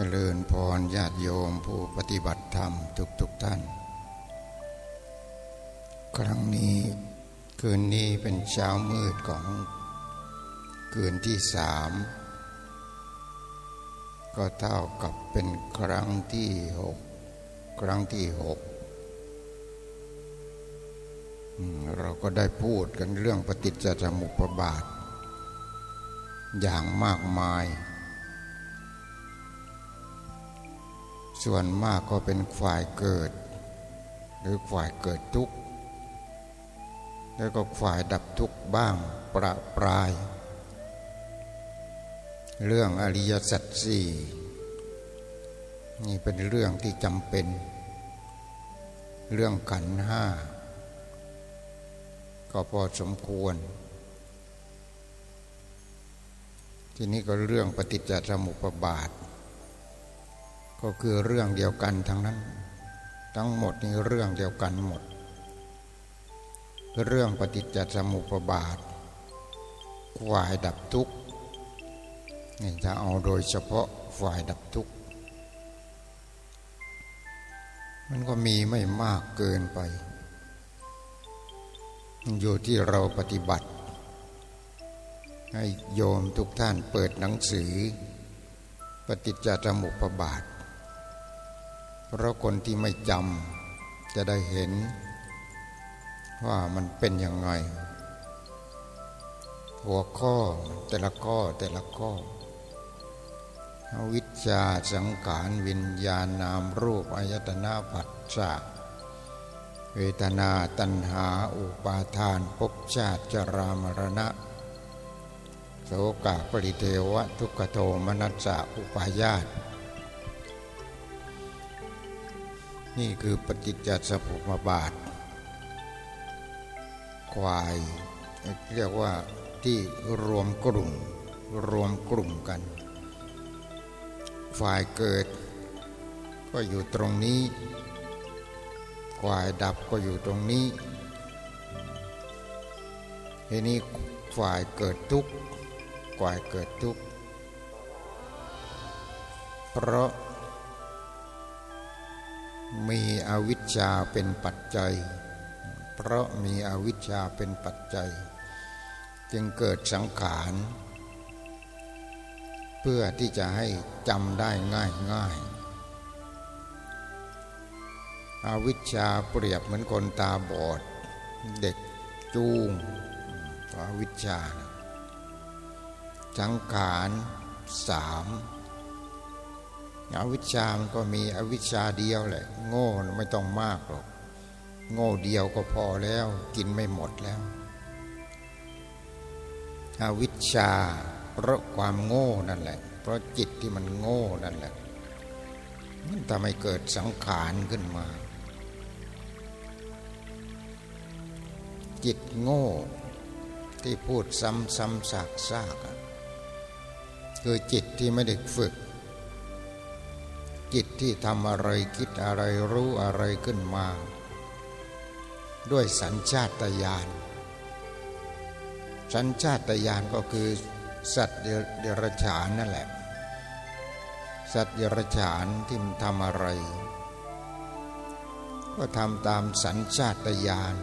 เจริญพรญาติโยมผู้ปฏิบัติธรรมทุกทุกท่าน ครั้งนี้คืนนี้เป็นเช้ามืดของคืนที่สามก็เท่ากับเป็นครั้งที่หกครั้งที่หกเราก็ได้พูดกันเรื่องปฏิจจสมุปบาท อย่างมากมาย ส่วนมากก็เป็นฝ่ายเกิด หรือฝ่ายเกิดทุกข์แล้วก็ฝ่ายดับทุกข์บ้างประปราย เรื่องอริยสัจสี่นี่เป็นเรื่องที่จำเป็น เรื่องขันห้าก็พอสมควร ทีนี้ก็เรื่องปฏิจจสมุปบาท ก็คือเรื่องเดียวกันทั้งนั้น ทั้งหมดนี่เรื่องเดียวกันหมด เรื่องปฏิจจสมุปบาทฝ่ายดับทุกข์นี่จะเอาโดยเฉพาะฝ่ายดับทุกข์มันก็มีไม่มากเกินไป อยู่ที่เราปฏิบัติ ให้โยมทุกท่านเปิดหนังสือ ปฏิจจสมุปบาท เพราะคนที่ไม่จำจะได้เห็น ว่ามันเป็นยังไง หัวข้อแต่ละข้อแต่ละข้อ วิชาสังขารวิญญาณนามรูปอายตนะปัจจาเวทนาตัณหาอุปาทานภพชาติจรามรณะ โสกาปริเทวะทุกขโทมนัสสะอุปายาต นี่คือปฏิจจสมุปบาท ควาย เรียกว่าที่รวมกลุ่มรวมกลุ่มกัน ฝ่ายเกิดก็อยู่ตรงนี้ ควายดับก็อยู่ตรงนี้ทีนี้ฝ่ายเกิดทุกข์ฝ่ายเกิดทุกข์เพราะ มีอวิชชาเป็นปัจจัย เพราะมีอวิชชาเป็นปัจจัย จึงเกิดสังขาร เพื่อที่จะให้จำได้ง่ายง่ายอาวิชชาเปรียบเหมือนคนตาบอด เด็กจูงอาวิชชาสังขารสาม อวิชชามันก็มีอวิชชาเดียวแหละ โง่ไม่ต้องมากหรอก โง่เดียวก็พอแล้ว กินไม่หมดแล้ว อวิชชา เพราะความโง่นั่นแหละ เพราะจิตที่มันโง่นั่นแหละมันทำให้เกิดสังขารขึ้นมา จิตโง่ ที่พูดซ้ำซ้ำซากซากคือจิตที่ไม่ได้ฝึก จิตที่ทำอะไรคิดอะไรรู้อะไรขึ้นมา ด้วยสัญชาตญาณสัญชาตญาณก็คือสัตว์เดรัจฉานนั่นแหละ สัตว์เดรัจฉานที่มันทำอะไร ก็ทำตามสัญชาตญาณ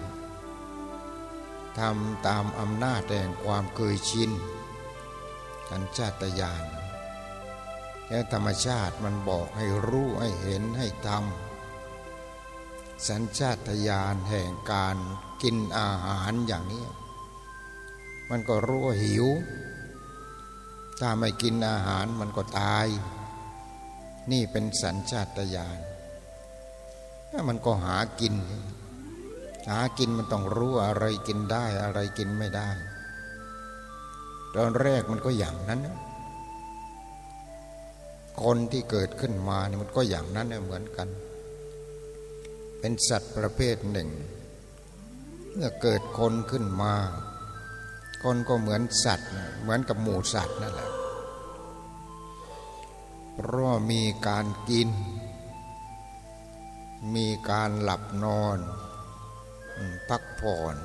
ทำตามอำนาจแห่งความเคยชินสัญชาตญาณ และธรรมชาติมันบอกให้รู้ให้เห็นให้ทำสัญชาตญาณแห่งการกินอาหารอย่างนี้ มันก็รู้ว่าหิว ถ้าไม่กินอาหารมันก็ตาย นี่เป็นสัญชาตญาณมันก็หากิน หากินมันต้องรู้อะไรกินได้อะไรกินไม่ได้ ตอนแรกมันก็อย่างนั้น คนที่เกิดขึ้นมาเนี่ยมันก็อย่างนั้นเหมือนกัน เป็นสัตว์ประเภทหนึ่ง เมื่อเกิดคนขึ้นมา คนก็เหมือนสัตว์ เหมือนกับหมูสัตว์นั่นแหละเพราะมีการกิน มีการหลับนอนพักผ่อน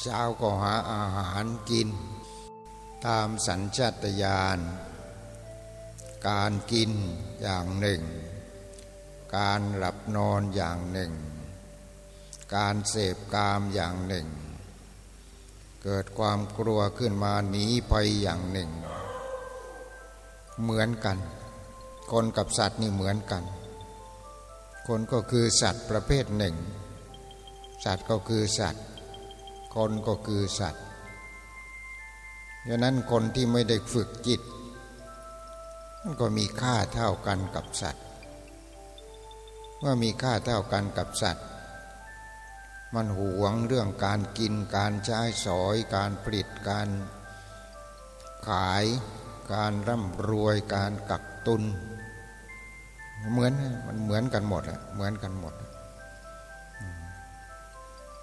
เช้าก็หาอาหารกิน ตามสัญชาตญาณ การกินอย่างหนึ่ง การหลับนอนอย่างหนึ่ง การเสพกามอย่างหนึ่ง เกิดความกลัวขึ้นมาหนีไปอย่างหนึ่ง เหมือนกัน คนกับสัตว์นี่เหมือนกัน คนก็คือสัตว์ประเภทหนึ่ง สัตว์ก็คือสัตว์ คนก็คือสัตว์ดังนั้นคนที่ไม่ได้ฝึกจิต มันก็มีค่าเท่ากันกับสัตว์ เมื่อมีค่าเท่ากันกับสัตว์ มันหวงเรื่องการกินการใช้สอย การผลิตการ ขาย การร่ำรวยการกักตุน เหมือนมันเหมือนกันหมดอะเหมือนกันหมด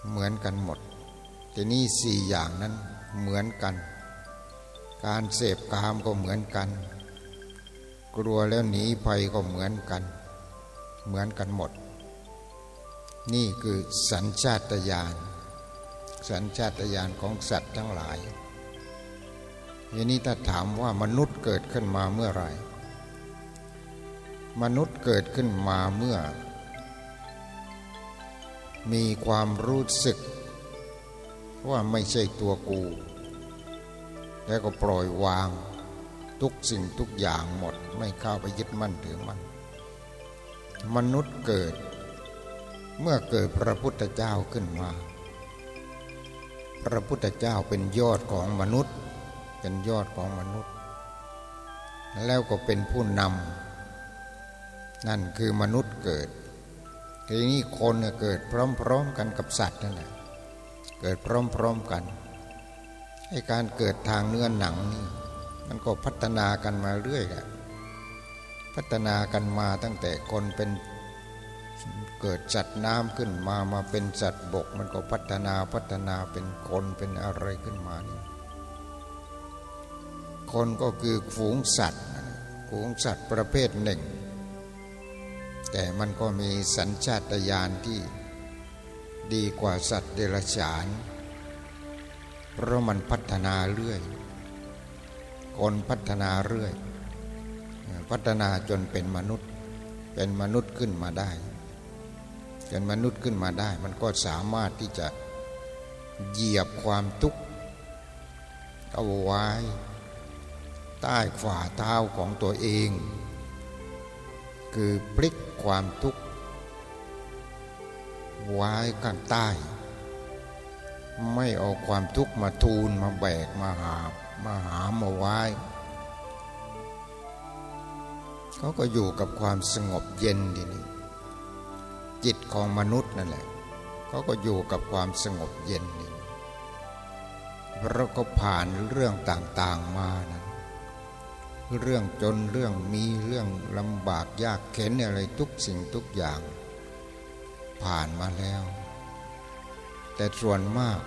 เหมือนกันหมดทีนี้สี่อย่างนั้นเหมือนกัน การเสพกามก็เหมือนกัน กลัวแล้วหนีภัยก็เหมือนกัน เหมือนกันหมด นี่คือสัญชาตญาณสัญชาตญาณของสัตว์ทั้งหลายทีนี้ถ้าถามว่ามนุษย์เกิดขึ้นมาเมื่อไรมนุษย์เกิดขึ้นมาเมื่อ มีความรู้สึก ว่าไม่ใช่ตัวกู แล้วก็ปล่อยวาง ทุกสิ่งทุกอย่างหมดไม่เข้าไปยึดมั่นถือมั่นมนุษย์เกิด เมื่อเกิดพระพุทธเจ้าขึ้นมา พระพุทธเจ้าเป็นยอดของมนุษย์ เป็นยอดของมนุษย์ แล้วก็เป็นผู้นำนั่นคือมนุษย์เกิดทีนี้คนเกิดพร้อมๆกันกับสัตว์นั่นแหละเกิดพร้อมๆกันให้การเกิดทางเนื้อหนังนี่ มันก็พัฒนากันมาเรื่อยแหละพัฒนากันมาตั้งแต่คนเป็นเกิดจัดน้ำขึ้นมามาเป็นสัตว์บก มันก็พัฒนาพัฒนาเป็นคนเป็นอะไรขึ้นมานี่คนก็คือฝูงสัตว์ฝูงสัตว์ประเภทหนึ่ง แต่มันก็มีสัญชาตญาณที่ดีกว่าสัตว์เดรัจฉาน เพราะมันพัฒนาเรื่อย คนพัฒนาเรื่อย พัฒนาจนเป็นมนุษย์ เป็นมนุษย์ขึ้นมาได้เป็นมนุษย์ขึ้นมาได้ มันก็สามารถที่จะเหยียบความทุกข์เอาไว้ใต้ฝ่าเท้าของตัวเอง คือพลิกความทุกข์ไว้ข้างใต้ ไม่เอาความทุกข์มาทูลมาแบกมาหาบ มาหามาไว้ เขาก็อยู่กับความสงบเย็นทีนี้จิตของมนุษย์นั่นแหละเขาก็อยู่กับความสงบเย็นนี่เพราะก็ผ่านเรื่องต่างๆมานะเรื่องจนเรื่องมีเรื่องลำบากยากเข็นอะไรทุกสิ่งทุกอย่าง ผ่านมาแล้ว แต่ส่วนมาก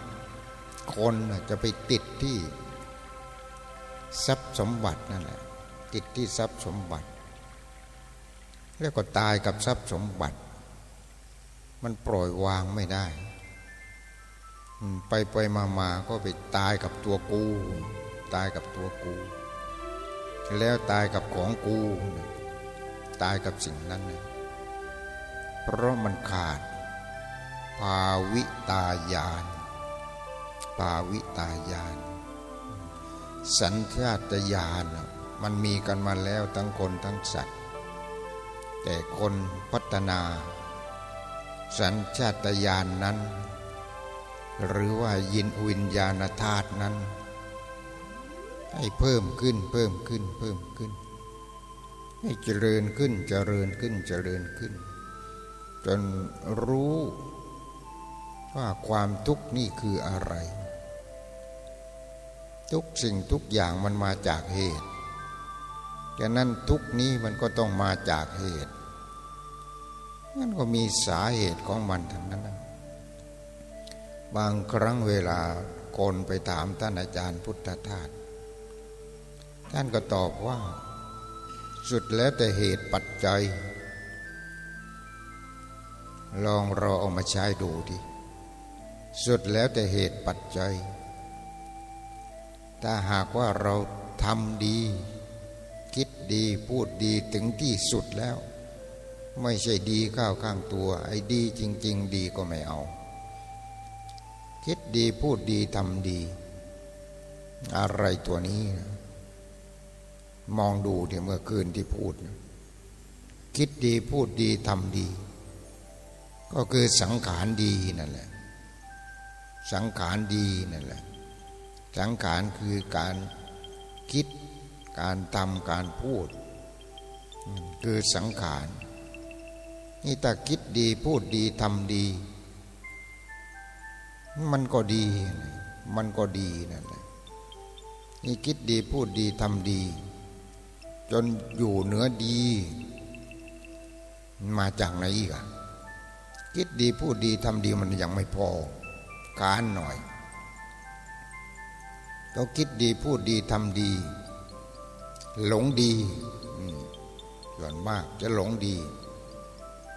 คนจะไปติดที่ ทรัพย์สมบัตินั่นแหละติดที่ทรัพย์สมบัติ แล้วก็ตายกับทรัพย์สมบัติ มันปล่อยวางไม่ได้ ไปไปมามาก็ไปตายกับตัวกู ตายกับตัวกู แล้วตายกับของกู ตายกับสิ่งนั้นเพราะมันขาด ภาวิตายาน ภาวิตายาน สัญชาตญาณมันมีกันมาแล้วทั้งคนทั้งสัตว์ แต่คนพัฒนา สัญชาตญาณนนั้น หรือว่ายินวิญญาณธาตุนั้น ให้เพิ่มขึ้นเพิ่มขึ้นเพิ่มขึ้น ให้เจริญขึ้นเจริญขึ้นเจริญขึ้น จนรู้ว่าความทุกข์นี่คืออะไร ทุกสิ่งทุกอย่างมันมาจากเหตุดังนั้นทุกนี้มันก็ต้องมาจากเหตุ มันก็มีสาเหตุของมันทั้งนั้นบางครั้งเวลาคนไปถามท่านอาจารย์พุทธทาส ท่านก็ตอบว่า สุดแล้วแต่เหตุปัจจัย ลองรอเอามาใช้ดูดิ สุดแล้วแต่เหตุปัจจัย ถ้าหากว่าเราทำดี คิดดีพูดดีถึงที่สุดแล้ว ไม่ใช่ดีข้าวข้างตัว ไอ้ดีจริง ๆ ดีก็ไม่เอา คิดดีพูดดีทำดี อะไรตัวนี้ มองดูที่เมื่อคืนที่พูด คิดดีพูดดีทำดี ก็คือสังขารดีนั่นแหละ สังขารดีนั่นแหละ สังขารคือการคิดการทำการพูด คือสังขารนี่ถ้าคิดดีพูดดีทำดี มันก็ดี มันก็ดีนั่นแหละนี่คิดดีพูดดีทำดี จนอยู่เหนือดี มาจากไหนอีกอะคิดดีพูดดีทำดีมันยังไม่พอ การหน่อย ต้องคิดดีพูดดีทำดี หลงดีส่วนมากจะหลงดี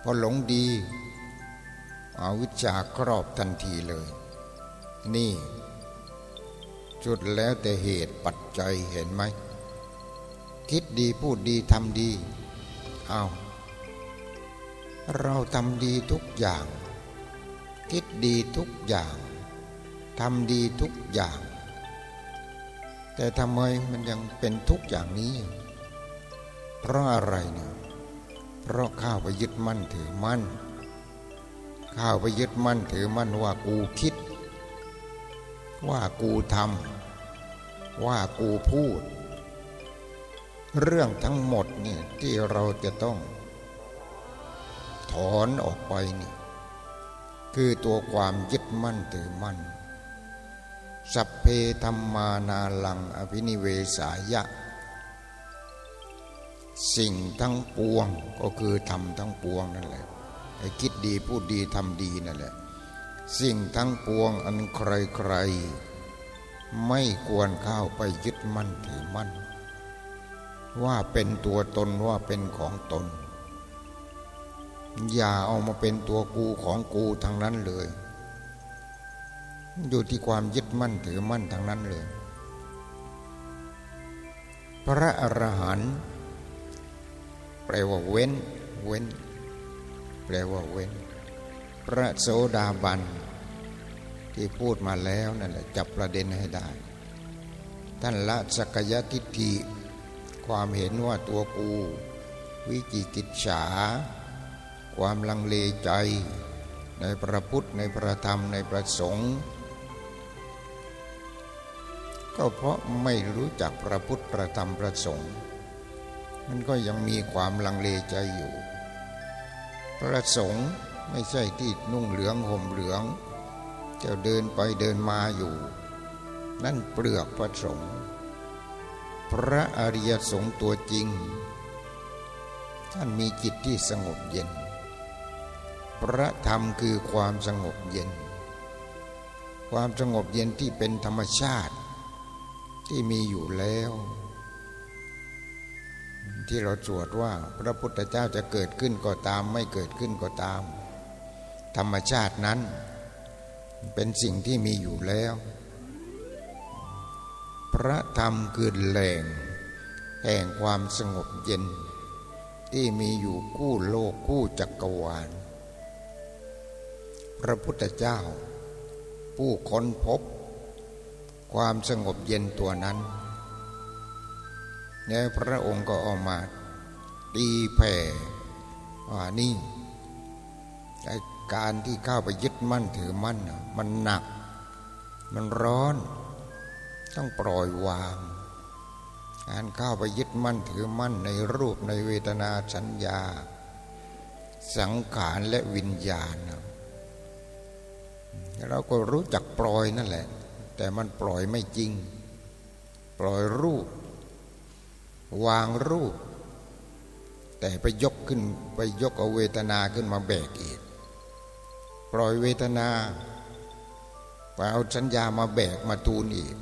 พอหลงดีอาวิชาครอบทันทีเลย นี่ จุดแล้วแต่เหตุปัจจัยเห็นไหม คิดดีพูดดีทำดีเอาเราทำดีทุกอย่าง คิดดีทุกอย่างทำดีทุกอย่าง แต่ทำไมมันยังเป็นทุกอย่างนี้ เพราะอะไรเนี่ยเพราะข้าวไปยึดมั่นถือมั่นข้าวไปยึดมั่นถือมั่นว่ากูคิด ว่ากูทำว่ากูพูด เรื่องทั้งหมดเนี่ยที่เราจะต้อง ถอนออกไปนี่คือตัวความยึดมั่นถือมั่น สัพเพธรรมานาลังอภินิเวสายะ สิ่งทั้งปวงก็คือทำทั้งปวงนั่นแหละไอ้คิดดีพูดดีทำดีนั่นแหละ สิ่งทั้งปวงอันใครๆไม่ควรเข้าไปยึดมั่นถือมั่น ว่าเป็นตัวตนว่าเป็นของตน อย่าเอามาเป็นตัวกูของกูทั้งนั้นเลย อยู่ที่ความยึดมั่นถือมั่นทางนั้นเลย พระอรหันต์แปลว่าเว้น เว้น แปลว่าเว้น พระโสดาบัน ที่พูดมาแล้วนั่นแหละจับประเด็นให้ได้ ท่านละสกยทิฏฐิความเห็นว่าตัวกู วิจิกิจฉา ความลังเลใจ ในพระพุทธในพระธรรมในพระสงฆ์ ก็เพราะไม่รู้จักพระพุทธประธรรมประสงค์ มันก็ยังมีความลังเลใจอยู่ประสงค์ไม่ใช่ที่นุ่งเหลืองห่มเหลืองจะเดินไปเดินมาอยู่ นั่นเปลือกพระสงฆ์พระอริยสงฆ์ตัวจริง ท่านมีจิตที่สงบเย็น พระธรรมคือความสงบเย็น ความสงบเย็นที่เป็นธรรมชาติ ที่มีอยู่แล้ว ที่เราสวดว่าพระพุทธเจ้าจะเกิดขึ้นก็ตาม ไม่เกิดขึ้นก็ตาม ธรรมชาตินั้น เป็นสิ่งที่มีอยู่แล้ว พระธรรมคือแหล่งแห่งความสงบเย็น ที่มีอยู่คู่โลกคู่จักรวาล พระพุทธเจ้า ผู้ค้นพบ ความสงบเย็นตัวนั้นเนี่พระองค์ก็ออกมาตีแผ่ว่านี่การที่เข้าไปยึดมั่นถือมั่นมันหนัก มันร้อน ต้องปล่อยวาง การเข้าไปยึดมั่นถือมั่นในรูปในเวทนาสัญญา สังขารและวิญญาณ เราก็รู้จักปล่อยนั่นแหละ แต่มันปล่อยไม่จริง ปล่อยรูป วางรูป แต่ไปยกขึ้นไปยกเอาเวทนาขึ้นมาแบกอีก ปล่อยเวทนาไปเอาสัญญามาแบกมาทูนอีก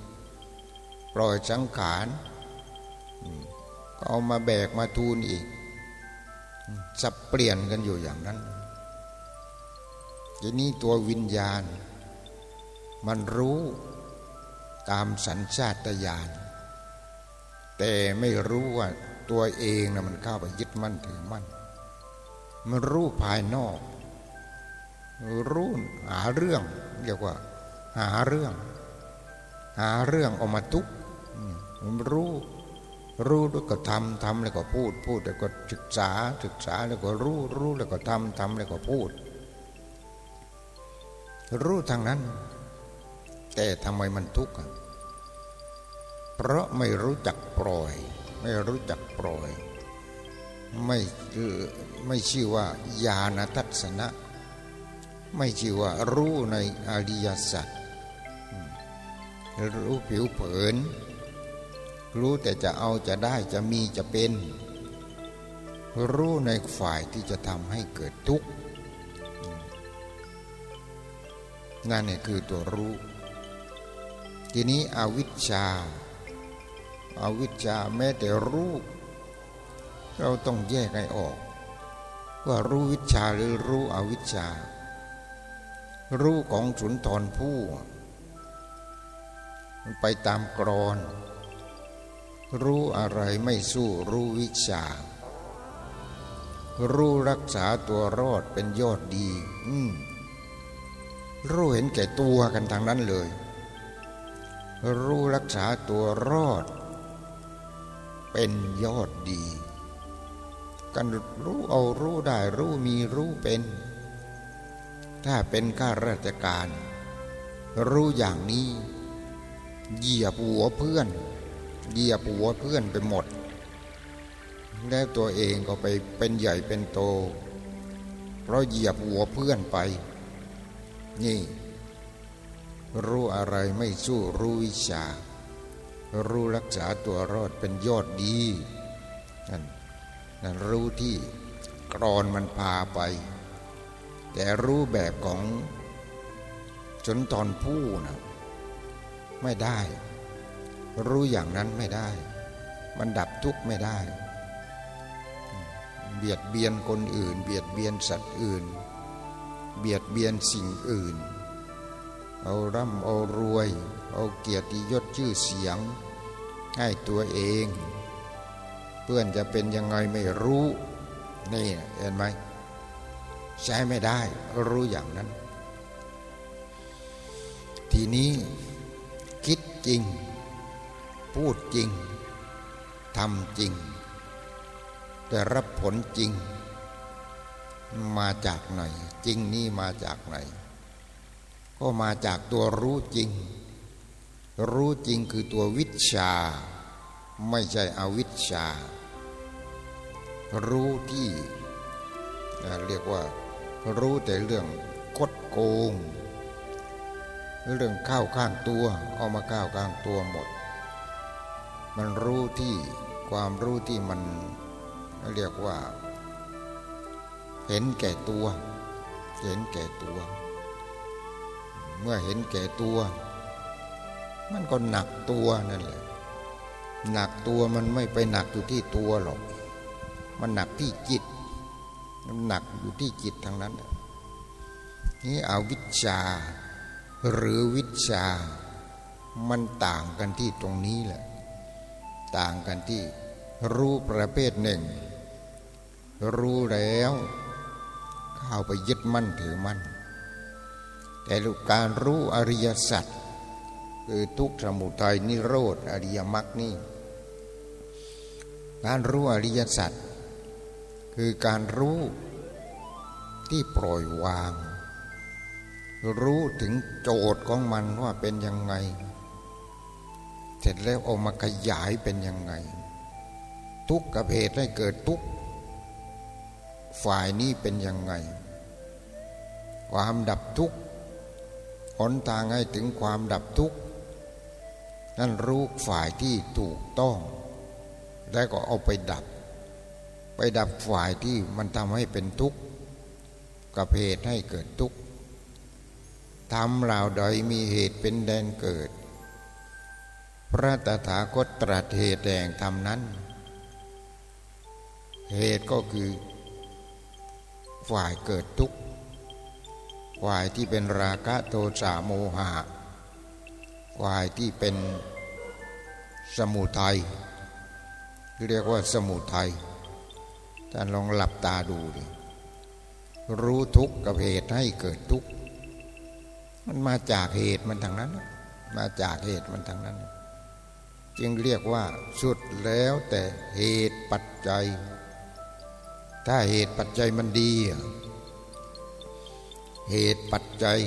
ปล่อยสังขารก็เอามาแบกมาทูนอีกสับเปลี่ยนกันอยู่อย่างนั้นทีนี้ตัววิญญาณ มันรู้ ตามสัญชาตญาณแต่ไม่รู้ว่าตัวเองนะมันเข้าไปยึดมั่นถือมั่น มันรู้ภายนอก รู้หาเรื่องเรียกว่า หาเรื่อง หาเรื่องออกมาทุกมันรู้ รู้แล้วก็ทำทำแล้วก็พูด พูดแล้วก็ศึกษาศึกษาแล้วก็รู้รู้แล้วก็ทำทำแล้วก็พูด รู้ทางนั้น แต่ทำไมมันทุกข์เพราะไม่รู้จักปล่อย ไม่รู้จักปล่อย ไม่ไม่ชื่อว่าญาณทัศนะ ไม่ชื่อว่ารู้ในอริยสัจรู้ผิวเผิน รู้แต่จะเอาจะได้จะมีจะเป็น รู้ในฝ่ายที่จะทำให้เกิดทุกข์นั่นนี่คือตัวรู้ ทีนี้อวิชชาอาวิชชาแม้แต่รู้เราต้องแยกให้ออก ว่ารู้วิชาหรือรู้อวิชชา รู้ของสุนทรผู้มันไปตามกรอน รู้อะไรไม่สู้รู้วิชา รู้รักษาตัวรอดเป็นยอดดี อืมรู้เห็นแก่ตัวกันทางนั้นเลย รู้รักษาตัวรอด เป็นยอดดีกันรู้เอารู้ได้รู้มีรู้เป็น ถ้าเป็นข้าราชการ รู้อย่างนี้เหยียบหัวเพื่อนเหยียบหัวเพื่อนไปหมด แล้วตัวเองก็ไปเป็นใหญ่เป็นโต เพราะเหยียบหัวเพื่อนไป นี่ รู้อะไรไม่สู้รู้วิชา รู้รักษาตัวรอดเป็นยอดดีนั่นนั่นรู้ที่กรอนมันพาไป แต่รู้แบบของจนตอนผู้นะไม่ได้ รู้อย่างนั้นไม่ได้ มันดับทุกข์ไม่ได้ เบียดเบียนคนอื่น เบียดเบียนสัตว์อื่น เบียดเบียนสิ่งอื่น เอาร่ำเอารวย เอาเกียรติยศชื่อเสียง ให้ตัวเอง เพื่อนจะเป็นยังไงไม่รู้ นี่เห็นไหมใช้ไม่ได้รู้อย่างนั้น ทีนี้คิดจริง พูดจริงทำจริง แต่รับผลจริง มาจากไหน จริงนี่มาจากไหน ก็มาจากตัวรู้จริง รู้จริงคือตัววิชา ไม่ใช่อวิชา รู้ที่เรียกว่า รู้แต่เรื่องคดโกง เรื่องข้าวข้างตัวเอามาข้าวข้างตัวหมด มันรู้ที่ความรู้ที่มันเรียกว่า เห็นแก่ตัว เห็นแก่ตัว เมื่อเห็นแก่ตัว มันก็หนักตัวนั่นแหละหนักตัวมันไม่ไปหนักอยู่ที่ตัวหรอก มันหนักที่จิต มันหนักอยู่ที่จิตทางนั้น นี่เอาวิชา หรือวิชา มันต่างกันที่ตรงนี้แหละ ต่างกันที่รู้ประเภทหนึ่ง รู้แล้ว เข้าไปยึดมั่นถือมั่น แต่ลูกการรู้อริยสัจคือทุกสมุทัยนิโรธอริยมรรคนี่การรู้อริยสัจคือการรู้ที่ปล่อยวาง รู้ถึงโจทย์ของมันว่าเป็นยังไง เสร็จแล้วเอามาขยายเป็นยังไง ทุกกับเหตุให้เกิดทุกฝ่ายนี้เป็นยังไง ความดับทุกข์ หนทางให้ถึงความดับทุกข์นั่นรู้ฝ่ายที่ถูกต้อง แล้วก็เอาไปดับ ไปดับฝ่ายที่มันทำให้เป็นทุกข์กับเหตุให้เกิดทุกข์ทำเหล่าใดมีเหตุเป็นแดนเกิด พระตถาคตตรัสเหตุแห่งธรรมนั้น เหตุก็คือ ฝ่ายเกิดทุกข์ ฝ่ายที่เป็นราคะโทสะโมหะฝ่ายที่เป็นสมุทัยเรียกว่าสมุทัยท่านลองหลับตาดูดิรู้ทุกข์กับเหตุให้เกิดทุกข์มันมาจากเหตุมันทางนั้น มาจากเหตุมันทางนั้น จึงเรียกว่าสุดแล้วแต่เหตุปัจจัย ถ้าเหตุปัจจัยมันดี เหตุปัจจัย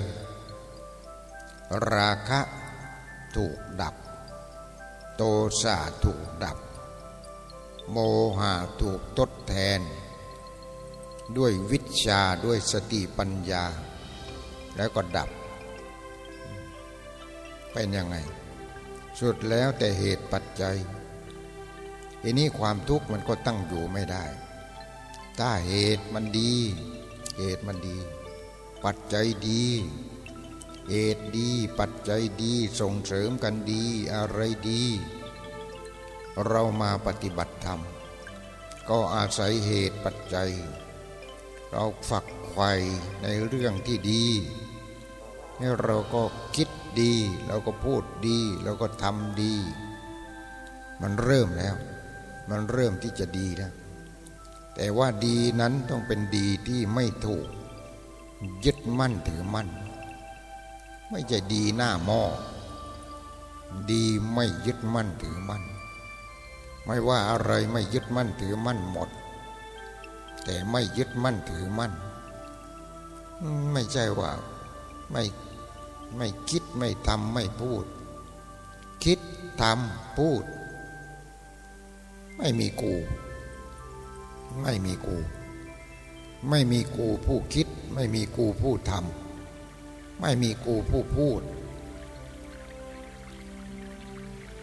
ราคะถูกดับโตสะถูกดับ โมหะถูกทดแทน ด้วยวิชาด้วยสติปัญญา แล้วก็ดับ เป็นยังไง สุดแล้วแต่เหตุปัจจัยทีนี้ความทุกข์มันก็ตั้งอยู่ไม่ได้ ถ้าเหตุมันดี เหตุมันดี ปัจจัยดีเหตุดี ปัจจัยดีส่งเสริมกันดีอะไรดี เรามาปฏิบัติธรรม ก็อาศัยเหตุปัจจัย เราฝักไข่ในเรื่องที่ดีนี่เราก็คิดดีเราก็พูดดีเราก็ทำดี มันเริ่มแล้ว มันเริ่มที่จะดีแล้วแต่ว่าดีนั้นต้องเป็นดีที่ไม่ถูก ยึดมั่นถือมั่น ไม่ใช่ดีหน้าหม้อดีไม่ยึดมั่นถือมั่น ไม่ว่าอะไรไม่ยึดมั่นถือมั่นหมด แต่ไม่ยึดมั่นถือมั่น ไม่ใช่ว่าไม่ไม่คิดไม่ทำไม่พูด คิดทำพูด ไม่มีกู ไม่มีกู ไม่มีกูผู้คิด ไม่มีกูผู้ทำไม่มีกูผู้พูด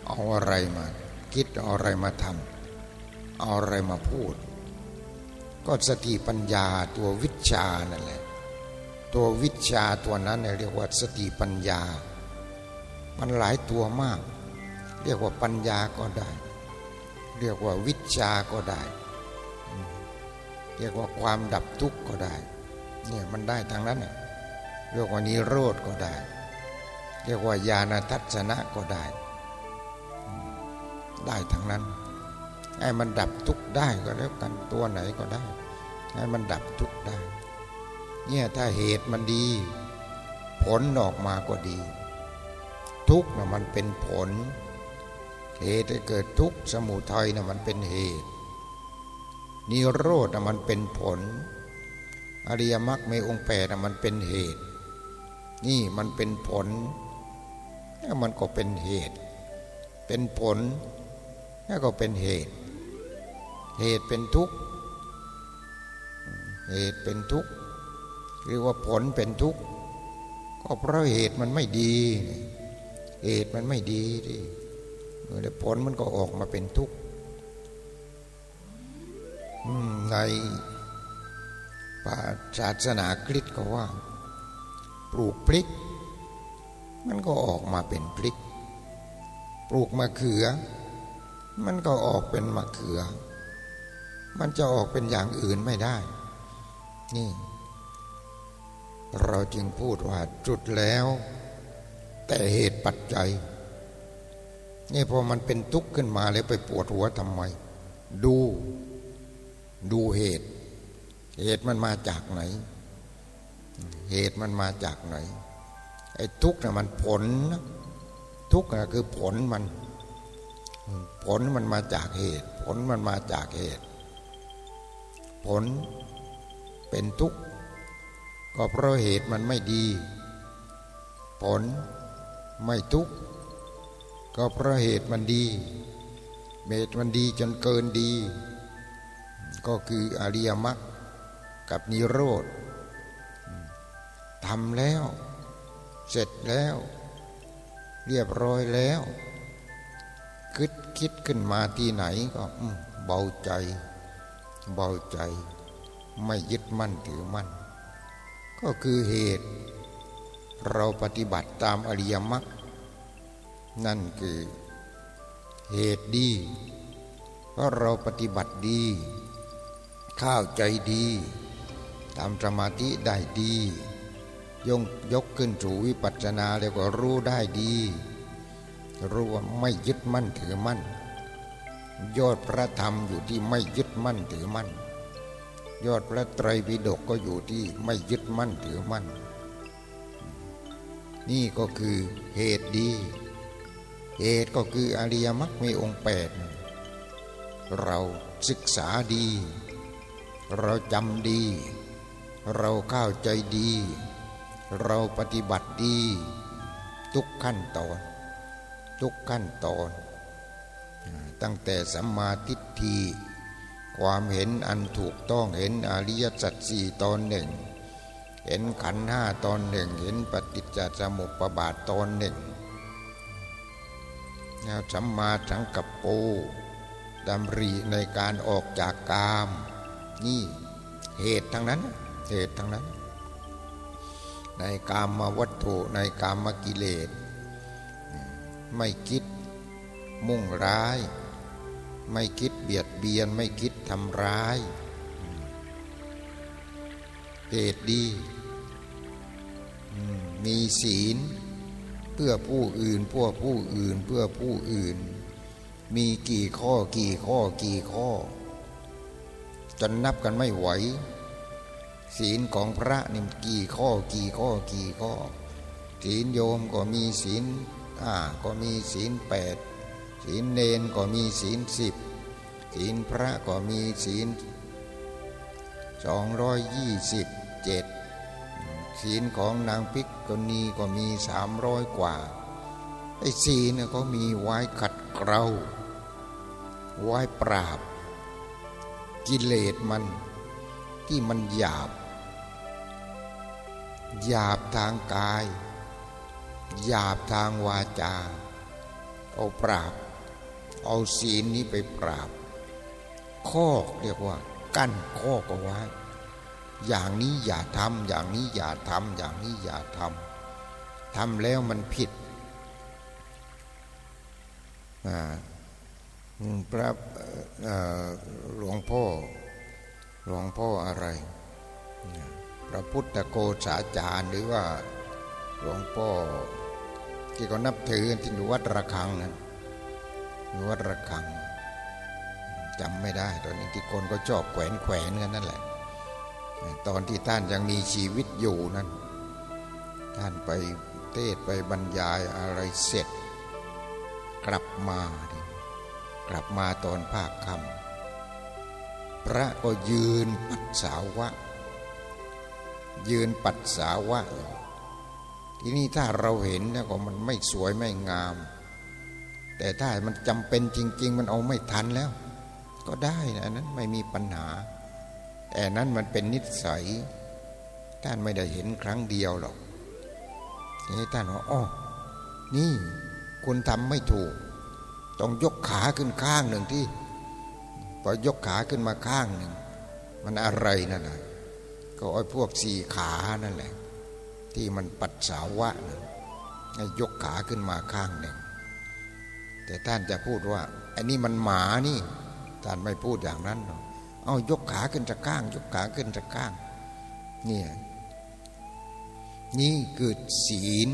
เอาอะไรมาคิดเอาอะไรมาทำเอาอะไรมาพูด ก็สติปัญญาตัววิชานั่นแหละ ตัววิชาตัวนั้นเรียกว่าสติปัญญา มันหลายตัวมาก เรียกว่าปัญญาก็ได้ เรียกว่าวิชาก็ได้ เรียกว่าความดับทุกข์ก็ได้เนี่ยมันได้ทางนั้นเนี่ยเรียกว่านิโรธก็ได้ เรียกว่าญาณทัศนะก็ได้ ได้ทั้งนั้นให้มันดับทุกข์ได้ก็แล้วกันตัวไหนก็ได้ให้มันดับทุกข์ได้เนี่ยถ้าเหตุมันดี ผลออกมาก็ดี ทุกข์นะมันเป็นผล เหตุให้เกิดทุกข์สมุทัยนะมันเป็นเหตุ นิโรธนะมันเป็นผล อริยมรรคในองค์แปดนะมันเป็นเหตุ นี่มันเป็นผลแล้วมันก็เป็นเหตุ เป็นผลแล้วก็เป็นเหตุ เหตุเป็นทุกข์ เหตุเป็นทุกข์เรียกว่าผลเป็นทุกข์ ก็เพราะเหตุมันไม่ดี เหตุมันไม่ดีที่ผลมันก็ออกมาเป็นทุกข์ ในศาสนาคริสต์ก็ว่า ปลูกพริก มันก็ออกมาเป็นพริก ปลูกมะเขือ มันก็ออกเป็นมะเขือ มันจะออกเป็นอย่างอื่นไม่ได้ นี่ เราจึงพูดว่าจุดแล้ว แต่เหตุปัจจัย นี่พอมันเป็นทุกข์ขึ้นมาแล้วไปปวดหัวทำไม ดู ดูเหตุ เหตุมันมาจากไหน เหตุมันมาจากไหน ไอ้ทุกข์น่ะมันผล ทุกข์น่ะคือผลมัน ผลมันมาจากเหตุ ผลมันมาจากเหตุ ผลเป็นทุกข์ก็เพราะเหตุมันไม่ดี ผลไม่ทุกข์ก็เพราะเหตุมันดีเหตุมันดีจนเกินดี ก็คืออริยมรรคกับนิโรธทำแล้ว เสร็จแล้ว เรียบร้อยแล้วคิดคิดขึ้นมาที่ไหนก็เบาใจ เบาใจ ไม่ยึดมั่นถือมั่น ก็คือเหตุ เราปฏิบัติตามอริยมรรคนั่นคือเหตุดี เพราะเราปฏิบัติดี ข้าวใจดีทำสมาธิได้ดียงยกขึ้นสู่วิปัสสนาแล้วก็รู้ได้ดี รู้ว่าไม่ยึดมั่นถือมั่น ยอดพระธรรมอยู่ที่ไม่ยึดมั่นถือมั่น ยอดพระไตรปิฎกก็อยู่ที่ไม่ยึดมั่นถือมั่น นี่ก็คือเหตุดี เหตุก็คืออริยมรรคมีองค์แปดเราศึกษาดี เราจำดี เราเข้าใจดี เราปฏิบัติดี ทุกขั้นตอน ทุกขั้นตอน ตั้งแต่สัมมาทิฏฐิความเห็นอันถูกต้องเห็นอริยสัจสี่ตอนหนึ่ง เห็นขันห้าตอนหนึ่ง เห็นปฏิจจสมุปบาทตอนหนึ่งแล้วสัมมาสังกัปปูดำริในการออกจากกาม นี่เหตุทั้งนั้น เหตุทั้งนั้น ในกามมาวัตถุในกามมกิเลส ไม่คิดมุ่งร้าย ไม่คิดเบียดเบียน ไม่คิดทำร้ายเหตุดี มีศีล เพื่อผู้อื่นเพื่อผู้อื่นเพื่อผู้อื่น มีกี่ข้อกี่ข้อกี่ข้อ จนนับกันไม่ไหว ศีลของพระนี่กี่ข้อกี่ข้อกี่ข้อ ศีลโยมก็มีศีลอ่าก็มีศีลแปดศีลเนนก็มีศีลสิบศีลพระก็มีศีลสองร้อยยี่สิบเจ็ดศีลของนางพิกกนีก็มีสามร้อยกว่าไอ้ศีลเนี่ยเขามีไว้ขัดเกลาไว้ปราบ กิเลสมันที่มันหยาบ หยาบทางกาย หยาบทางวาจา เอาปราบ เอาศีลนี้ไปปราบ ข้อเรียกว่า กั้นข้อก็ไว้อย่างนี้อย่าทำอย่างนี้อย่าทำอย่างนี้อย่าทำทำแล้วมันผิดอ่า พระหลวงพ่อหลวงพ่ออะไร พระพุทธโกษาจารย์หรือว่าหลวงพ่อที่เขานับถือที่วัดระฆังนั้นวัดระฆังจำไม่ได้ตอนนี้ที่คนก็ชอบแขวนแขวนกันนั่นแหละ ตอนที่ท่านยังมีชีวิตอยู่นั้น ท่านไปเทศไปบรรยายอะไรเสร็จ กลับมา กลับมาตอนภาคคำพระก็ยืนปัสสาวะ ยืนปัสสาวะที่นี่ถ้าเราเห็นนะก็มันไม่สวยไม่งาม แต่ถ้ามันจำเป็นจริง ๆ มันเอาไม่ทันแล้ว ก็ได้นะนั้นไม่มีปัญหา แต่นั้นมันเป็นนิสัยท่านไม่ได้เห็นครั้งเดียวหรอกนี่ท่านว่าอ๋อนี่ คุณทำไม่ถูก ต้องยกขาขึ้นข้างหนึ่งที่พอยกขาขึ้นมาข้างหนึ่ง มันอะไรนั่นแหละก็ไอ้พวกสี่ขานั่นแหละ ที่มันปัสสาวะนะให้ยกขาขึ้นมาข้างหนึ่ง แต่ท่านจะพูดว่าอ้นี่มันหมานี่ ท่านไม่พูดอย่างนั้นหรอกเอายกขาขึ้นจะข้าง ยกขาขึ้นจะข้าง เนี่ยนี่คือศีล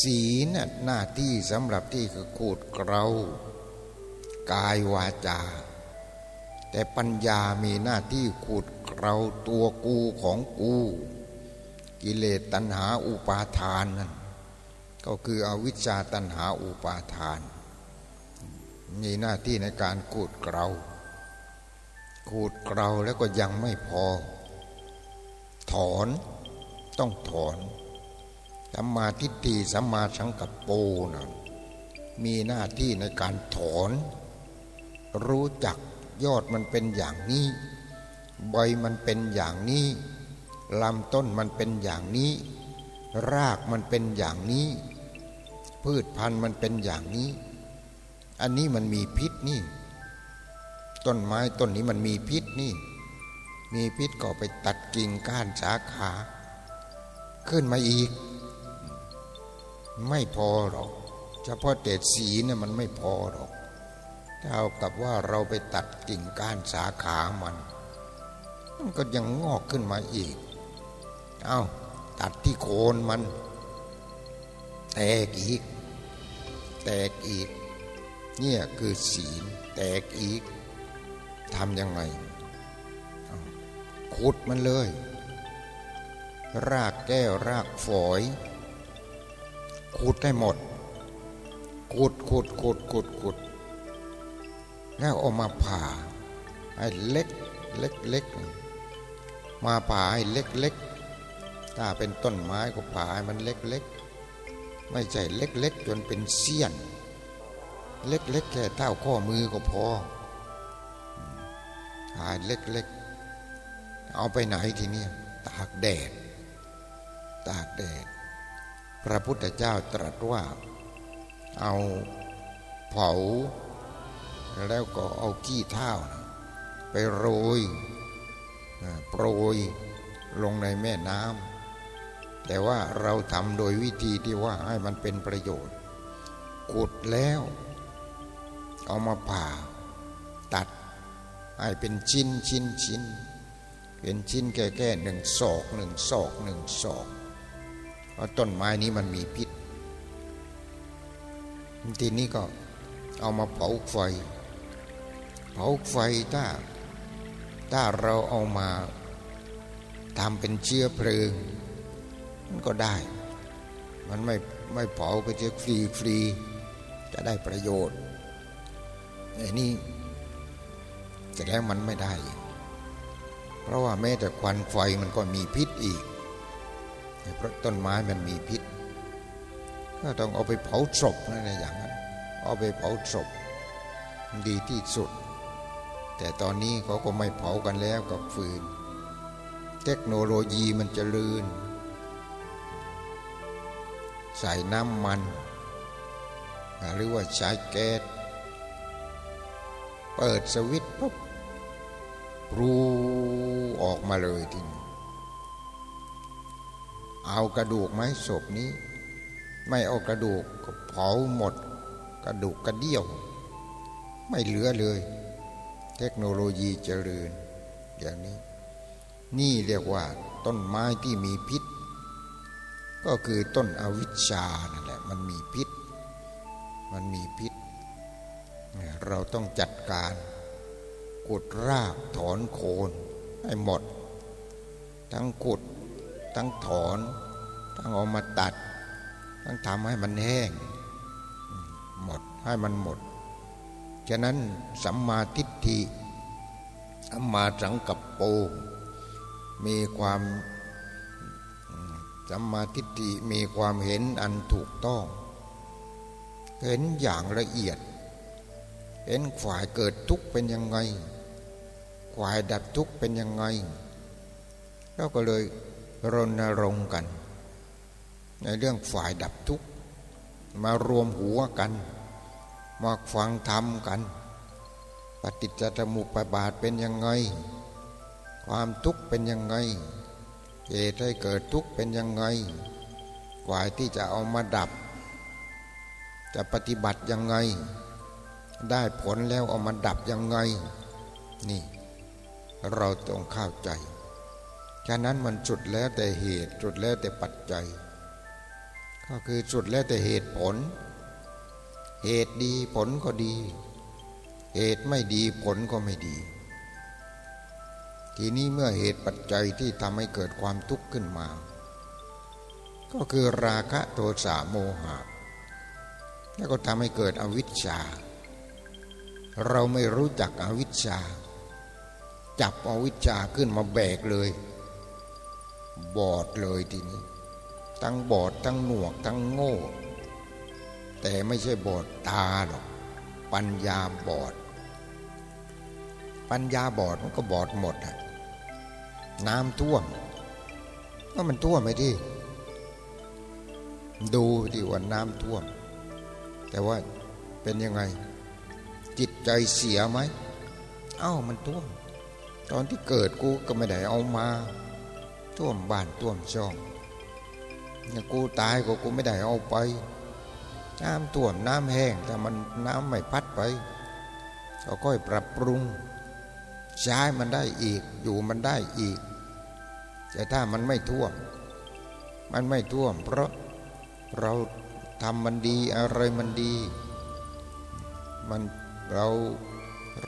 ศีลหน้าที่สำหรับที่คือขูดเกลากายวาจา แต่ปัญญามีหน้าที่ขูดเกลาตัวกูของกู กิเลสตัณหาอุปาทานนั่นก็คืออวิชชาตัณหาอุปาทาน มีหน้าที่ในการขูดเกลาขูดเกลาแล้วก็ยังไม่พอ ถอนต้องถอน สัมมาทิฏฐิสัมมาสังกัปโปนะมีหน้าที่ในการถอน รู้จักยอดมันเป็นอย่างนี้ ใบมันเป็นอย่างนี้ลำต้นมันเป็นอย่างนี้ รากมันเป็นอย่างนี้ พืชพันธุ์มันเป็นอย่างนี้ อันนี้มันมีพิษนี่ ต้นไม้ต้นนี้มันมีพิษนี่ มีพิษก็ไปตัดกิ่งก้านสาขา ขึ้นมาอีก ไม่พอหรอก เฉพาะแต่สีเนี่ยมันไม่พอหรอกเท่ากับว่าเราไปตัดกิ่งก้านสาขามัน มันก็ยังงอกขึ้นมาอีก เอา้าตัดที่โคนมัน แตกอีก แตกอีก เนี่ยคือศีลแตกอีกทำยังไงขุดมันเลย รากแก้วรากฝอย ขุดให้หมดขุดขุดขุดขุดขุดแล้วออกมาผ่าให้เล็กเล็กเล็กมาผ่าให้เล็กเล็กถ้าเป็นต้นไม้ก็ผ่าให้มันเล็กเล็กไม่ใช่เล็กเล็กจนเป็นเสี้ยน เล็กเล็กแค่เท่าข้อมือก็พอผ่าเล็กเล็กเอาไปไหนทีนี้ตากแดด ตากแดด พระพุทธเจ้าตรัสว่า เอาเผา แล้วก็เอาขี้เท้าไปโรยโปรยลงในแม่น้ำแต่ว่าเราทำโดยวิธีที่ว่าให้มันเป็นประโยชน์ขุดแล้ว เอามาผ่า ตัดให้เป็นชิ้นชิ้นชิ้นเป็นชิ้นแก่แก่หนึ่งศอกหนึ่งศอกหนึ่งศอก เพราต้นไม้นี้มันมีพิษ ทีนี้ก็เอามาเผาไฟ เผาไฟถ้าถ้าเราเอามาทำเป็นเชื้อเพลิง มันก็ได้ มันไม่ไม่เผาไปเชื้อฟรีฟรีจะได้ประโยชน์แต่นี่แต่แล้วมันไม่ได้ เพราะว่าแม้แต่ควันไฟมันก็มีพิษอีก เพราะต้นไม้มันมีพิษ ก็ต้องเอาไปเผาศพนั่นแหละอย่างนั้น เอาไปเผาศพดีที่สุด แต่ตอนนี้เขาก็ไม่เผากันแล้วกับฟืน เทคโนโลยีมันจเจริญ ใส่น้ำมัน หรือว่าใช้แก๊สเปิดสวิตช์ปุ๊บรูออกมาเลยทีนี้ เอากระดูกไหมศพนี้ ไม่เอากระดูกก็เผาหมด กระดูกกระเดี่ยว ไม่เหลือเลย เทคโนโลยีเจริญ อย่างนี้ นี่เรียกว่า ต้นไม้ที่มีพิษ ก็คือต้นอวิชชานั่นแหละ มันมีพิษ มันมีพิษ เราต้องจัดการขุดรากถอนโคนให้หมด ทั้งขุด ทั้งถอน ทั้งเอามาตัด ทั้งทำให้มันแห้ง หมดให้มันหมด ฉะนั้นสัมมาทิฏฐิสัมมาสังกัปโป มีความสัมมาทิฏฐิมีความเห็นอันถูกต้อง เห็นอย่างละเอียด เห็นฝ่ายเกิดทุกข์เป็นยังไงฝ่ายดับทุกข์เป็นยังไงเราก็เลย รณรงค์กัน ในเรื่องฝ่ายดับทุกข์มารวมหัวกัน มาฟังธรรมกัน ปฏิจจสมุปบาทเป็นยังไง ความทุกข์เป็นยังไงเหตุให้เกิดทุกข์เป็นยังไงกว่าที่จะเอามาดับ จะปฏิบัติยังไง ได้ผลแล้วเอามาดับยังไง นี่ เราต้องเข้าใจ ฉะนั้นมันจุดแล้วแต่เหตุจุดแล้วแต่ปัจจัย ก็คือจุดแล้วแต่เหตุผล เหตุดีผลก็ดี เหตุไม่ดีผลก็ไม่ดี ทีนี้เมื่อเหตุปัจจัยที่ทำให้เกิดความทุกข์ขึ้นมา ก็คือราคะโทสะโมหะแล้วก็ทำให้เกิดอวิชชา เราไม่รู้จักอวิชชา จับอวิชชาขึ้นมาแบกเลย บอดเลยทีนี้ ทั้งบอดทั้งหนวกทั้งโง่ แต่ไม่ใช่บอดตาหรอก ปัญญาบอด ปัญญาบอดมันก็บอดหมดอะน้ำท่วมก็มันท่วมไปที่ดูที่ว่าน้ำท่วม แต่ว่าเป็นยังไง จิตใจเสียไหม เอ้ามันท่วม ตอนที่เกิดกูก็ไม่ได้เอามา ท่วมบ้านท่วมช่องเนี่ยกูตายก็กูไม่ได้เอาไป น้ำท่วมน้ำแห้งแต่มันน้ำไม่พัดไปก็ค่อยปรับปรุง ใช้มันได้อีก อยู่มันได้อีก แต่ถ้ามันไม่ท่วม มันไม่ท่วม เพราะเราทำมันดีอะไรมันดี มันเรา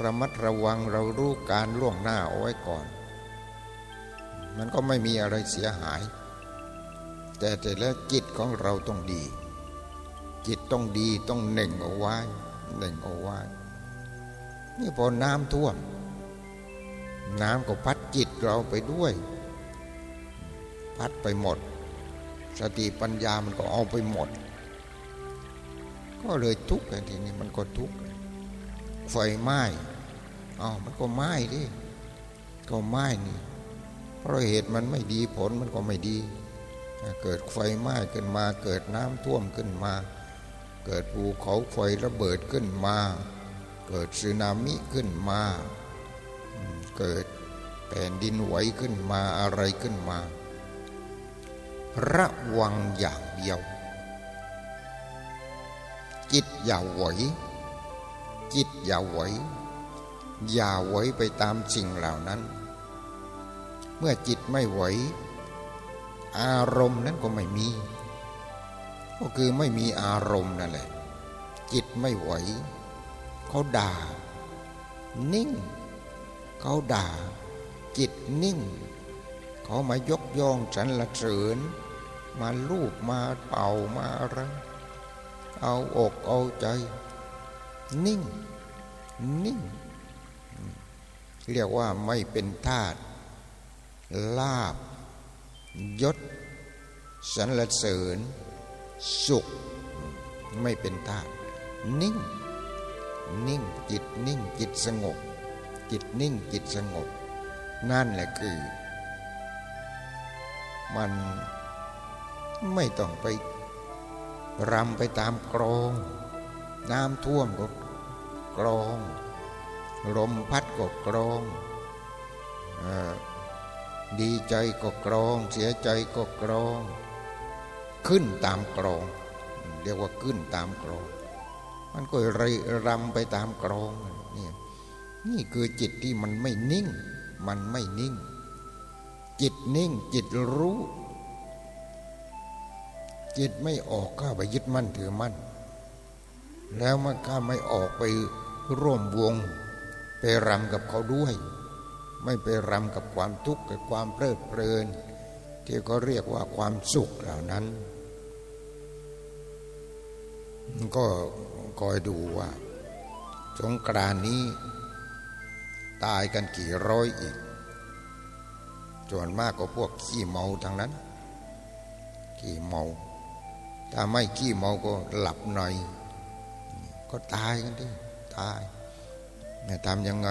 ระมัดระวังเรารู้การล่วงหน้าเอาไว้ก่อน มันก็ไม่มีอะไรเสียหาย แต่แต่แล้วจิตของเราต้องดี จิตต้องดีต้องหน่งเอาไว้หน่งเอาไว้นี่พอน้ำท่วม น้ำก็พัดจิตเราไปด้วย พัดไปหมด สติปัญญามันก็เอาไปหมด ก็เลยทุกข์ทีนี้มันก็ทุกข์ไฟไหม้อ้าวมันก็ไหม้ดิก็ไหม้นี่ เพราะเหตุมันไม่ดีผลมันก็ไม่ดี เกิดไฟไหม้ขึ้นมา เกิดน้ำท่วมขึ้นมา เกิดภูเขาไฟระเบิดขึ้นมา เกิดสึนามิขึ้นมา เกิดแผ่นดินไหวขึ้นมาอะไรขึ้นมา ระวังอย่างเดียว จิตอย่าไหว จิตอย่าไหว อย่าไหวไปตามสิ่งเหล่านั้น เมื่อจิตไม่ไหว อารมณ์นั้นก็ไม่มี ก็คือไม่มีอารมณ์นั่นแหละ จิตไม่ไหว เขาด่า นิ่ง เขาด่า จิตนิ่ง เขามายกย่องฉันละเสริญมาลูบมาเป่ามาอะไรเอาอกเอาใจ นิ่ง นิ่ง เรียกว่าไม่เป็นธาตุ ลาบยศสรรเสริญ สุข ไม่เป็นธาตุนิ่ง นิ่งจิตนิ่งจิตสงบ จิตนิ่งจิตสงบ นั่นแหละคือ มันไม่ต้องไปรำไปตามกรอง น้ำท่วมก็กรอง ลมพัดก็กรอง ดีใจก็กรอง เสียใจก็กรอง ขึ้นตามกรอง เรียกว่าขึ้นตามกรอง มันก็ไรรำไปตามกรองนี่นี่คือจิตที่มันไม่นิ่ง มันไม่นิ่ง จิตนิ่งจิตรู้ จิตไม่ออกก็ไปยึดมั่นถือมั่น แล้วมันก็ไม่ออกไปร่วมวง ไปรำกับเขาด้วย ไม่ไปรำกับความทุกข์กับความเพลิดเพลิน ที่เขาเรียกว่าความสุขเหล่านั้น ก็คอยดูว่า สงกรานนี้ ตายกันกี่ร้อยอีก ส่วนมากก็พวกขี้เมาทางนั้น ขี้เมา ถ้าไม่ขี้เมาก็หลับหน่อย ก็ตายกันดิตายเนี่ยทำยังไง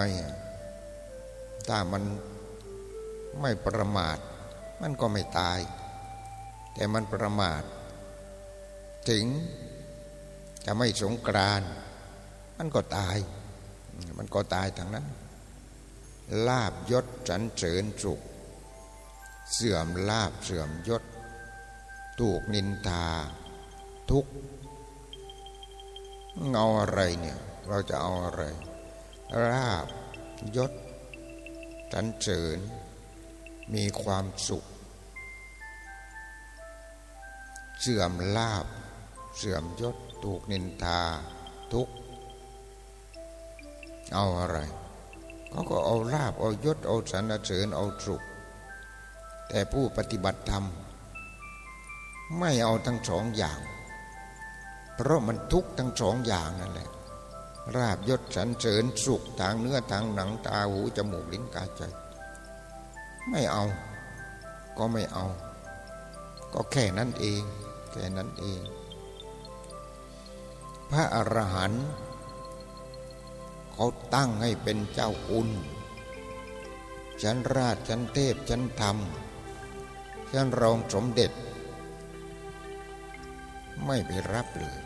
ถ้ามันไม่ประมาท มันก็ไม่ตาย แต่มันประมาท ถึงจะไม่สงกรานมันก็ตาย มันก็ตายทางนั้น ลาบยศสันเสริญสุข เสื่อมลาบเสื่อมยศ ถูกนินทา ทุกเงาอะไรเนี่ย เราจะเอาอะไรลาบยศ สรรเสริญมีความสุข เสื่อมลาบ เสื่อมยศถูกนินทาทุกเอาอะไรเขาก็เอาลาบเอายศเอาสรรเสริญเอาสุข แต่ผู้ปฏิบัติธรรม ไม่เอาทั้งสองอย่าง เพราะมันทุกทั้งสองอย่างนั่นแหละ ราบยศสันเสริญสุขทางเนื้อทางหนังตาหูจมูกลิ้นกายใจ ไม่เอา ก็ไม่เอา ก็แค่นั้นเอง แค่นั้นเอง พระอรหันต์เขาตั้งให้เป็นเจ้าคุณชั้นราชชั้นเทพชั้นธรรมชั้นรองสมเด็จ ไม่ไปรับเลย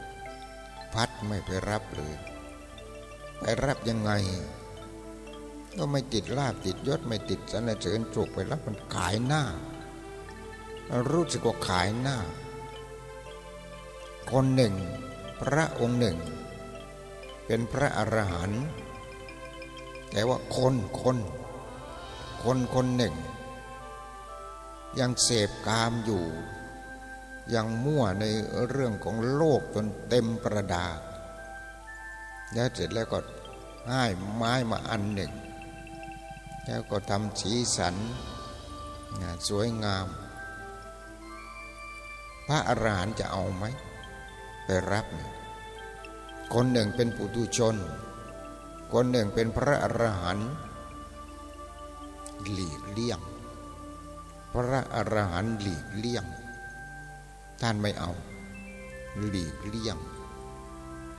พัดไม่ไปรับเลย ไปรับยังไง ก็ไม่ติดลาบติดยศไม่ติดสนเสริญสุกไปรับมันขายหน้า รู้สึกว่าขายหน้า คนหนึ่ง พระองค์หนึ่ง เป็นพระอรหันต์แต่ว่าคนคนคนคนหนึ่ง ยังเสพกามอยู่ ยังมั่วในเรื่องของโลกจนเต็มประดา แล้วเสร็จแล้วก็ให้ไม้มาอันหนึ่ง แล้วก็ทำสีสันสวยงาม พระอรหันต์จะเอาไหม ไปรับเนี่ยคนหนึ่งเป็นปุถุชน คนหนึ่งเป็นพระอรหันต์หลีกเลี่ยง พระอรหันต์หลีกเลี่ยง ท่านไม่เอา หลีกเลี่ยง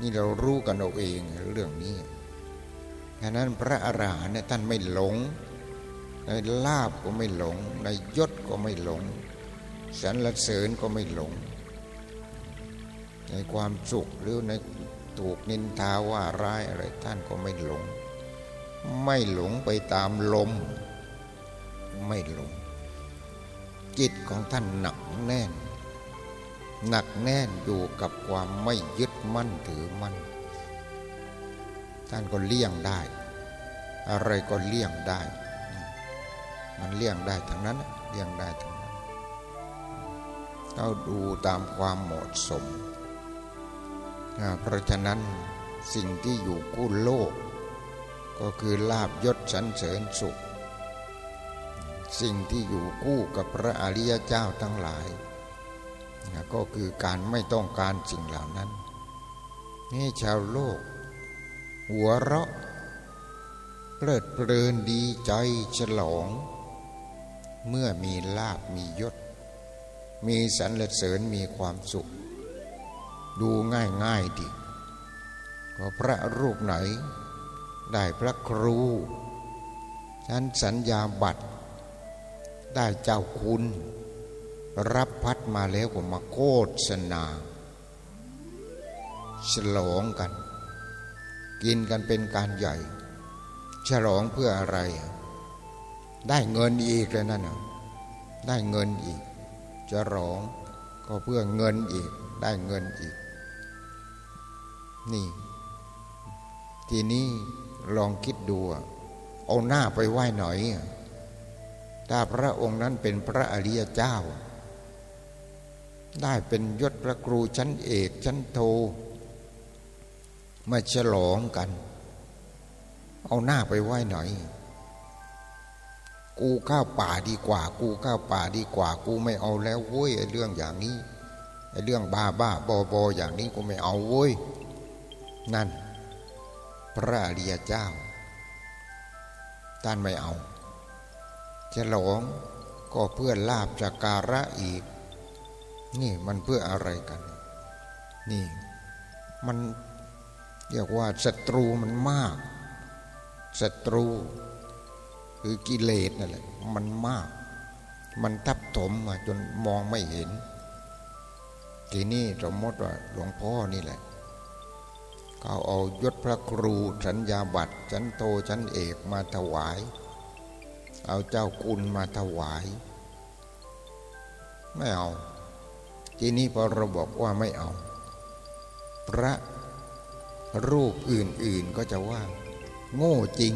นี่เรารู้กันเอาเองเรื่องนี้ฉะนั้นพระอรหันต์เนี่ยท่านไม่หลง ในลาบก็ไม่หลง ในยศก็ไม่หลงสรรเสริญก็ไม่หลง ในความสุขหรือในถูกนินทาว่าร้ายอะไรท่านก็ไม่หลง ไม่หลงไปตามลม ไม่หลง จิตของท่านหนักแน่น หนักแน่นอยู่กับความไม่ยึดมั่นถือมั่น ท่านก็เลี่ยงได้ อะไรก็เลี่ยงได้ มันเลี่ยงได้ทั้งนั้นเลี่ยงได้ทั้งนั้นเราดูตามความเหมาะสม เพราะฉะนั้นสิ่งที่อยู่กู้โลก ก็คือลาบยศสันเสริญสุข สิ่งที่อยู่กู้กับพระอริยเจ้าทั้งหลาย ก็คือการไม่ต้องการสิ่งเหล่านั้น นี่ชาวโลก หัวเราะเพลิดเพลินดีใจฉลอง เมื่อมีลาบมียศ มีสรรเสริญมีความสุข ดูง่ายง่ายดิว่าพระรูปไหน ได้พระครูฉันสัญญาบัตร ได้เจ้าคุณ รับพัดมาแล้วก็มาโคษนาฉลองกัน กินกันเป็นการใหญ่ ฉลองเพื่ออะไร ได้เงินอีกเลยนั่นได้เงินอีกจะร้องก็เพื่อเงินอีก ได้เงินอีก นี่ ทีนี้ลองคิดดูเอาหน้าไปไหว้หน่อย ถ้าพระองค์นั้นเป็นพระอริยเจ้า ได้เป็นยศพระครูชั้นเอกชั้นโทมาฉลองกันเอาหน้าไปไหว้หน่อย กูข้าป่าดีกว่า กูข้าป่าดีกว่า กูไม่เอาแล้วเว้ยไอ้เรื่องอย่างนี้ไอ้เรื่องบ้าบ้าบอบออย่างนี้กูไม่เอาเว้ย นั่น พระอริยเจ้าท่านไม่เอาจะหลงก็เพื่อลาบจากการะอีก นี่มันเพื่ออะไรกัน นี่มันเรียกว่าศัตรูมันมากศัตรูคือกิเลสนั่นแหละมันมาก มันทับถมมาจนมองไม่เห็น ทีนี้สมมติว่าหลวงพ่อนี่แหละเขาเอายศพระครูสัญญาบัตรชั้นโตชั้นเอกมาถวาย เอาเจ้าคุณมาถวาย ไม่เอา ทีนี้พอเราบอกว่าไม่เอา พระรูปอื่นๆก็จะว่า โง่จริง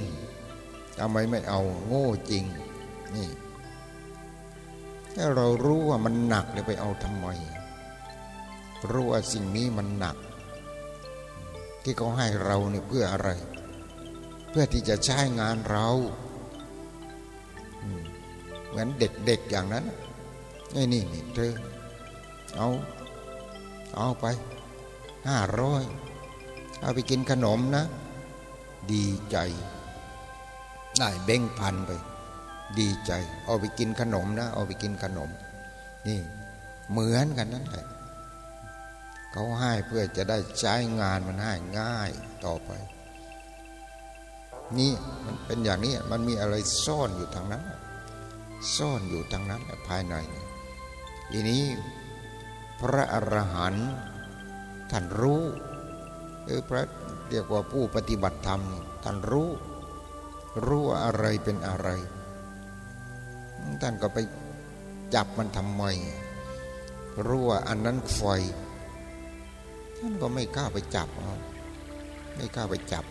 ทำไมไม่เอา โง่จริง นี่ถ้าเรารู้ว่ามันหนักเลยไปเอาทำไมรู้ว่าสิ่งนี้มันหนัก ที่เขาให้เราเนี่ยเพื่ออะไร เพื่อที่จะใช้งานเราเหมือนเด็กๆอย่างนั้นนี่นี่นี่เธอ เอา เอาไปห้าร้อยเอาไปกินขนมนะ ดีใจ ได้เบ่งพันไป ดีใจ เอาไปกินขนมนะ เอาไปกินขนม นี่ เหมือนกันนั่นแหละเขาให้เพื่อจะได้ใช้งานมันให้ง่ายต่อไป นี่มันเป็นอย่างนี้มันมีอะไรซ่อนอยู่ทางนั้น ซ่อนอยู่ทางนั้นภายในทีนี้ พระอรหันต์ท่านรู้เออพระเรียกว่าผู้ปฏิบัติธรรมท่านรู้ รู้ว่าอะไรเป็นอะไร ท่านก็ไปจับมันทำไมรู้ว่าอันนั้นไฟท่านก็ไม่กล้าไปจับไม่กล้าไปจับ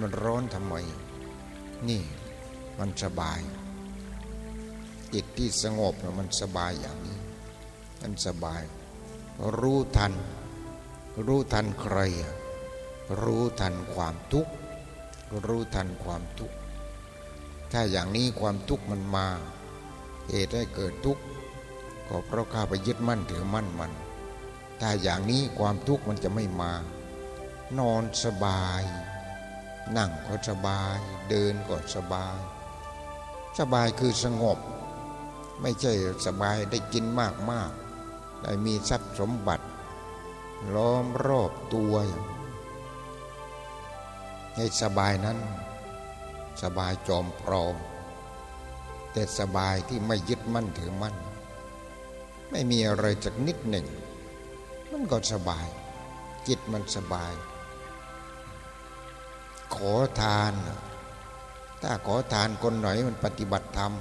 มันร้อนทำไม นี่มันสบาย จิตที่สงบมันสบายอย่างนี้ มันสบาย รู้ทัน รู้ทันใคร รู้ทันความทุกข์ รู้ทันความทุกข์ ถ้าอย่างนี้ความทุกข์มันมาเหตุให้เกิดทุกข์ก็เพราะข้าไปยึดมั่นถือมั่นมัน ถ้าอย่างนี้ความทุกข์มันจะไม่มา นอนสบาย นั่งก็สบาย เดินก็สบาย สบายคือสงบ ไม่ใช่สบายได้กินมากมาก ได้มีทรัพย์สมบัติ ล้อมรอบตัวให้สบายนั้น สบายจอมปลอม แต่สบายที่ไม่ยึดมั่นถือมั่น ไม่มีอะไรจากนิดหนึ่ง มันก็สบาย จิตมันสบาย ขอทาน ถ้าขอทานคนไหนมันปฏิบัติธรรม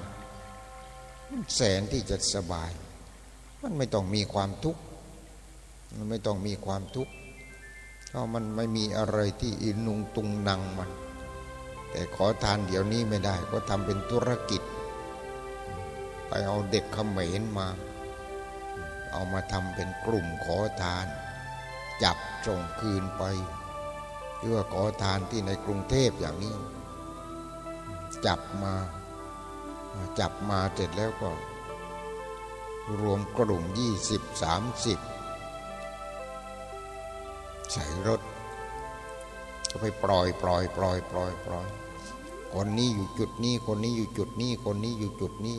แสนที่จะสบาย มันไม่ต้องมีความทุกข์มันไม่ต้องมีความทุกข์เพราะมันไม่มีอะไรที่อินุงตุงนังมัน แต่ขอทานเดี๋ยวนี้ไม่ได้ ก็ทำเป็นธุรกิจ ไปเอาเด็กเขมรมา เอามาทำเป็นกลุ่มขอทาน จับส่งคืนไปเพื่อขอทานที่ในกรุงเทพอย่างนี้ จับมา จับมาเสร็จแล้วก็ รวมกลุ่มยี่สิบสามสิบใส่รถ ก็ไปปล่อยปล่อยปล่อยปล่อยปล่อยคนนี้อยู่จุดนี้ คนนี้อยู่จุดนี้ คนนี้อยู่จุดนี้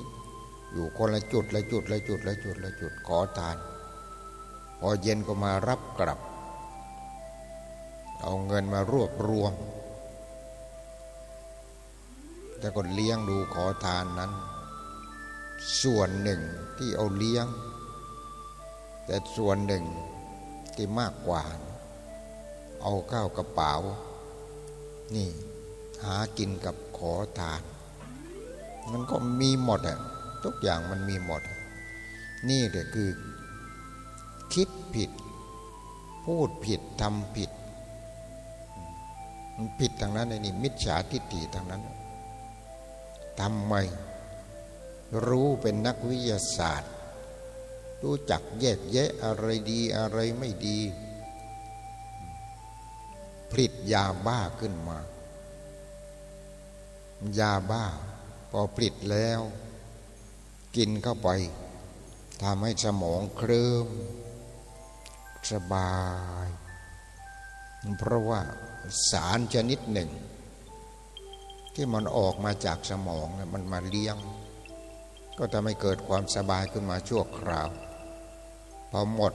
อยู่คนละจุดละจุดละจุดละจุดละจุดขอทาน พอเย็นก็มารับกลับ เอาเงินมารวบรวม แต่ก็เลี้ยงดูขอทานนั้น ส่วนหนึ่งที่เอาเลี้ยง แต่ส่วนหนึ่งที่มากกว่า เอาข้าวกระเป๋า นี่ หากินกับขอทาน มันก็มีหมดอะทุกอย่างมันมีหมด นี่แหละคือ คิดผิด พูดผิดทำผิด มันผิดทางนั้นไอ้นี่มิจฉาทิฏฐิทางนั้นทำไม รู้เป็นนักวิทยาศาสตร์ รู้จักแยกแยะอะไรดีอะไรไม่ดีผลิตยาบ้าขึ้นมา ยาบ้า พอผลิตแล้ว กินเข้าไปทำให้สมองเคลิมสบาย เพราะว่าสารชนิดหนึ่ง ที่มันออกมาจากสมองมันมาเลี้ยง ก็ทำให้เกิดความสบายขึ้นมาชั่วคราว พอหมด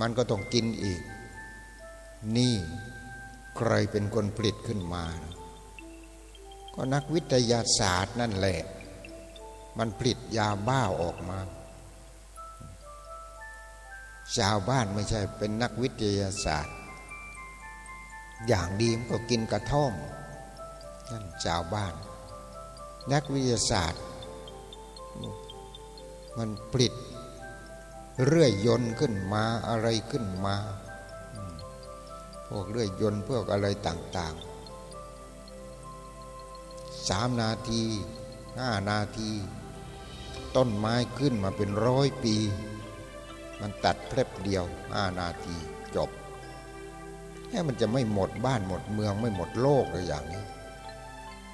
มันก็ต้องกินอีก นี่ใครเป็นคนผลิตขึ้นมา ก็นักวิทยาศาสตร์นั่นแหละ มันผลิตยาบ้าออกมา ชาวบ้านไม่ใช่เป็นนักวิทยาศาสตร์ อย่างดีมันก็กินกระท่อมนั่นชาวบ้าน นักวิทยาศาสตร์ มันผลิตเรื่อยยนต์ขึ้นมาอะไรขึ้นมา พวกเรื่อยยนต์พวกอะไรต่างๆสามนาทีห้านาที ต้นไม้ขึ้นมาเป็นร้อยปี มันตัดเพลบเดียวห้านาทีจบแค่มันจะไม่หมดบ้านหมดเมืองไม่หมดโลกเลยอย่างนี้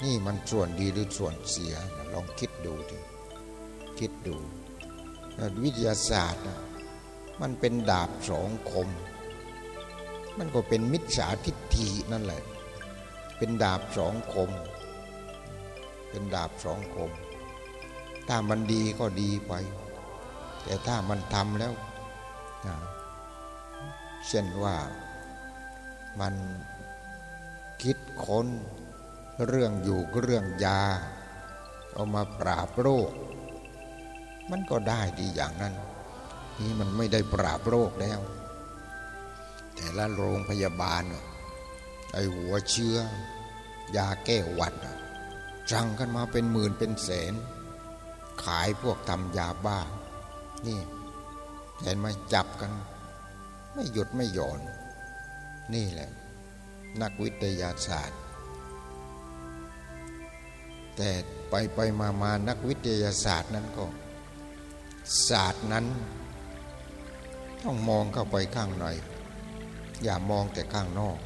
นี่มันส่วนดีหรือส่วนเสียลองคิดดูดิ คิดดูวิทยาศาสตร์มันเป็นดาบสองคม มันก็เป็นมิจฉาทิฏฐินั่นแหละ เป็นดาบสองคม เป็นดาบสองคม ถ้ามันดีก็ดีไป แต่ถ้ามันทำแล้วเช่นว่ามันคิดค้นเรื่องอยู่เรื่องยา เอามาปราบโรค มันก็ได้ดีอย่างนั้น นี่มันไม่ได้ปราบโรคแล้ว แต่ละโรงพยาบาลไอหัวเชื้อยาแก้หวัดสั่งกันมาเป็นหมื่นเป็นแสน ขายพวกทำยาบ้า นี่เห็นไหมจับกัน ไม่หยุดไม่หย่อน นี่แหละ นักวิทยาศาสตร์ แต่ไปไปมามานักวิทยาศาสตร์นั้นก็ ศาสตร์นั้น ต้องมองเข้าไปข้างในอย่ามองแต่ข้างนอก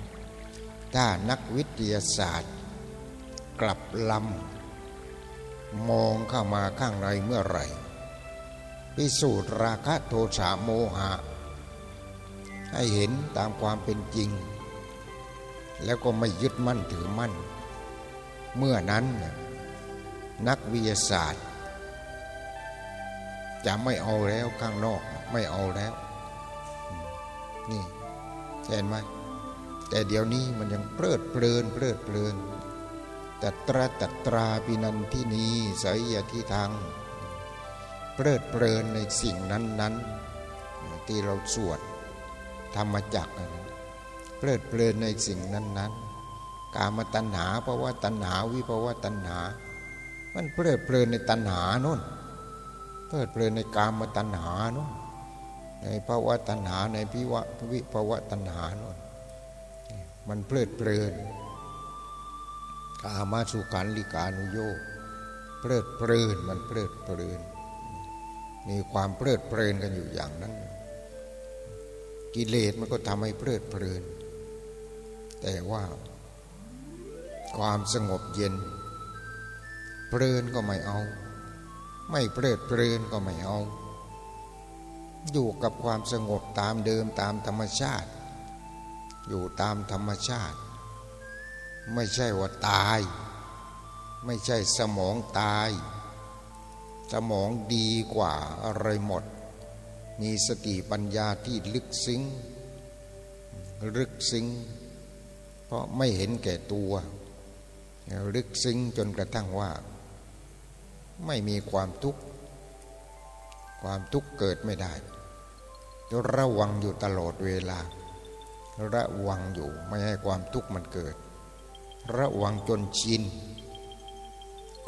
ถ้านักวิทยาศาสตร์ กลับลำมองเข้ามาข้างในเมื่อไหร่พิสูจน์ราคะโทสะโมหะ ให้เห็นตามความเป็นจริง แล้วก็ไม่ยึดมั่นถือมั่น เมื่อนั้นนักวิทยาศาสตร์ จะไม่เอาแล้วข้างนอกไม่เอาแล้ว นี่เห็นไหมแต่เดี๋ยวนี้มันยังเพลิดเพลินเพลิดเพลินตัตราตัตราปินันที่นี้สยที่ทางเพลิดเพลินในสิ่งนั้น ๆ ที่เราสวดธรรมจักเพลิดเพลินในสิ่งนั้น ๆ กามตัณหาภาวะตัณหาวิภาวะตัณหา มันเพลิดเพลินในตัณหาโน่น เพลิดเพลินในกามตัณหาโน่ในภาวะตัณหาในพิวะวิภาวะตัณหาโน่มันเพลิดเพลินกามาสุขันลิกานุโยเพลิดเพลินมันเพลิดเพลิน มีความเพลิดเพลินกันอยู่อย่างนั้น กิเลสมันก็ทำให้เพลิดเพลิน แต่ว่า ความสงบเย็น เพลินก็ไม่เอา ไม่เพลิดเพลินก็ไม่เอา อยู่กับความสงบตามเดิมตามธรรมชาติ อยู่ตามธรรมชาติ ไม่ใช่ว่าตาย ไม่ใช่สมองตาย สมองดีกว่าอะไรหมด มีสติปัญญาที่ลึกซึ้งลึกซึ้งเพราะไม่เห็นแก่ตัว ลึกซึ้งจนกระทั่งว่า ไม่มีความทุกข์ ความทุกข์เกิดไม่ได้ ระวังอยู่ตลอดเวลา ระวังอยู่ไม่ให้ความทุกข์มันเกิด ระวังจนชิน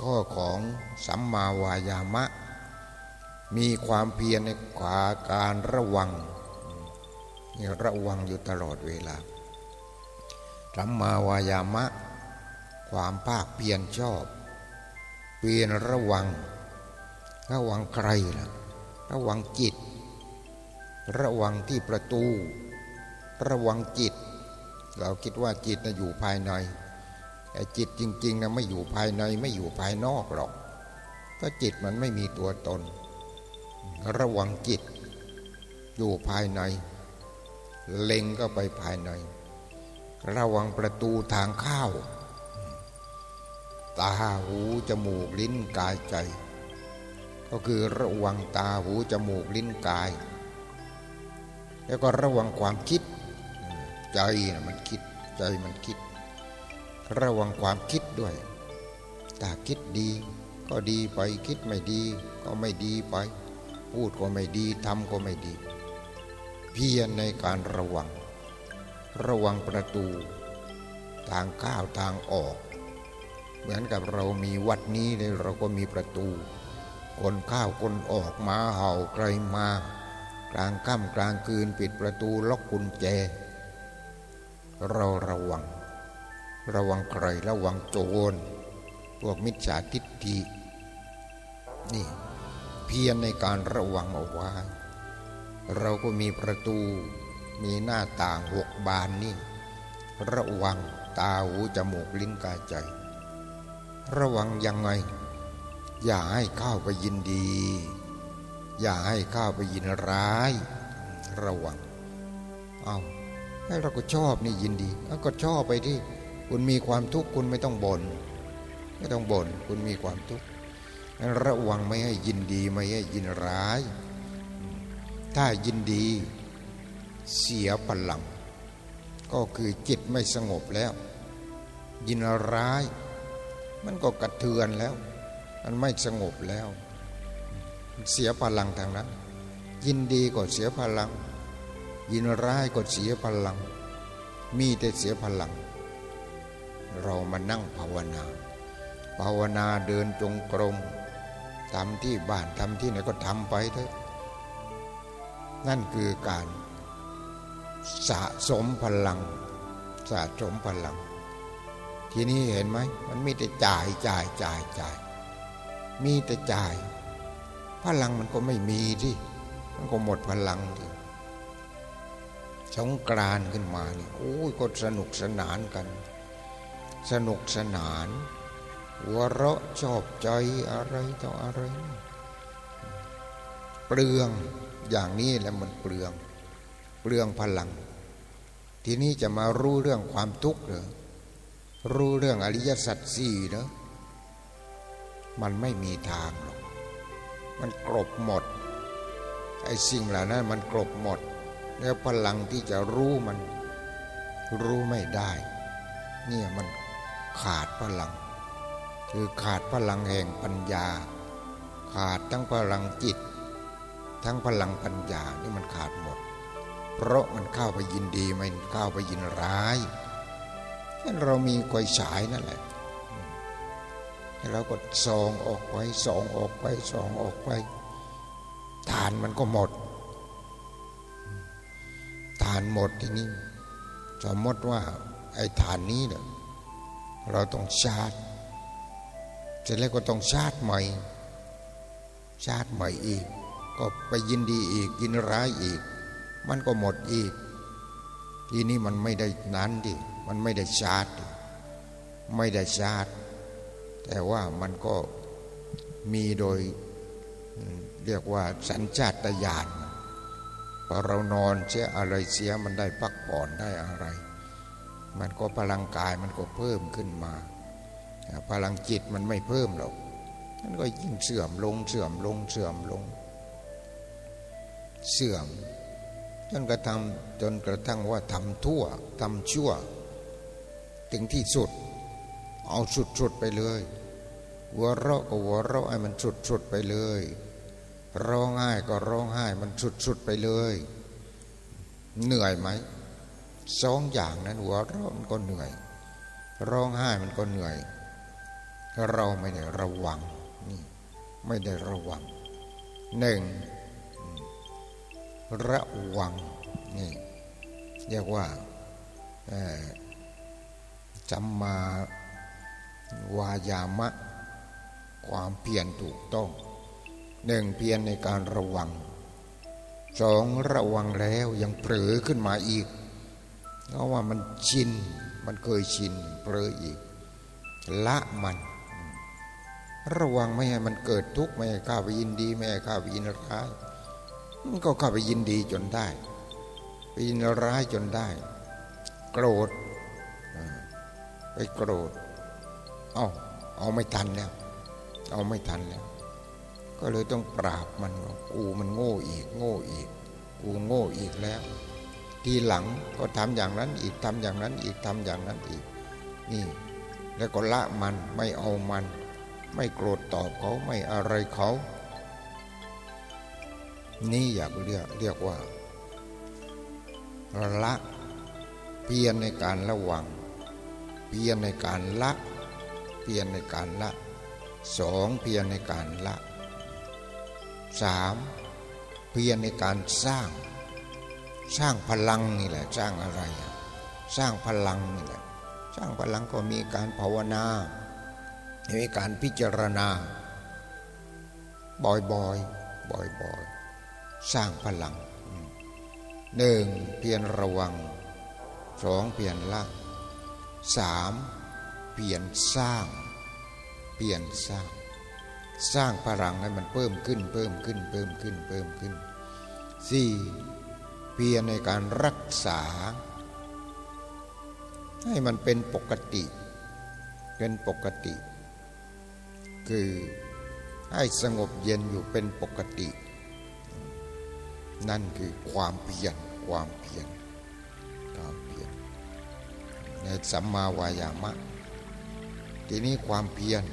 ข้อของสัมมาวายามะ มีความเพียรในขวาการระวังนี่ระวังอยู่ตลอดเวลาสัมมาวายามะ ความภาคเพียรชอบ เพียรระวัง ระวังใครล่ะระวังจิต ระวังที่ประตู ระวังจิต เราคิดว่าจิตนะอยู่ภายในแต่จิตจริงๆนะไม่อยู่ภายในไม่อยู่ภายนอกหรอกเพราะจิตมันไม่มีตัวตน ระวังจิต อยู่ภายใน เล็งก็ไปภายใน ระวังประตูทางเข้า ตาหูจมูกลิ้นกายใจ ก็คือระวังตาหูจมูกลิ้นกาย แล้วก็ระวังความคิด ใจนะมันคิดใจมันคิด ระวังความคิดด้วยถ้าคิดดีก็ดีไปคิดไม่ดีก็ไม่ดีไป พูดก็ไม่ดีทำก็ไม่ดี เพียรในการระวัง ระวังประตู ทางข้าวทางออก เหมือนกับเรามีวัดนี้เลยเราก็มีประตู คนข้าวคนออกมาเห่าใครมา กลางค่ำกลางคืนปิดประตูล็อกกุญแจ เราระวัง ระวังใครระวังโจรพวกมิจฉาทิฏฐินี่เพียรในการระวังเอาไว้ เราก็มีประตูมีหน้าต่างหกบานนี่ ระวังตาหูจมูกลิ้นกายใจ ระวังยังไง อย่าให้เข้าไปยินดี อย่าให้เข้าไปยินร้าย ระวัง เอาให้เราก็ชอบนี่ยินดีก็ชอบไปที่คุณมีความทุกข์คุณไม่ต้องบน่นไม่ต้องบน่นคุณมีความทุกข์ระวังไม่ให้ยินดีไม่ให้ยินร้าย ถ้ายินดีเสียพลัง ก็คือจิตไม่สงบแล้ว ยินร้าย มันก็กระเทือนแล้ว มันไม่สงบแล้ว เสียพลังทางนั้น ยินดีก็เสียพลัง ยินร้ายก็เสียพลัง มีแต่เสียพลัง เรามานั่งภาวนา ภาวนาเดินจงกรมทำที่บ้านทำที่ไหนก็ทำไปเถอะนั่นคือการสะสมพลัง สะสมพลัง ทีนี้เห็นไหมมันมีแต่จ่ายจ่ายจ่ายจ่าย มีแต่จ่าย พลังมันก็ไม่มีที่มันก็หมดพลังที่สงกรานขึ้นมานี่โอ้ยก็สนุกสนานกัน สนุกสนานหัวเราะชอบใจอะไรต่ออะไร เปลืองอย่างนี้แหละมันเปลือง เปลืองพลัง ทีนี้จะมารู้เรื่องความทุกข์เหรอ รู้เรื่องอริยสัจสี่เนอะมันไม่มีทางหรอก มันกรบหมด ไอ้สิ่งเหล่านั้นมันกรบหมด แล้วพลังที่จะรู้มันรู้ไม่ได้ เนี่ยมันขาดพลัง คือขาดพลังแห่งปัญญา ขาดทั้งพลังจิต ทั้งพลังปัญญานี่มันขาดหมด เพราะมันเข้าไปยินดีมันเข้าไปยินร้าย เรามีกวยฉายนั่นแหละเราก็ส่องออกไปส่องออกไปส่องออกไปทานมันก็หมดทานหมดทีนี้สมมติว่าไอ้ฐานนี้เนี่ยเราต้องชาร์จเสร็จแล้วก็ต้องชาร์จใหม่ ชาร์จใหม่อีก ก็ไปยินดีอีกยินร้ายอีก มันก็หมดอีก ทีนี้มันไม่ได้นั้นดิ มันไม่ได้ชาร์จไม่ได้ชาร์จแต่ว่ามันก็มีโดยเรียกว่าสัญชาตญาณพอเรานอนเสียอะไรเสียมันได้พักผ่อนได้อะไร มันก็พลังกายมันก็เพิ่มขึ้นมา พลังจิตมันไม่เพิ่มหรอกมันก็ยิ่งเสื่อมลงเสื่อมลงเสื่อมลง เสื่อมจนกระทั่งจนกระทั่งว่าทำทั่วทำชั่ว ถึงที่สุด เอาสุดๆไปเลยหัวเราะก็หัวเราะให้มันสุดๆไปเลย ร้องไห้ก็ร้องไห้มันสุดๆไปเลย เหนื่อยไหมสองอย่างนั้นหัวเราะมันก็เหนื่อย ร้องไห้มันก็เหนื่อย เราไม่ได้ระวังนี่ไม่ได้ระวังหนึ่งระวังนี่เรียกว่า จำมมาวายามะ ความเพียรถูกต้องหนึ่งเพียรในการระวังสองระวังแล้วยังเผลอขึ้นมาอีกเพราะว่ามันชินมันเคยชินเผลออีก ละมัน ระวังไม่ให้มันเกิดทุกข์ไม่ให้ข้าไปยินดีไม่ให้ข้าไปยินร้ายมันก็ข้าไปยินดีจนได้ไปยินร้ายจนได้ โกรธ โกรธ เอาเอาไม่ทันแล้ว เอาไม่ทันแล้ว ก็เลยต้องปราบมันว่ากูมันโง่อีก โง่อีก กูโง่อีกแล้ว ทีหลังก็ทำอย่างนั้นอีกทำอย่างนั้นอีกทำอย่างนั้นอีก นี่ แล้วก็ละมันไม่เอามัน ไม่โกรธตอบเขาไม่อะไรเขา นี่อยากเรียกเรียกว่าละเพียรในการระวัง เพียรในการละ เพียรในการละสองเพียรในการละสามเพียรในการสร้าง สร้างพลังนี่แหละสร้างอะไร สร้างพลังนี่แหละสร้างพลังก็มีการภาวนา มีการพิจารณา บ่อยๆบ่อยๆสร้างพลังหนึ่งเพียรระวังสองเพียรละ สามเพียรสร้างเพียรสร้าง สร้างพลังให้มันเพิ่มขึ้น เพิ่มขึ้น เพิ่มขึ้น เพิ่มขึ้นสี่เพียรในการรักษา ให้มันเป็นปกติ เป็นปกติ คือให้สงบเย็นอยู่เป็นปกติ นั่นคือความเพียรความเพียรความเพียร ในสัมมาวายามะ ทีนี้ความเพียร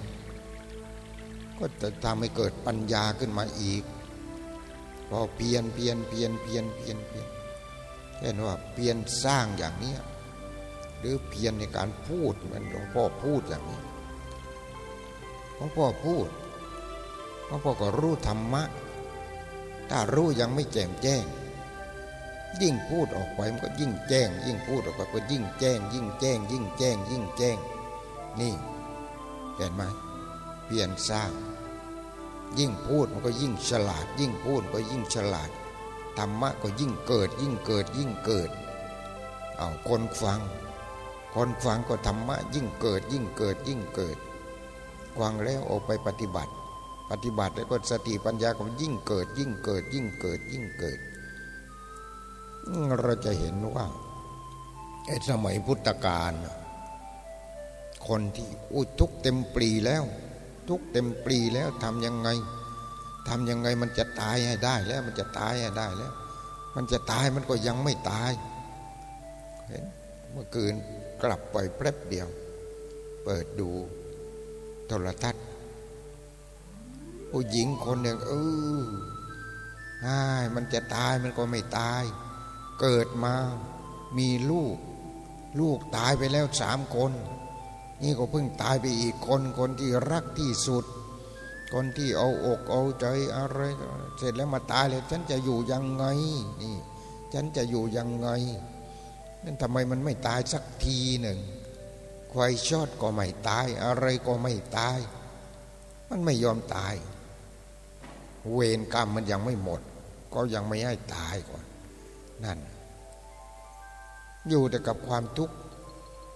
ก็จะทำให้เกิดปัญญาขึ้นมาอีก พอเพียนเพียนเพียนเพียนเพียนเพียนเห็นว่าเพียนสร้างอย่างนี้หรือเพียนในการพูดเหมือนหลวงพ่อพูดอย่างนี้หลวงพ่อพูดหลวงพ่อก็รู้ธรรมะ ถ้ารู้ยังไม่แจ่มแจ้ง ยิ่งพูดออกไปมันก็ยิ่งแจ้ง ยิ่งพูดออกไปก็ยิ่งแจ้ง ยิ่งแจ้ง ยิ่งแจ้ง ยิ่งแจ้ง นี่เห็นไหมเพียรสร้าง ยิ่งพูดมันก็ยิ่งฉลาด ยิ่งพูดก็ยิ่งฉลาดธรรมะก็ยิ่งเกิด ยิ่งเกิดยิ่งเกิดเอาคนฟัง คนฟังก็ธรรมะยิ่งเกิด ยิ่งเกิดยิ่งเกิดฟังแล้วออกไปปฏิบัติ ปฏิบัติแล้วก็สติปัญญาก็ยิ่งเกิด ยิ่งเกิด ยิ่งเกิดยิ่งเกิด เราจะเห็นว่าไอ้สมัยพุทธกาลคนที่อุ้ยทุกเต็มปรีแล้ว ทุกเต็มปรีแล้วทำยังไงทำยังไงมันจะตายให้ได้แล้ว มันจะตายให้ได้แล้ว มันจะตายมันก็ยังไม่ตายเห็นเมื่อคืนกลับไปแป๊บเดียว เปิดดูโทรทัศน์ผู้หญิงคนหนึ่งเออใช่มันจะตายมันก็ไม่ตาย เกิดมามีลูก ลูกตายไปแล้วสามคน นี่ก็เพิ่งตายไปอีกคนคนที่รักที่สุด คนที่เอาอกเอาใจอะไร เสร็จแล้วมาตายเลยฉันจะอยู่ยังไงนี่ ฉันจะอยู่ยังไงนั่นทำไมมันไม่ตายสักทีหนึ่งควายชอดก็ไม่ตาย อะไรก็ไม่ตาย มันไม่ยอมตาย เวรกรรมมันยังไม่หมด ก็ยังไม่ให้ตายก่อน นั่น อยู่แต่กับความทุกข์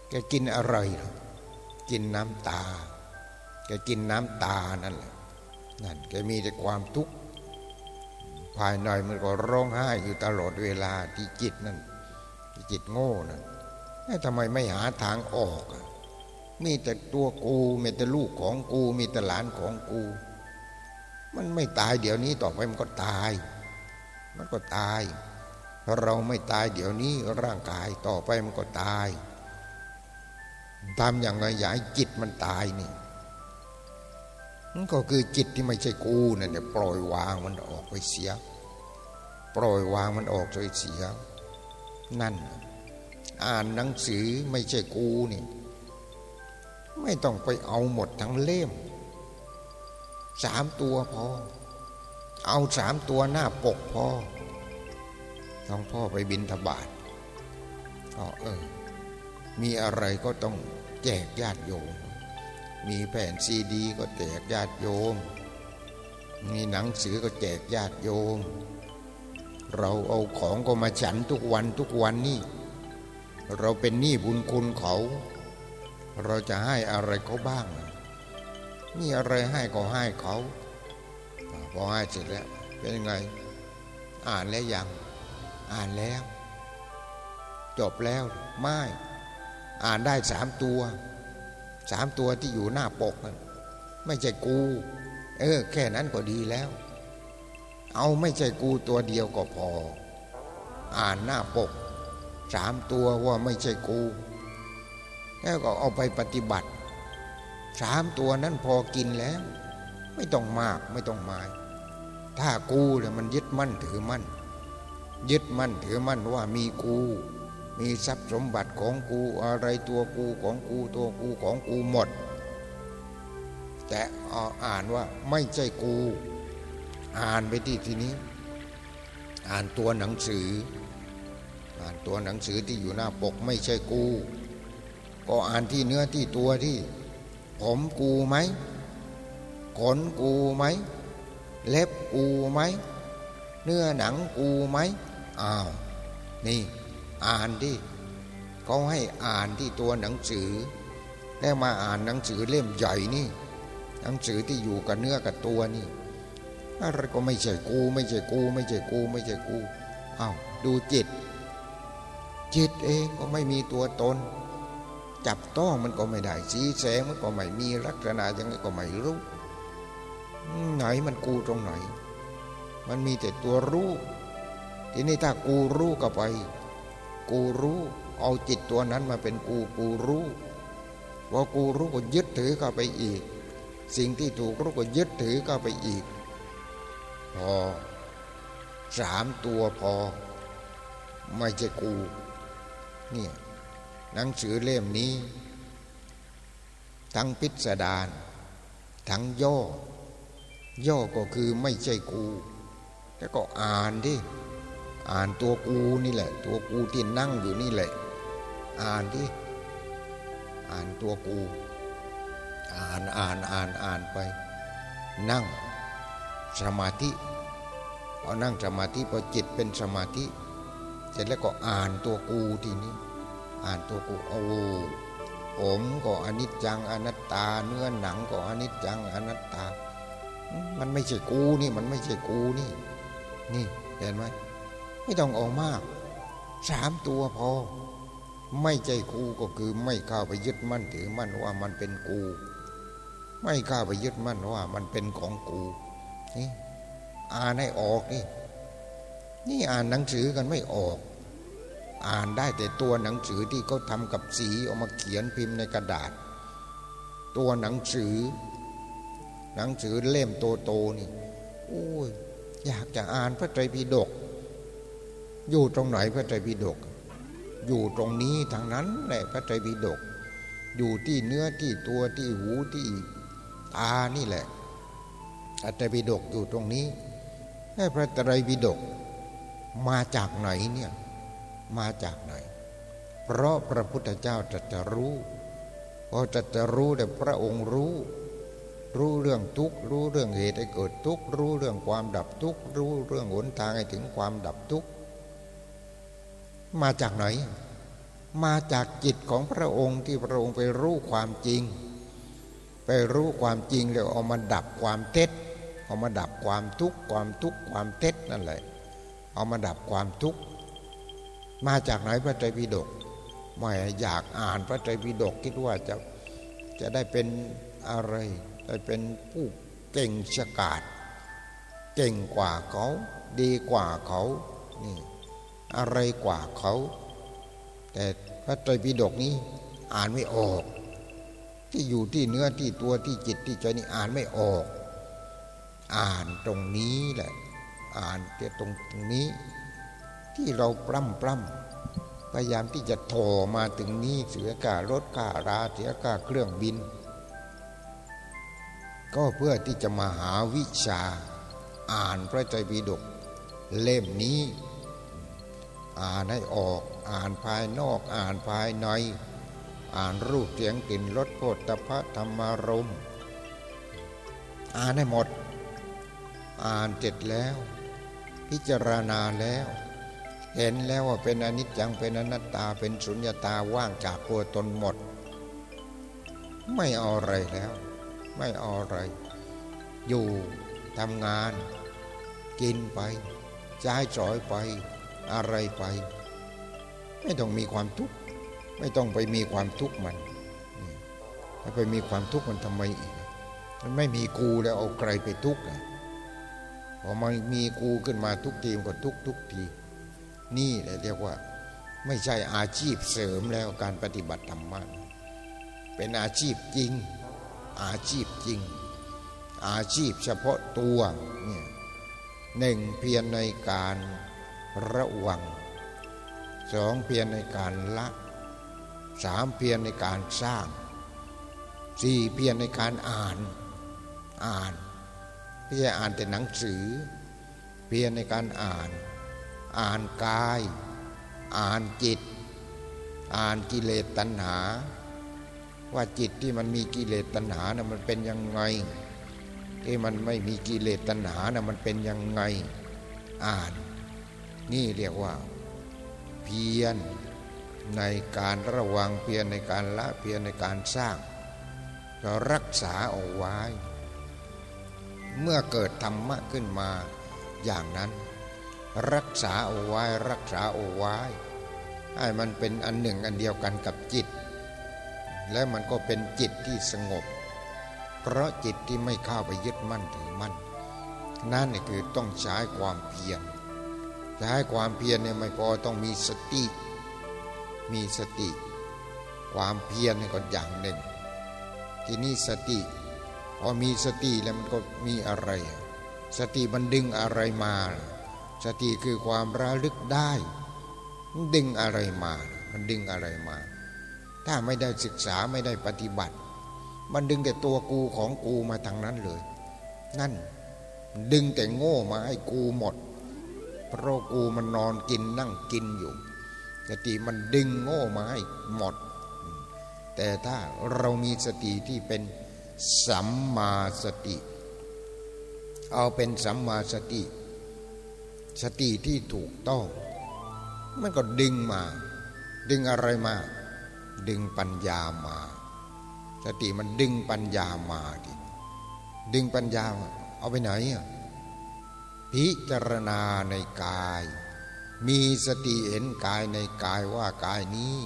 แกกินอะไรกินน้ำตาแกกินน้ำตานั่นแหละนั่นแกมีแต่ความทุกข์ภายในมันก็ร้องไห้อยู่ตลอดเวลาที่จิตนั่นที่จิตโง่นั่นทำไมไม่หาทางออก มีแต่ตัวกูมีแต่ลูกของกู มีแต่หลานของกู มันไม่ตายเดี๋ยวนี้ต่อไปมันก็ตาย มันก็ตาย เราไม่ตายเดี๋ยวนี้ร่างกายต่อไปมันก็ตายทำอย่างไรอย่าให้จิตมันตายนี่นั่นก็คือจิตที่ไม่ใช่กูนั่นเนี่ยปล่อยวางมันออกไปเสีย ปล่อยวางมันออกไปเสีย นั่น อ่านหนังสือไม่ใช่กูนี่ ไม่ต้องไปเอาหมดทั้งเล่มสามตัวพอ เอาสามตัวหน้าปกพอ หลวงพ่อไปบินทบาทก็เออ มีอะไรก็ต้องแจกญาติโยม มีแผ่นซีดีก็แจกญาติโยม มีหนังสือก็แจกญาติโยม เราเอาของก็มาฉันทุกวันทุกวันนี่ เราเป็นหนี้บุญคุณเขา เราจะให้อะไรเขาบ้าง มีอะไรให้ก็ให้เขา พอให้เสร็จแล้ว เป็นยังไง อ่านแล้วยัง อ่านแล้ว จบแล้วไม่อ่านได้สามตัวสามตัวที่อยู่หน้าปกไม่ใช่กู เออ แค่นั้นก็ดีแล้ว เอาไม่ใช่กูตัวเดียวก็พอ อ่านหน้าปกสามตัวว่าไม่ใช่กู แล้วก็เอาไปปฏิบัติสามตัวนั้นพอกินแล้ว ไม่ต้องมากไม่ต้องมาย ถ้ากูเนี่ยมันยึดมั่นถือมั่น ยึดมั่นถือมั่นว่ามีกู มีทรัพย์สมบัติของกูอะไรตัวกูของกูตัวกูของกูหมด แต่อ่านว่าไม่ใช่กู อ่านไปที่ทีนี้ อ่านตัวหนังสือ อ่านตัวหนังสือที่อยู่หน้าปกไม่ใช่กู ก็อ่านที่เนื้อที่ตัวที่ ผมกูไหมขนกูไหม เล็บกูไหม เนื้อหนังกูไหม อ้าว นี่ อ่านที่เขาให้อ่านที่ตัวหนังสือ แล้วมาอ่านหนังสือเล่มใหญ่นี่ หนังสือที่อยู่กับเนื้อกับตัวนี่อะไรก็ไม่ใช่กู ไม่ใช่กู ไม่ใช่กู ไม่ใช่กูอ้าวดูจิต จิตเองก็ไม่มีตัวตน จับต้องมันก็ไม่ได้สีแสงมันก็ไม่มีลักษณะยังไงก็ไม่รู้ไหนมันกูตรงไหน มันมีแต่ตัวรู้ ทีนี้ถ้ากูรู้ก็ไป กูรู้ เอาจิตตัวนั้นมาเป็นกูกูรู้ว่ากูรู้ก็ยึดถือเข้าไปอีก สิ่งที่ถูกรู้ก็ยึดถือเข้าไปอีก พอสามตัวพอ ไม่ใช่กูเนี่ยหนังสือเล่มนี้ ทั้งพิสดารทั้งย่อ ย่อก็คือไม่ใช่กูแต่ก็อ่านดิ อ่านตัวกูนี่แหละ ตัวกูที่นั่งอยู่นี่แหละ อ่านที่อ่านตัวกู อ่านอ่านอ่านอ่านไป นั่งสมาธิพอนั่งสมาธิพอจิตเป็นสมาธิ เสร็จแล้วก็อ่านตัวกูทีนี้ อ่านตัวกูโอ้ผมก็อนิจจังอนัตตา เนื้อหนังก็อนิจจังอนัตตา มันไม่ใช่กูนี่ มันไม่ใช่กูนี่ นี่เห็นไหม ไม่ต้องออกมากสามตัวพอ ไม่ใจกูก็คือไม่เข้าไปยึดมั่นถือมั่นว่ามันเป็นกู ไม่เข้าไปยึดมั่นว่ามันเป็นของกูนี่อ่านให้ออกนี่นี่อ่านหนังสือกันไม่ออก อ่านได้แต่ตัวหนังสือที่เขาทำกับสีออกมาเขียนพิมพ์ในกระดาษ ตัวหนังสือ หนังสือเล่มโตๆนี่โอ้ยอยากจะอ่านพระไตรปิฎก อยู่ตรงไหนพระไตรปิฎกอยู่ตรงนี้ทางนั้นแหละพระไตรปิฎกอยู่ที่เนื้อที่ตัวที่หูที่ตานี่แหละพระไตรปิฎกอยู่ตรงนี้ให้พระไตรปิฎกมาจากไหนเนี่ยมาจากไหน เพราะพระพุทธเจ้าตรัสรู้พอตรัสรู้แต่พระองค์รู้ รู้เรื่องทุกข์รู้เรื่องเหตุให้เกิดทุกข์รู้เรื่องความดับทุกข์รู้เรื่องหนทางให้ถึงความดับทุกข์ มาจากไหน มาจากจิตของพระองค์ที่พระองค์ไปรู้ความจริง ไปรู้ความจริงแล้วเอามาดับความเท็จ เอามาดับความทุกข์ความทุกข์ความเท็จนั่นแหละ เอามาดับความทุกข์มาจากไหนพระไตรปิฎกไม่อยากอ่านพระไตรปิฎกคิดว่าจะจะได้เป็นอะไรได้เป็นผู้เก่งฉกาจเก่งกว่าเขา ดีกว่าเขานี่ อะไรกว่าเขา แต่พระไตรปิฎกนี้อ่านไม่ออก ที่อยู่ที่เนื้อที่ตัวที่จิตที่ใจนี่อ่านไม่ออก อ่านตรงนี้แหละ อ่านแต่ตรงตรงนี้ ที่เราปล้ำปล้ำพยายามที่จะโถมาถึงนี้เสียค่ารถค่าราเสียค่าเครื่องบิน ก็เพื่อที่จะมาหาวิชา อ่านพระไตรปิฎกเล่มนี้ อ่านให้ออกอ่านภายนอกอ่านภายใน อ่านรูปเสียงกลิ่นรสโผฏฐะธรรมารมอ่านให้หมด อ่านเสร็จแล้ว พิจารณาแล้ว เห็นแล้วว่าเป็นอนิจจังเป็นอนัตตาเป็นสุญญตาว่างจากตัวตนหมด ไม่เอาอะไรแล้ว ไม่เอาอะไร อยู่ทำงาน กินไปใช้จอยไป อะไรไป ไม่ต้องมีความทุกข์ไม่ต้องไปมีความทุกข์มันถ้าไปมีความทุกข์มันทำไมอีกมันไม่มีกูแล้วเอาใครไปทุกข์พอมันมีกูขึ้นมาทุกทีมันก็ทุกทุกที นี่แหละเรียกว่า ไม่ใช่อาชีพเสริมแล้วการปฏิบัติธรรมะเป็นอาชีพจริง อาชีพจริง อาชีพเฉพาะตัวเนี่ยหนึ่งเพียรในการ ระวังสองเพียรในการละสามเพียรในการสร้างสี่เพียรในการอ่านอ่านไม่ใช่อ่านแต่หนังสือ เพียรในการอ่าน อ่านกาย อ่านจิต อ่านกิเลสตัณหา ว่าจิตที่มันมีกิเลสตัณหานะมันเป็นยังไงที่มันไม่มีกิเลสตัณหานะมันเป็นยังไง อ่าน นี่เรียกว่า เพียรในการระวังเพียรในการละเพียรในการสร้างเรารักษาเอาไว้ เมื่อเกิดธรรมะขึ้นมาอย่างนั้น รักษาเอาไว้รักษาเอาไว้ให้มันเป็นอันหนึ่งอันเดียวกันกับจิต และมันก็เป็นจิตที่สงบ เพราะจิตที่ไม่เข้าไปยึดมั่นถือมั่น นั่นคือต้องใช้ความเพียร จะให้ความเพียรเนี่ยไม่พอต้องมีสติ มีสติ ความเพียรนี่ก็อย่างหนึ่ง ทีนี่สติ พอมีสติแล้วมันก็มีอะไร สติมันดึงอะไรมา สติคือความระลึกได้มันดึงอะไรมา มันดึงอะไรมา ถ้าไม่ได้ศึกษาไม่ได้ปฏิบัติ มันดึงแต่ตัวกูของกูมาทางนั้นเลย นั่น ดึงแต่โง่มาให้กูหมด พราะกูมันนอนกินนั่งกินอยู่สติมันดึงโง่มาให้หมด แต่ถ้าเรามีสติที่เป็นสัมมาสติ เอาเป็นสัมมาสติ สติที่ถูกต้อง มันก็ดึงมา ดึงอะไรมา ดึงปัญญามา สติมันดึงปัญญามาดิดึงปัญญาเอาไปไหนอะ พิจารณาในกาย มีสติเห็นกายในกายว่ากายนี้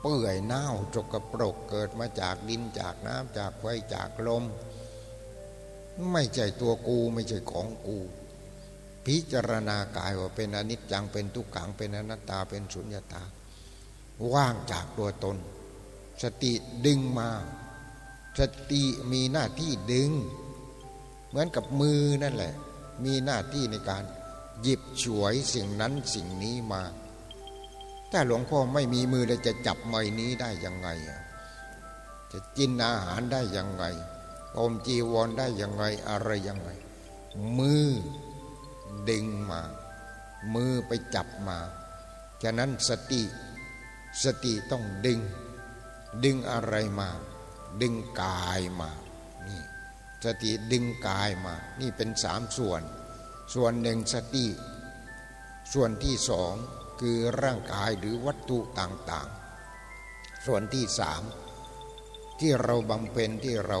เปื่อยเน่าจกกระปรกเกิดมาจากดินจากน้ำจากไฟจากลม ไม่ใช่ตัวกูไม่ใช่ของกู พิจารณากายว่าเป็นอนิจจังเป็นทุกขังเป็นอนัตตาเป็นสุญญตา ว่างจากตัวตน สติดึงมา สติมีหน้าที่ดึง เหมือนกับมือนั่นแหละ มีหน้าที่ในการ หยิบฉวยสิ่งนั้นสิ่งนี้มา ถ้าหลวงพ่อไม่มีมือเลยจะจับไม้นี้ได้ยังไง จะกินอาหารได้ยังไงอมจีวรได้ยังไงอะไรยังไง มือดึงมา มือไปจับมาฉะนั้นสติสติต้องดึง ดึงอะไรมา ดึงกายมา สติดึงกายมา นี่เป็นสามส่วน ส่วนหนึ่งสติ ส่วนที่สองคือร่างกายหรือวัตถุต่างๆ ส่วนที่สามที่เราบำเพ็ญที่เรา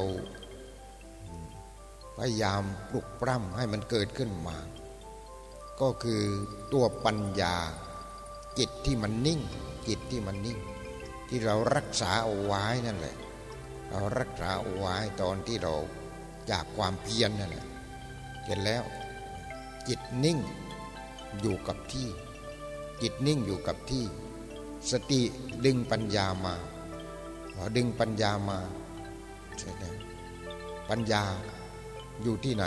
พยายามปลุกปล้ำให้มันเกิดขึ้นมา ก็คือตัวปัญญาจิตที่มันนิ่ง จิตที่มันนิ่ง ที่เรารักษาเอาไว้นั่นแหละ เรารักษาเอาไว้ตอนที่เรา จากความเพียรนั่นแหละเห็นแล้ว จิตนิ่งอยู่กับที่ จิตนิ่งอยู่กับที่ สติดึงปัญญามาพอดึงปัญญามาใช่ไหมปัญญาอยู่ที่ไหน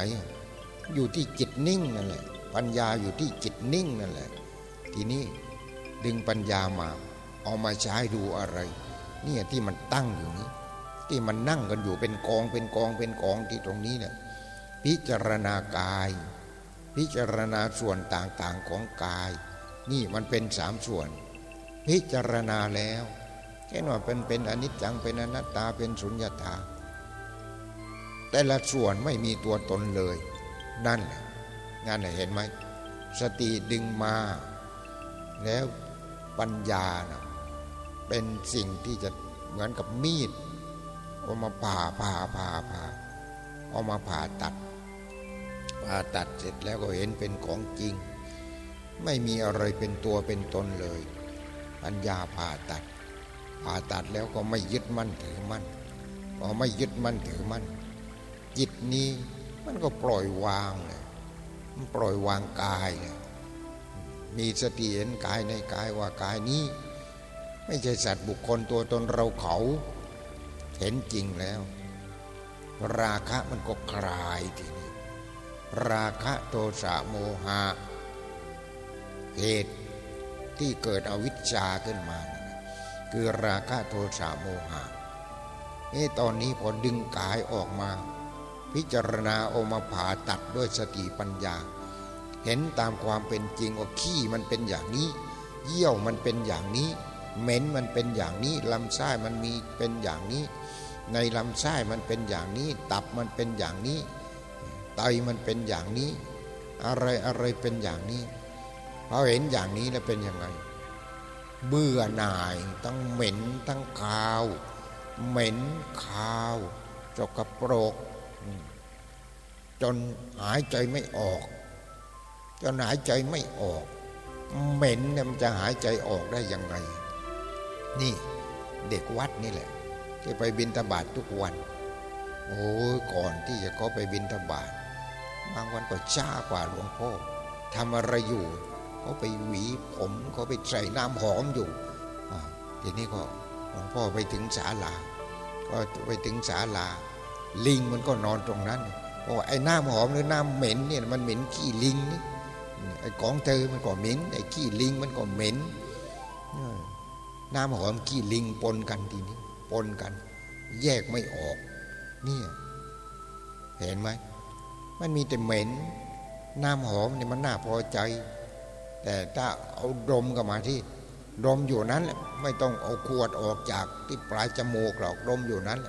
อยู่ที่จิตนิ่งนั่นแหละปัญญาอยู่ที่จิตนิ่งนั่นแหละ ทีนี้ดึงปัญญามา เอามาใช้ดูอะไร เนี่ยที่มันตั้งอยู่นี้ ที่มันนั่งกันอยู่เป็นกองเป็นกองเป็นกองที่ตรงนี้เนี่ยพิจารณากาย พิจารณาส่วนต่างๆของกาย นี่มันเป็นสามส่วน พิจารณาแล้วแค่ว่าเป็นเป็นอนิจจังเป็นอนัตตาเป็นสุญญตา แต่ละส่วนไม่มีตัวตนเลย นั่นแหละนั่นเห็นไหมสติดึงมา แล้วปัญญานะเป็นสิ่งที่จะเหมือนกับมีด เอามาผ่าผ่าผ่าผ่าเอามาผ่าตัดผ่าตัดเสร็จแล้วก็เห็นเป็นของจริง ไม่มีอะไรเป็นตัวเป็นตนเลย ปัญญาผ่าตัด ผ่าตัดแล้วก็ไม่ยึดมั่นถือมั่นพอไม่ยึดมั่นถือมั่นจิตนี้มันก็ปล่อยวางเลยมันปล่อยวางกายเลยมีสติเห็นกายในกายว่ากายนี้ ไม่ใช่สัตว์บุคคลตัวตนเราเขา เห็นจริงแล้ว ราคะมันก็คลายทีนี้ ราคะโทสะโมหะเหตุที่เกิดอวิชชาขึ้นมา คือราคะโทสะโมหะนี่ตอนนี้พอดึงกายออกมา พิจารณาออกมาผ่าตัดด้วยสติปัญญา เห็นตามความเป็นจริงว่าขี้มันเป็นอย่างนี้ เยี่ยวมันเป็นอย่างนี้ เหม็นมันเป็นอย่างนี้ลำไส้มันมีเป็นอย่างนี้ ในลำไส้มันเป็นอย่างนี้ ตับมันเป็นอย่างนี้ไตมันเป็นอย่างนี้ อะไรอะไรเป็นอย่างนี้พอเห็นอย่างนี้แล้วเป็นยังไง เบื่อหน่ายทั้งเหม็นทั้งคาว เหม็นคาวจกกระโปรก จนหายใจไม่ออก จนหายใจไม่ออก เหม็นเนี่ยมันจะหายใจออกได้ยังไง นี่เด็กวัดนี่แหละที่ไปบินทบาททุกวัน โอ้ก่อนที่จะเขาไปบินทบาทบางวันก็ช้ากว่าหลวงพ่อทำอะไรอยู่เขาไปหวีผมเขาไปใส่น้ำหอมอยู่ทีนี้ก็หลวงพ่อไปถึงศาลา ก็ไปถึงศาลา ลิงมันก็นอนตรงนั้นเพราะไอ้น้ำหอมหรือน้ำเหม็นเนี่ยมันเหม็นขี้ลิงนี่ไอ้ของเธอมันก็เหม็นไอ้ขี้ลิงมันก็เหม็น น้ำหอมขี้ลิงปนกันทีนี้ ปนกัน แยกไม่ออก เนี่ย เห็นไหมมันมีแต่เหม็น น้ำหอมเนี่ยมันน่าพอใจ แต่ถ้าเอาดมกับมาที่ดมอยู่นั้นแหละไม่ต้องเอาขวดออกจากที่ปลายจมูกหรอกดมอยู่นั้น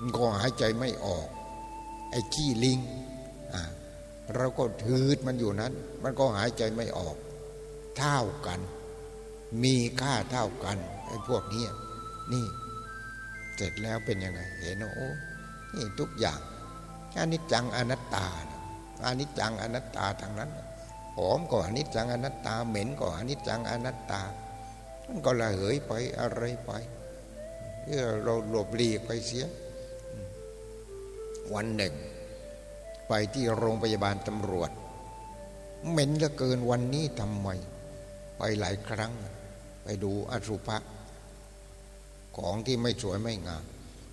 มันก็หายใจไม่ออก ไอ้ขี้ลิงอ่าเราก็ถืดมันอยู่นั้น มันก็หายใจไม่ออก เท่ากัน มีค่าเท่ากันไอ้พวกนี้นี่ เสร็จแล้วเป็นยังไง เห็นโอ้นี่ทุกอย่างอนิจจังอนัตตาอนิจจังอนัตตาทางนั้นหอมก็อนิจจังอนัตตา เหม็นก็อนิจจังอนัตตามันก็ละเหยไปอะไรไปเราหลบหลีกไปเสีย วันหนึ่ง ไปที่โรงพยาบาลตำรวจเหม็นเหลือเกินวันนี้ทำไม ไปหลายครั้ง ไปดูอสุภะของที่ไม่สวยไม่งาม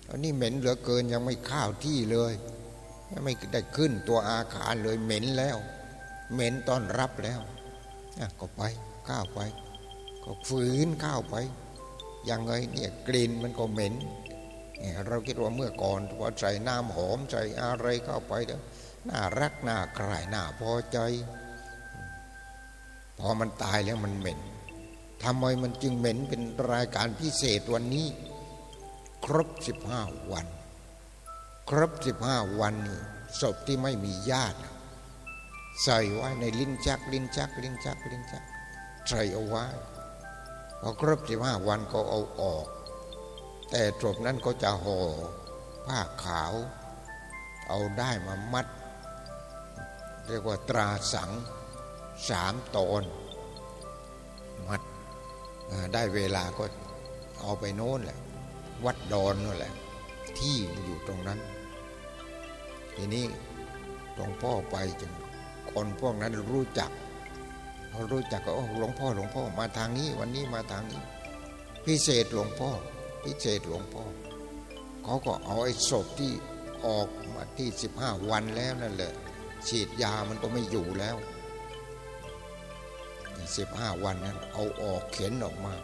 อันนี้เหม็นเหลือเกินยังไม่ข้าวที่เลยยังไม่ได้ขึ้นตัวอาคารเลยเหม็นแล้ว เหม็นต้อนรับแล้วก็ไปข้าวไป ก็ฝืนข้าวไปยังไงเนี่ยกลิ่นมันก็เหม็นเราคิดว่าเมื่อก่อนพอใส่น้ำหอมใส่อะไรเข้าไปเด้อน่ารักน่าใครน่าพอใจ พอมันตายแล้วมันเหม็น ทำไมมันจึงเหม็นเป็นรายการพิเศษวันนี้ ครบสิบห้าวัน ครบสิบห้าวันศพที่ไม่มีญาติ ใส่ไว้ในลิ้นชัก ลิ้นชัก ลิ้นชัก ลิ้นชัก ใส่เอาไว้พอครบสิบห้าวันก็เอาออก แต่ศพนั้นก็จะห่อผ้าขาว เอาได้มามัด เรียกว่าตราสังสามตอนมัด ได้เวลาก็เอาไปโน้นแหละ วัดดอนนั่นแหละ ที่อยู่ตรงนั้น ทีนี้หลวงพ่อไปจึงคนพวกนั้นรู้จักพอรู้จักก็โอ้หลวงพ่อหลวงพ่อมาทางนี้ วันนี้มาทางนี้ พิเศษหลวงพ่อ พิเศษหลวงพ่อเขาก็เอาไอ้ศพที่ออกมาที่สิบห้าวันแล้วนั่นแหละฉีดยามันก็ไม่อยู่แล้ว สิบห้าวันนั้น เอาออกเข็นออกมา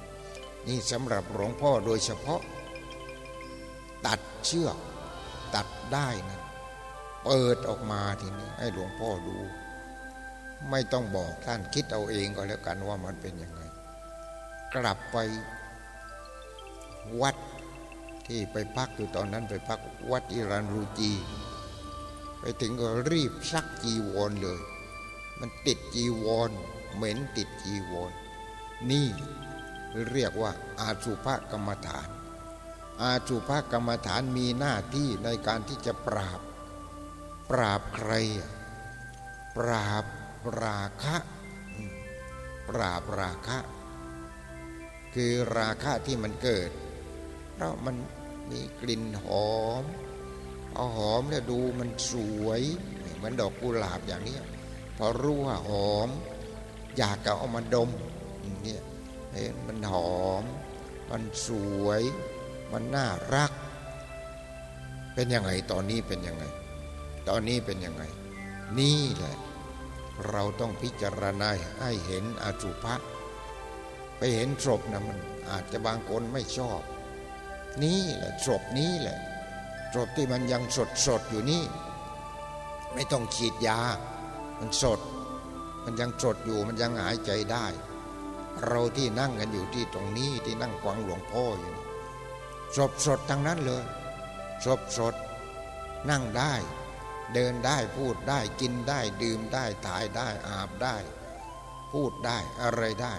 นี่สำหรับหลวงพ่อโดยเฉพาะ ตัดเชือก ตัดได้นะเปิดออกมาทีนี้ให้หลวงพ่อดู ไม่ต้องบอกท่านคิดเอาเองก็แล้วกันว่ามันเป็นยังไง กลับไปวัดที่ไปพักอยู่ตอนนั้นไปพักวัดอิรันรูจี ไปถึงก็รีบซักจีวรเลย มันติดจีวร เหม็นติดจีวร นี่เรียกว่าอาสุภกรรมฐาน อาสุภกรรมฐานมีหน้าที่ในการที่จะปราบ ปราบใคร ปราบราคะ ปราบราคะ คือราคะที่มันเกิด เพราะมันมีกลิ่นหอมเอาหอมเนี่ยดูมันสวย เหมือนดอกกุหลาบอย่างนี้พอรู้ว่าหอม อยากเอามาดมเนี่ยเห็นมันหอม มันสวย มันน่ารัก เป็นยังไงตอนนี้เป็นยังไง ตอนนี้เป็นยังไง นี่แหละ เราต้องพิจารณาให้เห็นอาจุภะไปเห็นศพนะมันอาจจะบางคนไม่ชอบ นี่แหละศพนี้แหละศพที่มันยังสดสดอยู่นี่ ไม่ต้องฉีดยา มันสด มันยังสดอยู่มันยังหายใจได้ เราที่นั่งกันอยู่ที่ตรงนี้ที่นั่งกวางหลวงพ่ออยู่สดสดทั้งนั้นเลยสดสดนั่งได้ เดินได้พูดได้กินได้ ดื่มได้ถ่ายได้อาบได้ พูดได้อะไรได้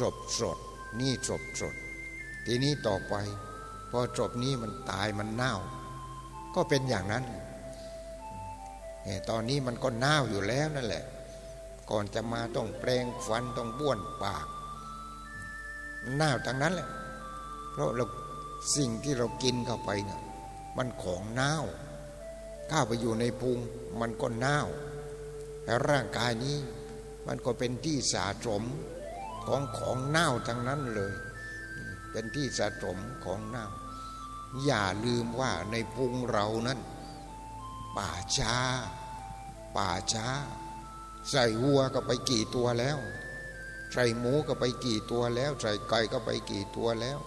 สดสดนี่สดสด ทีนี้ต่อไป พอจบนี้มันตายมันเน่า ก็เป็นอย่างนั้นตอนนี้มันก็เน่าอยู่แล้วนั่นแหละ ก่อนจะมาต้องแปลงฟันต้องบ้วนปากหน้าทางนั้นแหละเพราะเราสิ่งที่เรากินเข้าไปเนี่ยมันของเน่าข้าไปอยู่ในพุงมันก็เน่าแต่ร่างกายนี้มันก็เป็นที่สะสมของของเน่าทั้งนั้นเลย เป็นที่สะสมของเน่า อย่าลืมว่าในพุงเรานั้น ป่าช้า ป่าช้า ใส่วัวก็ไปกี่ตัวแล้ว ใส่หมูก็ไปกี่ตัวแล้ว ใส่ไก่ก็ไปกี่ตัวแล้ว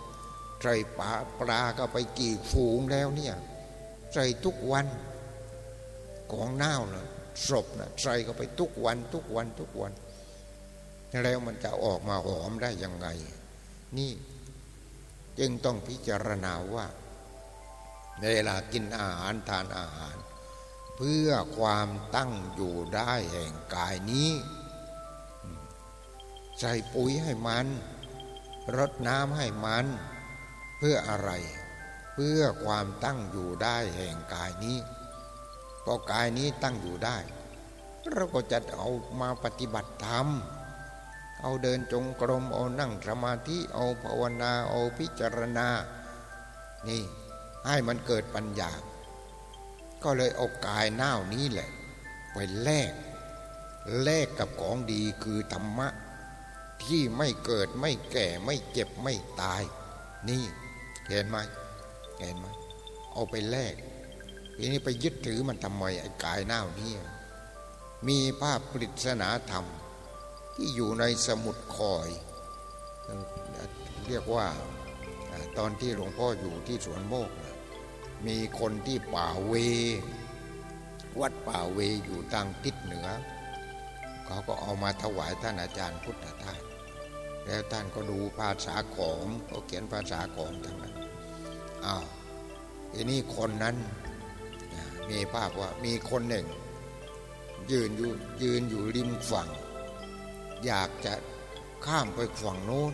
ใส่ปลาปลาก็ไปกี่ฝูงแล้วเนี่ย ใส่ทุกวันของเน่าเนะศพนะใส่ก็ไปทุกวันทุกวันทุกวันแล้วมันจะออกมาหอมได้ยังไง นี่จึงต้องพิจารณาว่า เวลากินอาหารทานอาหาร เพื่อความตั้งอยู่ได้แห่งกายนี้ ใส่ปุ๋ยให้มัน รดน้ำให้มัน เพื่ออะไร เพื่อความตั้งอยู่ได้แห่งกายนี้พอกายนี้ตั้งอยู่ได้ เราก็จะเอามาปฏิบัติธรรมเอาเดินจงกรมเอานั่งสมาธิเอาภาวนาเอาพิจารณา นี่ให้มันเกิดปัญญา ก็เลยเอากายหน้านี้แหละ ไปแลกแลกกับของดีคือธรรมะ ที่ไม่เกิดไม่แก่ไม่เจ็บไม่ตาย นี่เห็นไหมเห็นไหมเอาไปแลกทีนี้ไปยึดถือมันทำไมไอ้กายหน้านี้มีภาพปริศนาธรรม ที่อยู่ในสมุดคอย เรียกว่าตอนที่หลวงพ่ออยู่ที่สวนโมก มีคนที่ป่าเว วัดป่าเวอยู่ทางทิศเหนือ เขาก็เอามาถวายท่านอาจารย์พุทธทาสแล้วท่านก็ดูภาษาของเขาเขียนภาษาของทั้งนั้นอ้าวทีนี้คนนั้นมีภาพว่ามีคนหนึ่ง ยืนอยู่ยืนอยู่ริมฝั่ง อยากจะข้ามไปฝั่งโน้น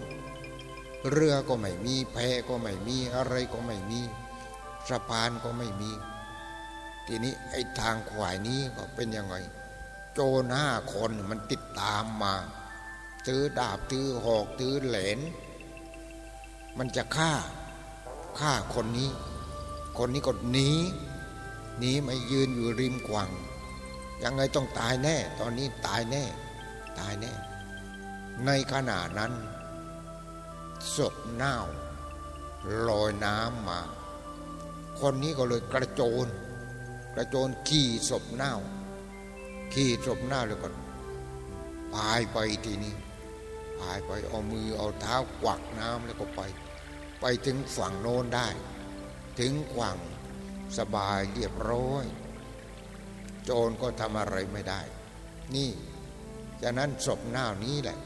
เรือก็ไม่มีแพก็ไม่มีอะไรก็ไม่มี สะพานก็ไม่มี ทีนี้ไอ้ทางขวายนี้ก็เป็นยังไง โจรห้าคนมันติดตามมาถือดาบถือหอกถือเหรนมันจะฆ่าฆ่าคนนี้ คนนี้ก็หนีหนีไม่ยืนอยู่ริมกวางยังไงต้องตายแน่ ตอนนี้ตายแน่ ตายแน่ ในขณะนั้นศพเน่าลอยน้ำมา คนนี้ก็เลยกระโจน กระโจนขี่ศพเน่า ขี่ศพเน่าแล้วก็พายไปทีนี้พายไปเอามือเอาเท้ากวักน้ำแล้วก็ไป ไปถึงฝั่งโน้นได้ ถึงฝั่งสบายเรียบร้อย โจรก็ทำอะไรไม่ได้ นี่ฉะนั้นศพหน้านี้แหละ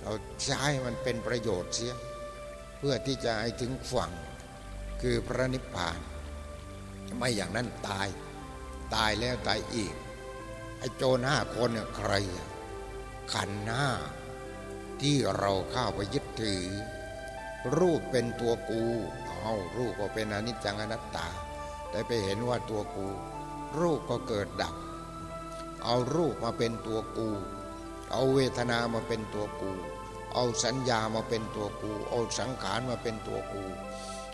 เราใช้มันเป็นประโยชน์เสีย เพื่อที่จะให้ถึงฝั่งคือพระนิพพาน ไม่อย่างนั้นตาย ตายแล้วตายอีก ไอ้โจรห้าคนเนี่ยใคร ขันหน้า ที่เราเข้าไปยึดถือ รูปเป็นตัวกู เอารูปก็เป็นอนิจจังอนัตตา แต่ไปเห็นว่าตัวกู รูปก็เกิดดับ เอารูปมาเป็นตัวกู เอาเวทนามาเป็นตัวกู เอาสัญญามาเป็นตัวกู เอาสังขารมาเป็นตัวกู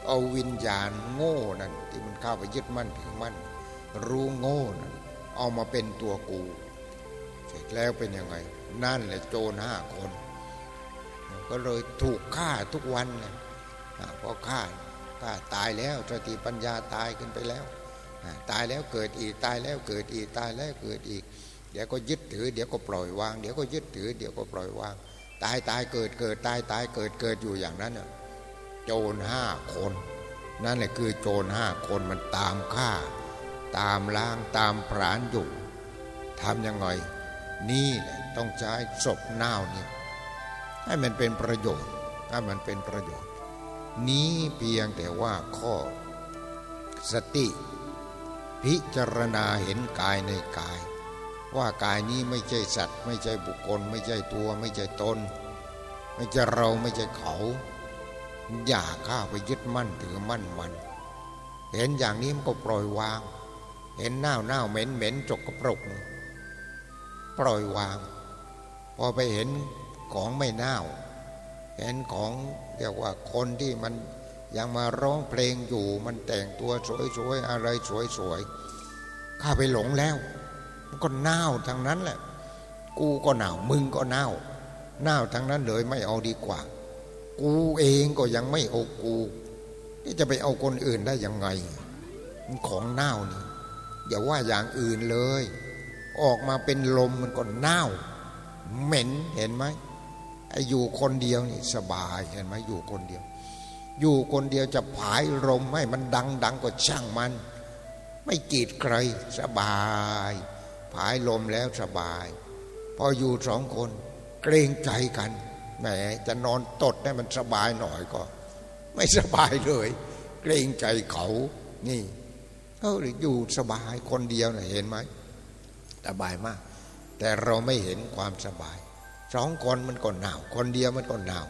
เอาวิญญาณโง่นั่นที่มันเข้าไปยึดมั่นถือมั่นรู้โง่นั่นเอามาเป็นตัวกู เสร็จแล้วเป็นยังไง นั่นแหละโจรห้าคนก็เลยถูกฆ่าทุกวันเลยพอฆ่าฆ่าตายแล้วสติปัญญาตายขึ้นไปแล้ว ตายแล้วเกิดอีกตายแล้วเกิดอีกตายแล้วเกิดอีก เดี๋ยวก็ยึดถือ เดี๋ยวก็ปล่อยวาง เดี๋ยวก็ยึดถือ เดี๋ยวก็ปล่อยวาง ตายตายเกิดเกิดตายตายเกิดเกิดอยู่อย่างนั้น โจรห้าคน นั่นแหละคือโจรห้าคนมันตามฆ่า ตามล้างตามผรานอยู่ทำยังไงนี่แหละต้องใช้ศพเน่านี่ให้มันเป็นประโยชน์ให้มันเป็นประโยชน์ นี้เพียงแต่ว่าข้อ สติ พิจารณาเห็นกายในกาย ว่ากายนี้ไม่ใช่สัตว์ ไม่ใช่บุคคล ไม่ใช่ตัว ไม่ใช่ตน ไม่ใช่เราไม่ใช่เขา อย่าข้าไปยึดมั่นถือมั่นมัน เห็นอย่างนี้มันก็ปล่อยวาง เห็นหน้าหน้าเหม็นเหม็นจกกระปรก ปล่อยวาง พอไปเห็นของไม่เน่า เห็นของเรียกว่าคนที่มันยังมาร้องเพลงอยู่มันแต่งตัวสวยๆอะไรสวยๆข้าไปหลงแล้ว มันก็เน่าทั้งนั้นแหละ กูก็หนาวมึงก็เน่าเน่าทั้งนั้นเลยไม่เอาดีกว่า กูเองก็ยังไม่เอากูที่จะไปเอาคนอื่นได้ยังไง ของเน่านี่อย่าว่าอย่างอื่นเลย ออกมาเป็นลมมันก็เน่า เหม็นเห็นไหมไอ้อยู่คนเดียวนี่สบายเห็นไหมอยู่คนเดียว อยู่คนเดียวจะผายลมให้มันดังดังก็ช่างมัน ไม่กีดใครสบาย ผายลมแล้วสบาย พออยู่สองคนเกรงใจกัน แหมจะนอนตดให้มันสบายหน่อยก็ ไม่สบายเลย เกรงใจเขานี่เขาอยู่สบายคนเดียวนะเห็นไหมสบายมาก แต่เราไม่เห็นความสบายสองคนมันก็หนาว คนเดียวมันก็หนาว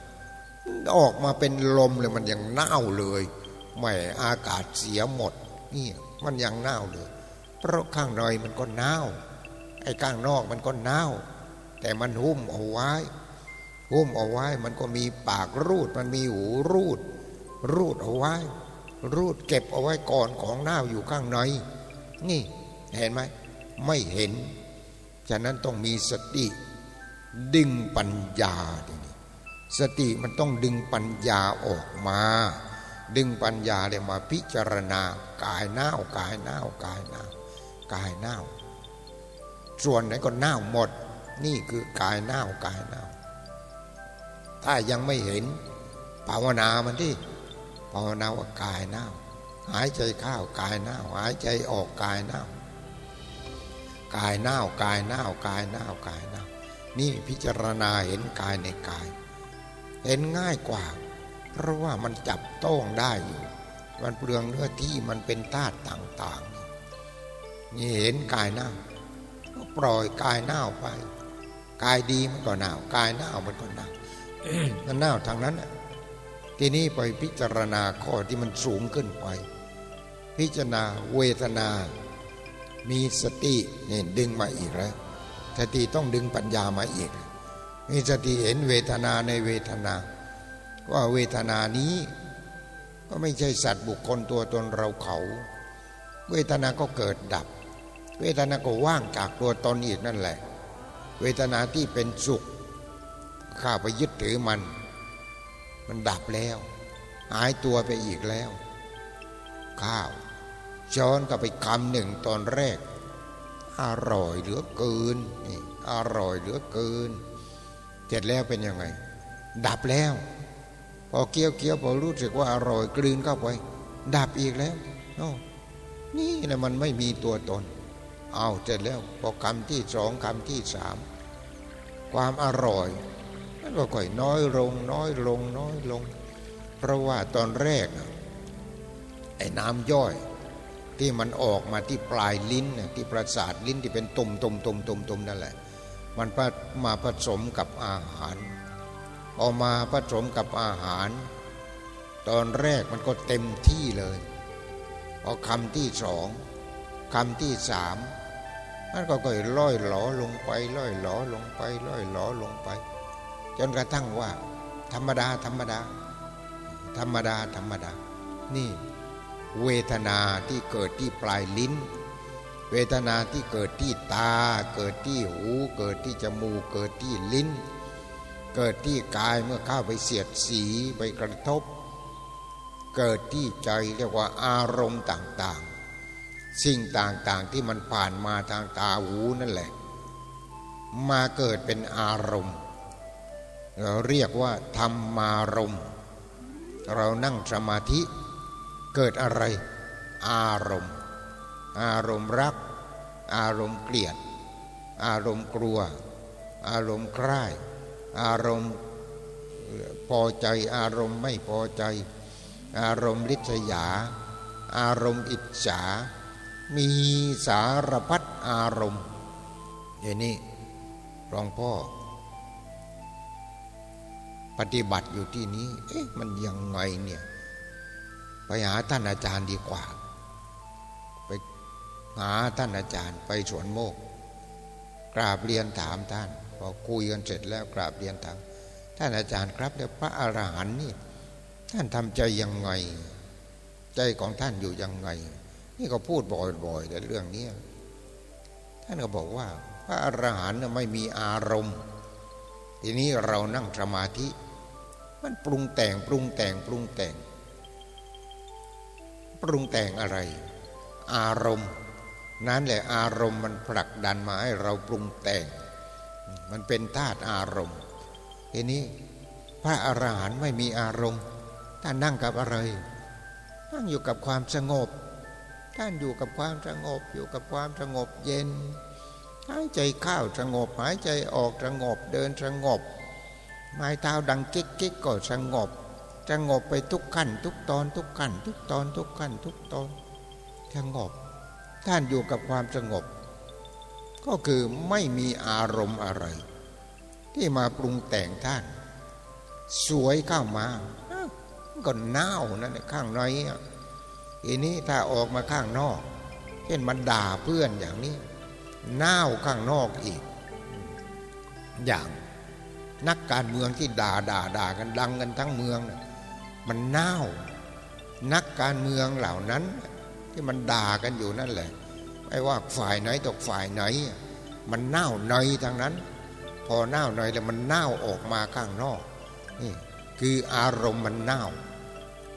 ออกมาเป็นลมเลยมันยังเน่าเลยไม่อากาศเสียหมดนี่มันยังเน่าเลย เพราะข้างในมันก็เน่าไอ้ข้างนอกมันก็เน่าแต่มันหุ้มเอาไว้ หุ้มเอาไว้มันก็มีปากรูด มันมีหูรูด รูดเอาไว้ รูดเก็บเอาไว้ก่อนของเน่าอยู่ข้างในนี่เห็นไหมไม่เห็น ฉะนั้นต้องมีสติดึงปัญญาสติมันต้องดึงปัญญาออกมา ดึงปัญญาเลยมาพิจารณากายเน่ากายเน่ากายเน่ากายเน่าส่วนไหนก็เน่าหมด นี่คือกายเน่ากายเน่า ถ้ายังไม่เห็น ภาวนามันที่ภาวนาว่ากายเน่าหายใจเข้ากายเน่าหายใจออกกายเน่ากายเน่ากายเน่ากายเน่ากายเน่านี่พิจารณาเห็นกายในกาย เห็นง่ายกว่า เพราะว่ามันจับต้องได้อยู่ มันเปลืองเนื้อที่มันเป็นธาตุต่างๆ นี่เห็นกายเน่าก็ปล่อยกายเน่าไป กายดีมันก็เน่ากายเน่ามันก็เน่า มันน่าทางนั้นทีนี้ไปพิจารณาข้อที่มันสูงขึ้นไป พิจารณาเวทนา มีสติเนี่ยดึงมาอีกแล้วสติต้องดึงปัญญามาอีก มีสติเห็นเวทนาในเวทนา ว่าเวทนานี้ ก็ไม่ใช่สัตว์บุคคลตัวตนเราเขา เวทนาก็เกิดดับ เวทนาก็ว่างจากตัวตนอีกนั่นแหละ เวทนาที่เป็นสุข ข้าไปยึดถือมัน มันดับแล้ว หายตัวไปอีกแล้ว ข้าวช้อนก็ไปคำหนึ่งตอนแรก อร่อยเหลือเกินนี่อร่อยเหลือเกิน เสร็จแล้วเป็นยังไง ดับแล้ว พอเคี้ยวเคี้ยวพอรู้สึกว่าอร่อยกลืนเข้าไป ดับอีกแล้วโอ้นี่นะมันไม่มีตัวตน เอาเสร็จแล้วพอคำที่สองคำที่สามความอร่อย มันก็ค่อยน้อยลงน้อยลงน้อยลง เพราะว่าตอนแรกไอ้น้ำย่อยที่มันออกมาที่ปลายลิ้นที่ประสาทลิ้นที่เป็นตุ่มตุ่มตุ่มตุ่มตุ่มนั่นแหละ มันมาผสมกับอาหารออกมาผสมกับอาหาร ตอนแรกมันก็เต็มที่เลยพอคำที่สองคำที่สามมันก็ค่อยล่อยหลอลงไปล่อยหลอลงไปล่อยหลอลงไป จนกระทั่งว่า ธรรมดา ธรรมดา ธรรมดา ธรรมดา นี่ เวทนาที่เกิดที่ปลายลิ้น เวทนาที่เกิดที่ตา เกิดที่หู เกิดที่จมูก เกิดที่ลิ้น เกิดที่กายเมื่อเข้าไปเสียดสีไปกระทบ เกิดที่ใจเรียกว่าอารมณ์ต่างๆ สิ่งต่างๆที่มันผ่านมาทางตาหูนั่นแหละ มาเกิดเป็นอารมณ์ เราเรียกว่าธรรมารมณ์เรานั่งสมาธิเกิดอะไร อารมณ์ อารมณ์รัก อารมณ์เกลียด อารมณ์กลัว อารมณ์ใคร่อารมณ์พอใจ อารมณ์ไม่พอใจ อารมณ์ลิษยา อารมณ์อิจฉา มีสารพัดอารมณ์อย่างนี้รองพ่อ ปฏิบัติอยู่ที่นี้ เอ๊ะมันยังไงเนี่ย ไปหาท่านอาจารย์ดีกว่า ไปหาท่านอาจารย์ ไปสวนโมก กราบเรียนถามท่าน พอคุยกันเสร็จแล้วกราบเรียนถาม ท่านอาจารย์ครับแล้วพระอรหันต์นี่ ท่านทำใจยังไง ใจของท่านอยู่ยังไง นี่ก็พูดบ่อยๆแต่เรื่องนี้ท่านก็บอกว่า พระอรหันต์ไม่มีอารมณ์ทีนี้เรานั่งสมาธิ มันปรุงแต่งปรุงแต่งปรุงแต่ง ปรุงแต่งอะไร อารมณ์นั้นแหละอารมณ์มันผลักดันมาให้เราปรุงแต่ง มันเป็นธาตุอารมณ์ทีนี้พระอรหันต์ไม่มีอารมณ์ท่านนั่งกับอะไรนั่งอยู่กับความสงบ ท่านอยู่กับความสงบ อยู่กับความสงบเย็น หายใจเข้าสงบ หายใจออกสงบ เดินสงบ ไม้เท้าดังกิ๊กกิ๊กก็สงบสงบไปทุกขั้น ทุกตอน ทุกขั้น ทุกตอน ทุกขั้น ทุกตอนสงบ ท่านอยู่กับความสงบ ก็คือไม่มีอารมณ์อะไร ที่มาปรุงแต่งท่าน สวยเข้ามาก็เน่านั่นข้างในอีนี้ถ้าออกมาข้างนอก เช่นมันด่าเพื่อนอย่างนี้เน่าข้างนอกอีก อย่าง นักการเมืองที่ด่าด่าด่ากันดังกันทั้งเมืองมันเน่า นักการเมืองเหล่านั้น ที่มันด่ากันอยู่นั่นแหละ ไม่ว่าฝ่ายไหนตกฝ่ายไหน มันเน่าในทางนั้น พอเน่าในแล้วมันเน่าออกมาข้างนอกนี่คืออารมณ์มันเน่า